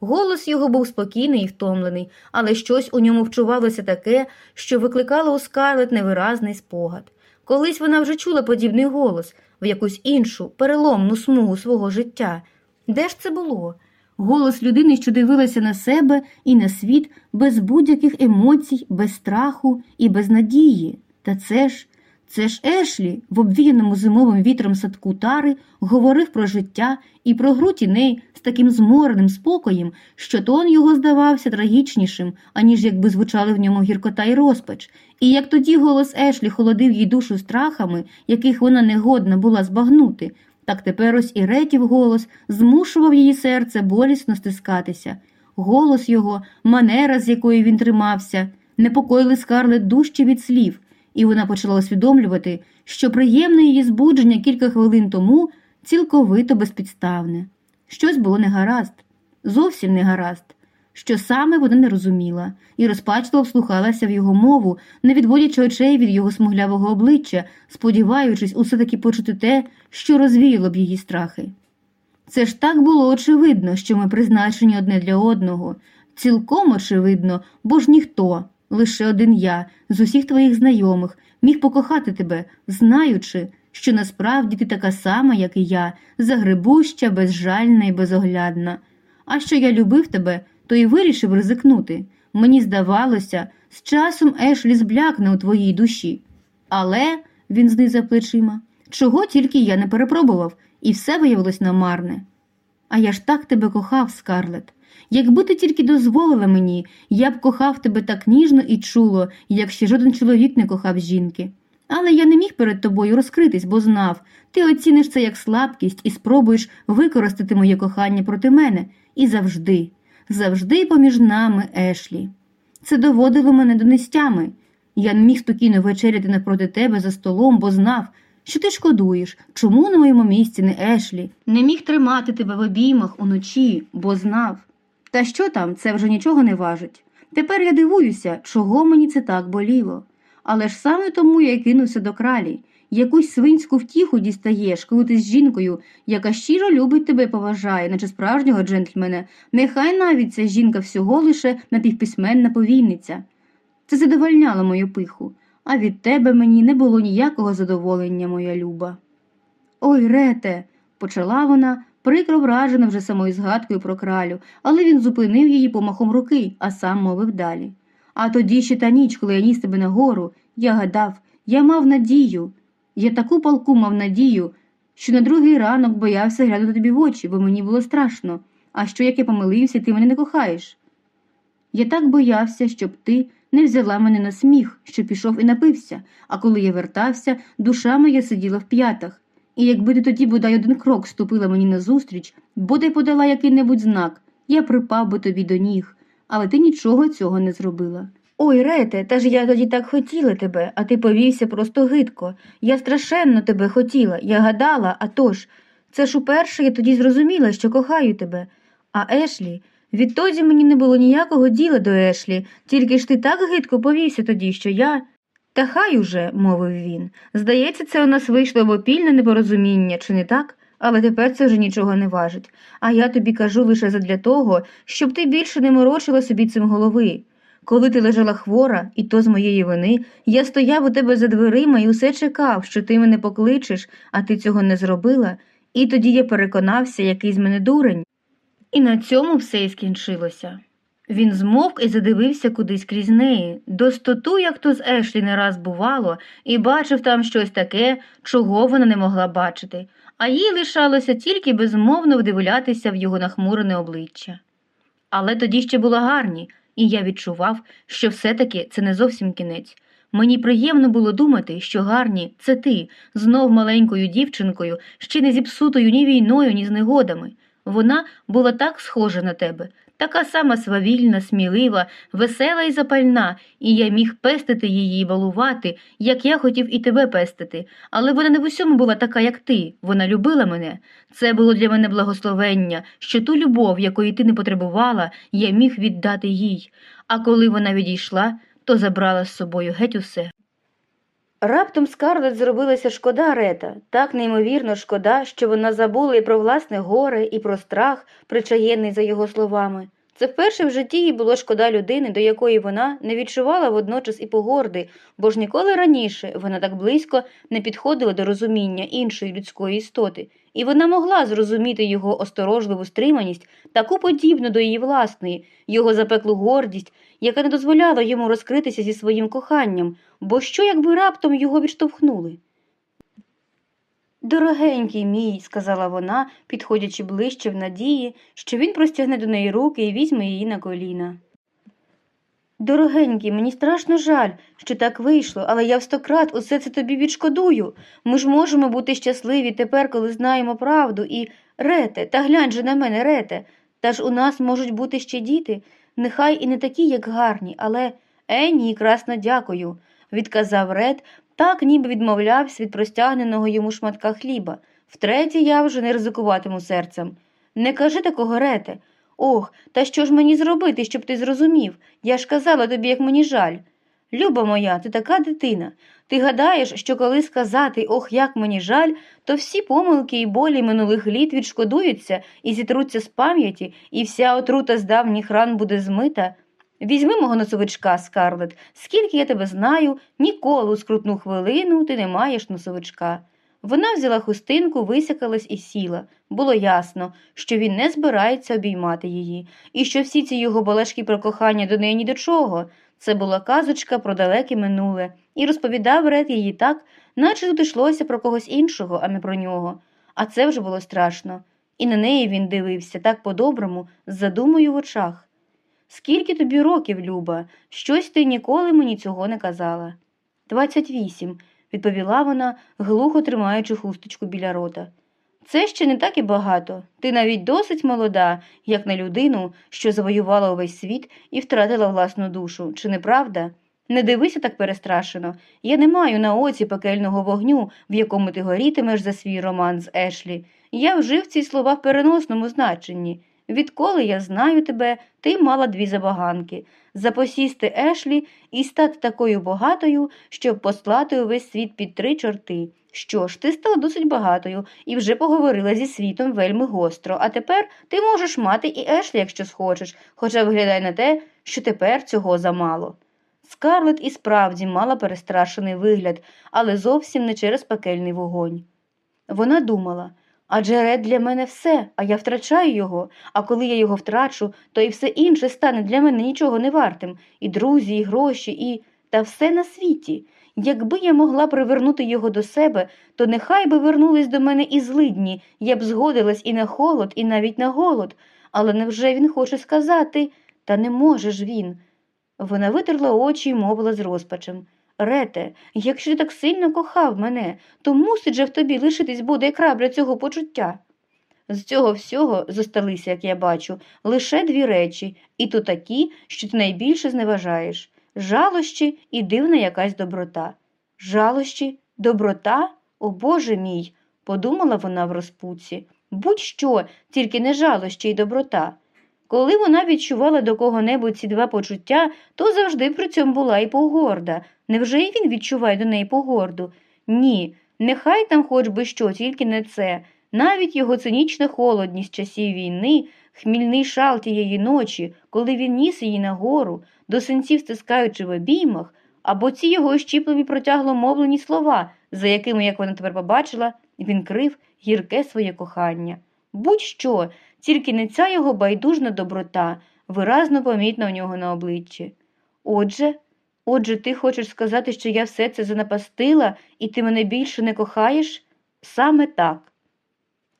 Голос його був спокійний і втомлений, але щось у ньому вчувалося таке, що викликало у Скарлет невиразний спогад. Колись вона вже чула подібний голос в якусь іншу, переломну смугу свого життя. Де ж це було? Голос людини, що дивилася на себе і на світ без будь-яких емоцій, без страху і без надії. Та це ж, це ж Ешлі в обвіяному зимовим вітром садку тари говорив про життя і про гру тіней з таким змореним спокоєм, що тон його здавався трагічнішим, аніж якби звучали в ньому гіркота й розпач. І як тоді голос Ешлі холодив їй душу страхами, яких вона не годна була збагнути, так тепер ось і ретів голос змушував її серце болісно стискатися. Голос його, манера, з якої він тримався, непокоїли Скарлет дужче від слів, і вона почала усвідомлювати, що приємне її збудження кілька хвилин тому цілковито безпідставне. Щось було негаразд, зовсім негаразд, що саме вона не розуміла, і розпачливо вслухалася в його мову, не відводячи очей від його смуглявого обличчя, сподіваючись усе таки почути те, що розвіяло б її страхи. Це ж так було очевидно, що ми призначені одне для одного, цілком очевидно, бо ж ніхто, лише один я, з усіх твоїх знайомих, міг покохати тебе, знаючи, що насправді ти така сама, як і я, загребуща, безжальна і безоглядна. А що я любив тебе, то й вирішив ризикнути. Мені здавалося, з часом Ешлі зблякне у твоїй душі. Але, він знизав плечима, чого тільки я не перепробував, і все виявилось намарне. А я ж так тебе кохав, Скарлет. Якби ти тільки дозволила мені, я б кохав тебе так ніжно і чуло, як ще жоден чоловік не кохав жінки. Але я не міг перед тобою розкритись, бо знав, ти оціниш це як слабкість і спробуєш використати моє кохання проти мене. І завжди, завжди поміж нами, Ешлі. Це доводило мене до нестями. Я не міг спокійно вечеряти напроти тебе за столом, бо знав, що ти шкодуєш, чому на моєму місці не Ешлі? Не міг тримати тебе в обіймах уночі, бо знав. Та що там, це вже нічого не важить. Тепер я дивуюся, чого мені це так боліло. Але ж саме тому я кинувся до кралі. Якусь свинську втіху дістаєш, коли ти з жінкою, яка щиро любить тебе і поважає, наче справжнього джентльмена, нехай навіть ця жінка всього лише напівписьменна повійниця. Це задовольняло мою пиху, а від тебе мені не було ніякого задоволення, моя люба. Ой, рете, почала вона, прикро вражена вже самою згадкою про кралю, але він зупинив її помахом руки, а сам мовив далі. А тоді ще та ніч, коли я ніс тебе нагору, я гадав, я мав надію. Я таку палку мав надію, що на другий ранок боявся глянути тобі в очі, бо мені було страшно. А що як я помилився, ти мене не кохаєш? Я так боявся, щоб ти не взяла мене на сміх, що пішов і напився, а коли я вертався, душа моя сиділа в п'ятах. І якби ти тоді бодай один крок ступила мені назустріч, бодай подала який-небудь знак, я припав би тобі до ніг, але ти нічого цього не зробила. Ой, Рете, та ж я тоді так хотіла тебе, а ти повівся просто гидко. Я страшенно тебе хотіла, я гадала, а тож. Це ж уперше я тоді зрозуміла, що кохаю тебе. А Ешлі, відтоді мені не було ніякого діла до Ешлі, тільки ж ти так гидко повівся тоді, що я. Та хай уже, мовив він. Здається, це у нас вийшло обопільне непорозуміння, чи не так? Але тепер це вже нічого не важить. А я тобі кажу лише задля того, щоб ти більше не морочила собі цим голови. Коли ти лежала хвора, і то з моєї вини, я стояв у тебе за дверима і усе чекав, що ти мене покличеш, а ти цього не зробила, і тоді я переконався, який з мене дурень. І на цьому все і скінчилося. Він змовк і задивився кудись крізь неї, достоту, як то з Ешлі не раз бувало, і бачив там щось таке, чого вона не могла бачити, а їй лишалося тільки безмовно вдивлятися в його нахмурене обличчя. Але тоді ще була гарні, і я відчував, що все-таки це не зовсім кінець. Мені приємно було думати, що гарні це ти, знов маленькою дівчинкою, ще не зіпсутою ні війною, ні з негодами. Вона була так схожа на тебе, така сама свавільна, смілива, весела і запальна, і я міг пестити її і балувати, як я хотів і тебе пестити. Але вона не в усьому була така, як ти. Вона любила мене. Це було для мене благословення, що ту любов, якої ти не потребувала, я міг віддати їй. А коли вона відійшла, то забрала з собою геть усе. Раптом Скарлет зробилася шкода Рета, так неймовірно шкода, що вона забула і про власне горе, і про страх, причаєнний за його словами. Це вперше в житті їй було шкода людини, до якої вона не відчувала водночас і погорди, бо ж ніколи раніше вона так близько не підходила до розуміння іншої людської істоти, і вона могла зрозуміти його осторожливу стриманість, таку подібну до її власної, його запеклу гордість, яка не дозволяла йому розкритися зі своїм коханням, бо що, якби раптом його відштовхнули? Дорогенький мій, сказала вона, підходячи ближче в надії, що він простягне до неї руки і візьме її на коліна. Дорогенький, мені страшно жаль, що так вийшло, але я в сто крат усе це тобі відшкодую. Ми ж можемо бути щасливі тепер, коли знаємо правду, і рете, та глянь же на мене, рете. Та ж у нас можуть бути ще діти, нехай і не такі, як гарні, але е, ні, красно дякую, відказав Ред, так ніби відмовлявся від простягненого йому шматка хліба. Втретє, я вже не ризикуватиму серцем. Не кажи такого, Рете. Ох, та що ж мені зробити, щоб ти зрозумів? Я ж казала тобі, як мені жаль. Люба моя, ти така дитина. Ти гадаєш, що коли сказати ох, як мені жаль, то всі помилки і болі минулих літ відшкодуються і зітруться з пам'яті, і вся отрута з давніх ран буде змита. Візьми мого носовичка, Скарлет, скільки я тебе знаю, ніколи у скрутну хвилину ти не маєш носовичка. Вона взяла хустинку, висякалась і сіла. Було ясно, що він не збирається обіймати її, і що всі ці його балашки про кохання до неї ні до чого. Це була казочка про далеке минуле, і розповідав Ред її так, наче тут йшлося про когось іншого, а не про нього. А це вже було страшно. І на неї він дивився так по-доброму, з задумою в очах. Скільки тобі років, Люба, щось ти ніколи мені цього не казала. Двадцять вісім, відповіла вона, глухо тримаючи хусточку біля рота. Це ще не так і багато. Ти навіть досить молода, як на людину, що завоювала увесь світ і втратила власну душу, чи не правда? Не дивися так перестрашено. Я не маю на оці пекельного вогню, в якому ти горітимеш за свій роман з Ешлі. Я вжив ці слова в переносному значенні. Відколи я знаю тебе, ти мала дві забаганки запосісти Ешлі і стати такою багатою, щоб послати увесь світ під три чорти. Що ж, ти стала досить багатою і вже поговорила зі світом вельми гостро, а тепер ти можеш мати і Ешлі, якщо схочеш, хоча виглядає на те, що тепер цього замало. Скарлет і справді мала перестрашений вигляд, але зовсім не через пекельний вогонь. Вона думала адже Ред для мене все, а я втрачаю його, а коли я його втрачу, то і все інше стане для мене нічого не вартим і друзі, і гроші, і та все на світі. Якби я могла привернути його до себе, то нехай би вернулись до мене і злидні, я б згодилась і на холод, і навіть на голод. Але невже він хоче сказати? Та не може ж він. Вона витерла очі і мовила з розпачем. Рете, якщо ти так сильно кохав мене, то мусить же в тобі лишитись буде крабля цього почуття. З цього всього зосталися, як я бачу, лише дві речі, і то такі, що ти найбільше зневажаєш жалощі і дивна якась доброта. Жалощі, доброта, о Боже мій, подумала вона в розпуці. Будь-що, тільки не жалощі й доброта. Коли вона відчувала до кого-небудь ці два почуття, то завжди при цьому була і погорда. Невже і він відчуває до неї погорду? Ні, нехай там хоч би що, тільки не це. Навіть його цинічна холодність часів війни, хмільний шал тієї ночі, коли він ніс її нагору, до синців стискаючи в обіймах, або ці його ощіпливі протягло мовлені слова, за якими, як вона тепер побачила, він крив гірке своє кохання. Будь-що, тільки не ця його байдужна доброта, виразно помітна у нього на обличчі. Отже, отже, ти хочеш сказати, що я все це занапастила, і ти мене більше не кохаєш? Саме так.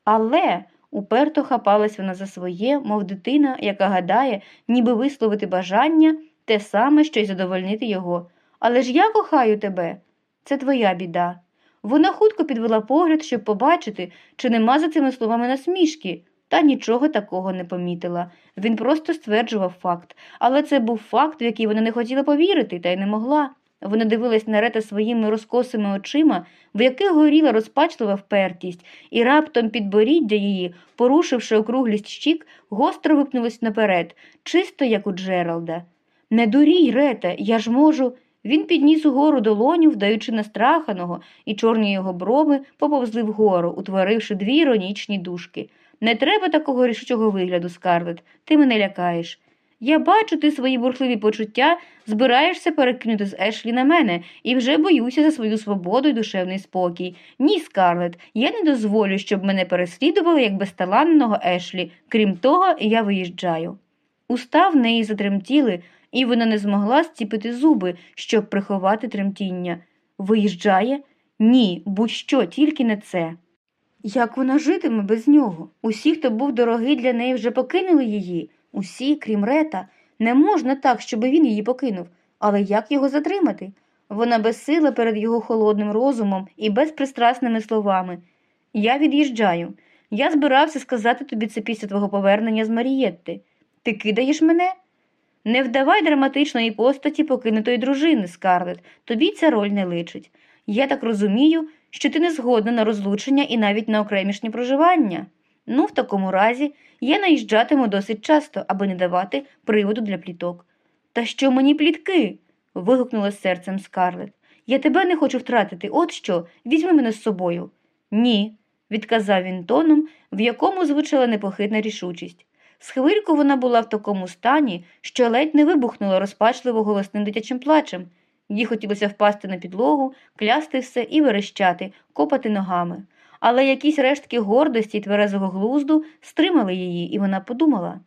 Але уперто хапалась вона за своє, мов дитина, яка гадає, ніби висловити бажання те саме, що й задовольнити його. Але ж я кохаю тебе. Це твоя біда. Вона хутко підвела погляд, щоб побачити, чи нема за цими словами насмішки, та нічого такого не помітила. Він просто стверджував факт, але це був факт, в який вона не хотіла повірити, та й не могла. Вона дивилась на рета своїми розкосими очима, в яких горіла розпачлива впертість, і раптом підборіддя її, порушивши округлість щік, гостро випнулось наперед, чисто як у Джералда. Не дурій, рете, я ж можу. Він підніс угору долоню, вдаючи настраханого, і чорні його брови поповзли вгору, утворивши дві іронічні дужки. Не треба такого рішучого вигляду, Скарлет, ти мене лякаєш. Я бачу, ти свої бурхливі почуття збираєшся перекинути з Ешлі на мене і вже боюся за свою свободу і душевний спокій. Ні, Скарлет, я не дозволю, щоб мене переслідували як безталанного Ешлі. Крім того, я виїжджаю. Уста в неї затремтіли, і вона не змогла зціпити зуби, щоб приховати тремтіння. Виїжджає? Ні, будь-що, тільки не це. Як вона житиме без нього? Усі, хто був дорогий для неї, вже покинули її. Усі, крім Рета, не можна так, щоб він її покинув. Але як його затримати? Вона безсила перед його холодним розумом і безпристрасними словами. Я від'їжджаю. Я збирався сказати тобі це після твого повернення з Марієтти. Ти кидаєш мене? Не вдавай драматичної постаті покинутої дружини, Скарлет. Тобі ця роль не личить. Я так розумію, що ти не згодна на розлучення і навіть на окремішнє проживання. Ну, в такому разі я наїжджатиму досить часто, аби не давати приводу для пліток. Та що мені плітки? вигукнула з серцем Скарлет. Я тебе не хочу втратити. От що, візьми мене з собою. Ні, відказав він тоном, в якому звучала непохитна рішучість. З хвильку вона була в такому стані, що ледь не вибухнула розпачливо голосним дитячим плачем. Їй хотілося впасти на підлогу, клясти все і верещати, копати ногами. Але якісь рештки гордості й тверезого глузду стримали її, і вона подумала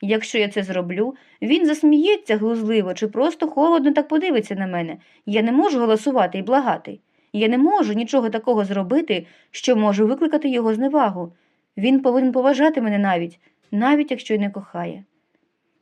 якщо я це зроблю, він засміється глузливо чи просто холодно так подивиться на мене. Я не можу голосувати і благати. Я не можу нічого такого зробити, що може викликати його зневагу. Він повинен поважати мене навіть, навіть якщо й не кохає.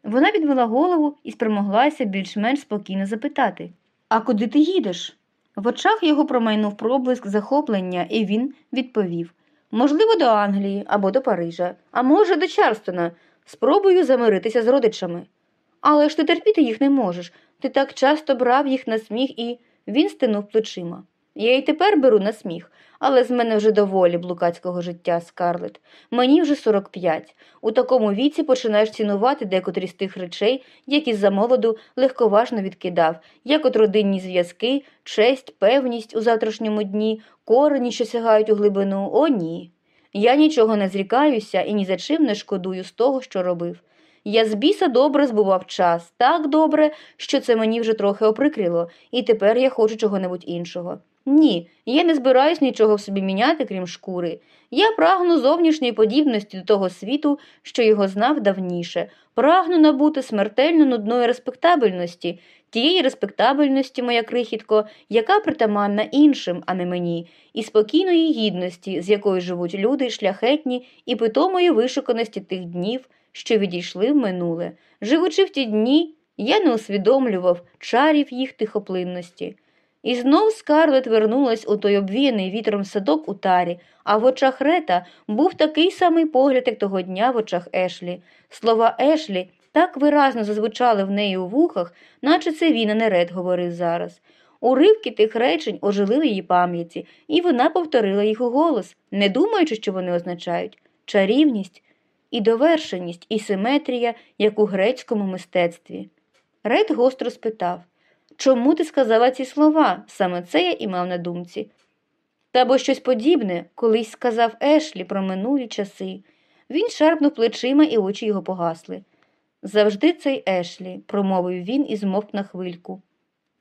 Вона відвела голову і спромоглася більш-менш спокійно запитати А куди ти їдеш? В очах його промайнув проблиск захоплення, і він відповів можливо, до Англії або до Парижа, а може, до Чарстона. Спробую замиритися з родичами. Але ж ти терпіти їх не можеш. Ти так часто брав їх на сміх і. Він стинув плечима. Я й тепер беру на сміх, але з мене вже доволі блукацького життя, Скарлет. Мені вже 45. У такому віці починаєш цінувати декотрі з тих речей, які за молоду легковажно відкидав, як от родинні зв'язки, честь, певність у завтрашньому дні, корені, що сягають у глибину. О, ні. Я нічого не зрікаюся і ні за чим не шкодую з того, що робив. Я з біса добре збував час, так добре, що це мені вже трохи оприкрило, і тепер я хочу чого-небудь іншого. Ні, я не збираюсь нічого в собі міняти, крім шкури. Я прагну зовнішньої подібності до того світу, що його знав давніше, прагну набути смертельно нудної респектабельності, тієї респектабельності, моя крихітко, яка притаманна іншим, а не мені, і спокійної гідності, з якою живуть люди шляхетні, і питомої вишуканості тих днів, що відійшли в минуле. Живучи в ті дні, я не усвідомлював чарів їх тихоплинності. І знов Скарлет вернулась у той обвіяний вітром садок у тарі, а в очах Рета був такий самий погляд, як того дня в очах Ешлі. Слова Ешлі так виразно зазвучали в неї у вухах, наче це він, а не Рет говорив зараз. Уривки тих речень ожили її пам'яті, і вона повторила їх у голос, не думаючи, що вони означають чарівність і довершеність, і симетрія, як у грецькому мистецтві. Ред гостро спитав Чому ти сказала ці слова? Саме це я і мав на думці. Та бо щось подібне колись сказав Ешлі про минулі часи. Він шарпнув плечима, і очі його погасли. Завжди цей Ешлі, промовив він і змовк на хвильку.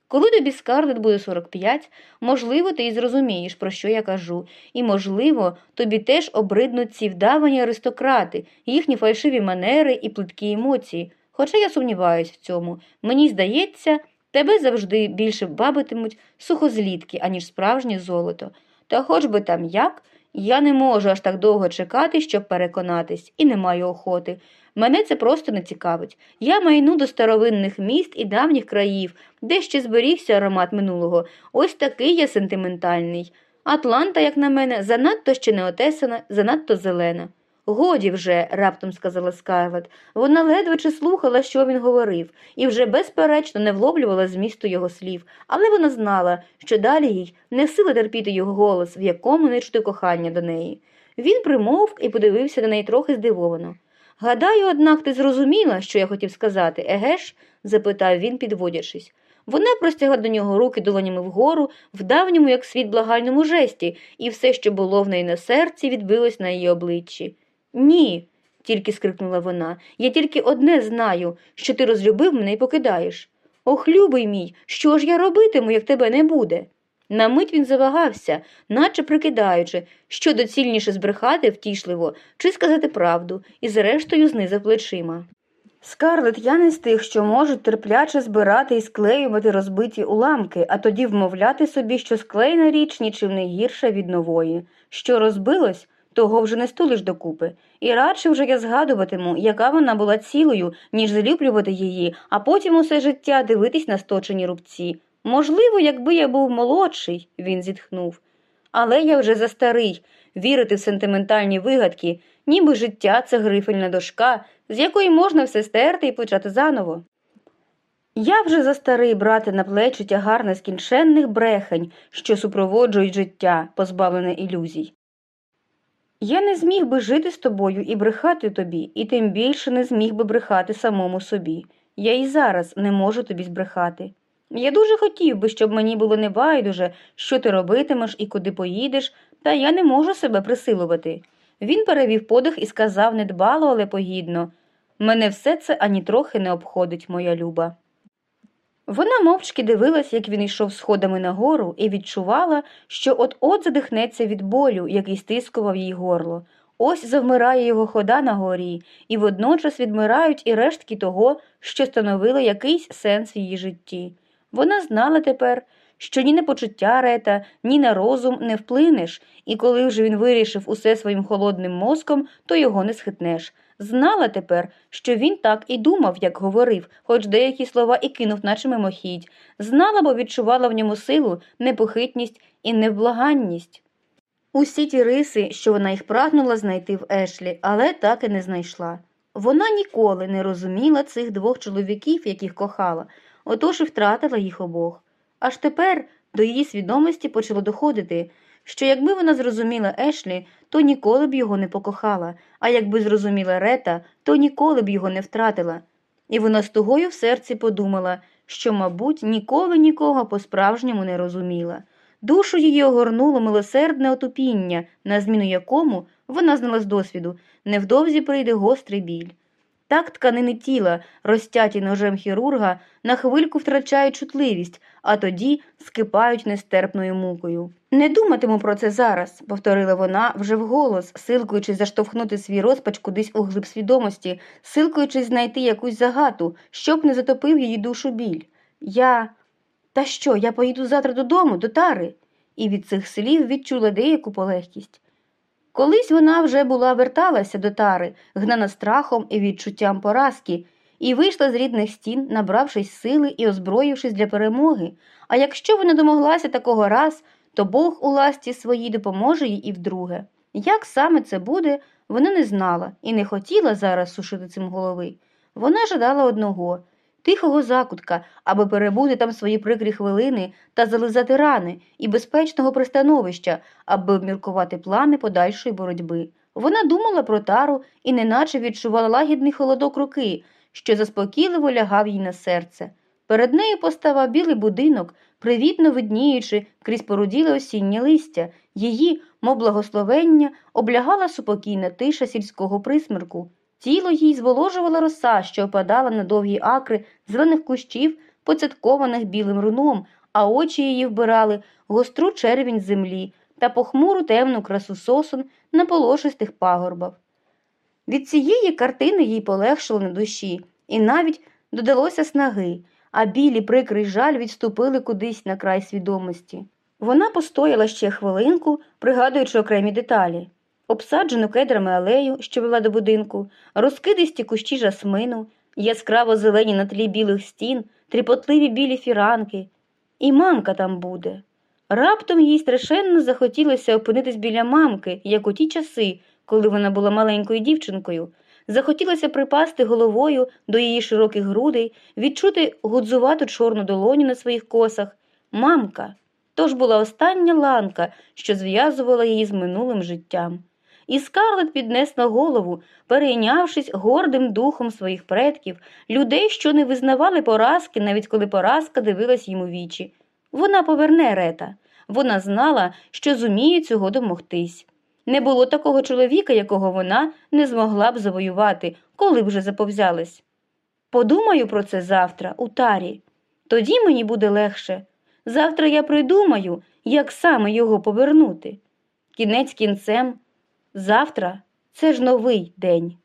Коли тобі Скарлет буде 45, можливо, ти і зрозумієш, про що я кажу, і, можливо, тобі теж обриднуть ці вдавані аристократи, їхні фальшиві манери і плиткі емоції. Хоча я сумніваюсь в цьому. Мені здається, тебе завжди більше бабитимуть сухозлітки, аніж справжнє золото. Та хоч би там як, я не можу аж так довго чекати, щоб переконатись, і не маю охоти. Мене це просто не цікавить. Я майну до старовинних міст і давніх країв, де ще зберігся аромат минулого. Ось такий я сентиментальний. Атланта, як на мене, занадто ще не отесана, занадто зелена. Годі вже, раптом сказала Скарлет. Вона ледве чи слухала, що він говорив, і вже безперечно не вловлювала змісту його слів, але вона знала, що далі їй не сила терпіти його голос, в якому не чути кохання до неї. Він примовк і подивився на неї трохи здивовано. Гадаю, однак, ти зрозуміла, що я хотів сказати, еге ж? запитав він, підводячись. Вона простягла до нього руки долонями вгору, в давньому, як світ благальному жесті, і все, що було в неї на серці, відбилось на її обличчі. Ні, тільки скрикнула вона, я тільки одне знаю, що ти розлюбив мене і покидаєш. Ох, любий мій, що ж я робитиму, як тебе не буде? На мить він завагався, наче прикидаючи, що доцільніше збрехати втішливо чи сказати правду, і зрештою знизав плечима. Скарлет, я не з тих, що можуть терпляче збирати і склеювати розбиті уламки, а тоді вмовляти собі, що склеєна річ нічим не гірша від нової. Що розбилось, того вже не стулиш докупи. І радше вже я згадуватиму, яка вона була цілою, ніж залюблювати її, а потім усе життя дивитись на сточені рубці. Можливо, якби я був молодший, він зітхнув. Але я вже застарий вірити в сентиментальні вигадки, ніби життя це грифельна дошка, з якої можна все стерти і почати заново. Я вже застарий брати на плечі тягар нескінченних брехень, що супроводжують життя, позбавлене ілюзій. Я не зміг би жити з тобою і брехати тобі, і тим більше не зміг би брехати самому собі. Я і зараз не можу тобі збрехати. Я дуже хотів би, щоб мені було небайдуже, що ти робитимеш і куди поїдеш, та я не можу себе присилувати. Він перевів подих і сказав недбало, але погідно мене все це ані трохи не обходить, моя люба. Вона мовчки дивилась, як він йшов сходами нагору, і відчувала, що от-от задихнеться від болю, який стискував їй горло. Ось завмирає його хода на горі, і водночас відмирають і рештки того, що становило якийсь сенс в її житті. Вона знала тепер, що ні на почуття рета, ні на розум не вплинеш, і коли вже він вирішив усе своїм холодним мозком, то його не схитнеш. Знала тепер, що він так і думав, як говорив, хоч деякі слова і кинув, наче мимохідь. Знала, бо відчувала в ньому силу, непохитність і невблаганність. Усі ті риси, що вона їх прагнула знайти в Ешлі, але так і не знайшла. Вона ніколи не розуміла цих двох чоловіків, яких кохала, отож і втратила їх обох. Аж тепер до її свідомості почало доходити, що якби вона зрозуміла Ешлі, то ніколи б його не покохала, а якби зрозуміла Рета, то ніколи б його не втратила. І вона з тугою в серці подумала, що, мабуть, ніколи нікого по-справжньому не розуміла. Душу її огорнуло милосердне отупіння, на зміну якому вона знала з досвіду невдовзі прийде гострий біль. Так тканини тіла, розтяті ножем хірурга, на хвильку втрачають чутливість, а тоді скипають нестерпною мукою. Не думатиму про це зараз, повторила вона вже вголос, силкуючись заштовхнути свій розпач кудись у глиб свідомості, силкуючись знайти якусь загату, щоб не затопив її душу біль. Я. Та що, я поїду завтра додому, до тари, і від цих слів відчула деяку полегкість. Колись вона вже була верталася до тари, гнана страхом і відчуттям поразки, і вийшла з рідних стін, набравшись сили і озброївшись для перемоги. А якщо вона домоглася такого раз, то Бог у ласті своїй допоможе їй і вдруге. Як саме це буде, вона не знала і не хотіла зараз сушити цим голови. Вона жадала одного тихого закутка, аби перебути там свої прикрі хвилини та зализати рани, і безпечного пристановища, аби обміркувати плани подальшої боротьби. Вона думала про тару і неначе відчувала лагідний холодок руки, що заспокійливо лягав їй на серце. Перед нею поставав білий будинок, привітно видніючи крізь поруділе осіннє листя, її, мов благословення, облягала супокійна тиша сільського присмерку. Тіло їй зволожувала роса, що опадала на довгі акри зелених кущів, поцяткованих білим руном, а очі її вбирали гостру червінь землі та похмуру темну красу сосон на полошистих пагорбах. Від цієї картини їй полегшило на душі, і навіть додалося снаги, а білі прикрий жаль відступили кудись на край свідомості. Вона постояла ще хвилинку, пригадуючи окремі деталі обсаджену кедрами алею, що вела до будинку, розкидисті кущі жасмину, яскраво зелені на тлі білих стін, тріпотливі білі фіранки. І мамка там буде. Раптом їй страшенно захотілося опинитись біля мамки, як у ті часи, коли вона була маленькою дівчинкою. Захотілося припасти головою до її широких грудей, відчути гудзувату чорну долоню на своїх косах. Мамка. Тож була остання ланка, що зв'язувала її з минулим життям. І Скарлет піднесла голову, перейнявшись гордим духом своїх предків, людей, що не визнавали поразки, навіть коли поразка дивилась їм у вічі. Вона поверне Рета. Вона знала, що зуміє цього домогтись. Не було такого чоловіка, якого вона не змогла б завоювати, коли б вже заповзялась. Подумаю про це завтра, у тарі. Тоді мені буде легше. Завтра я придумаю, як саме його повернути. Кінець кінцем. Завтра це ж новий день.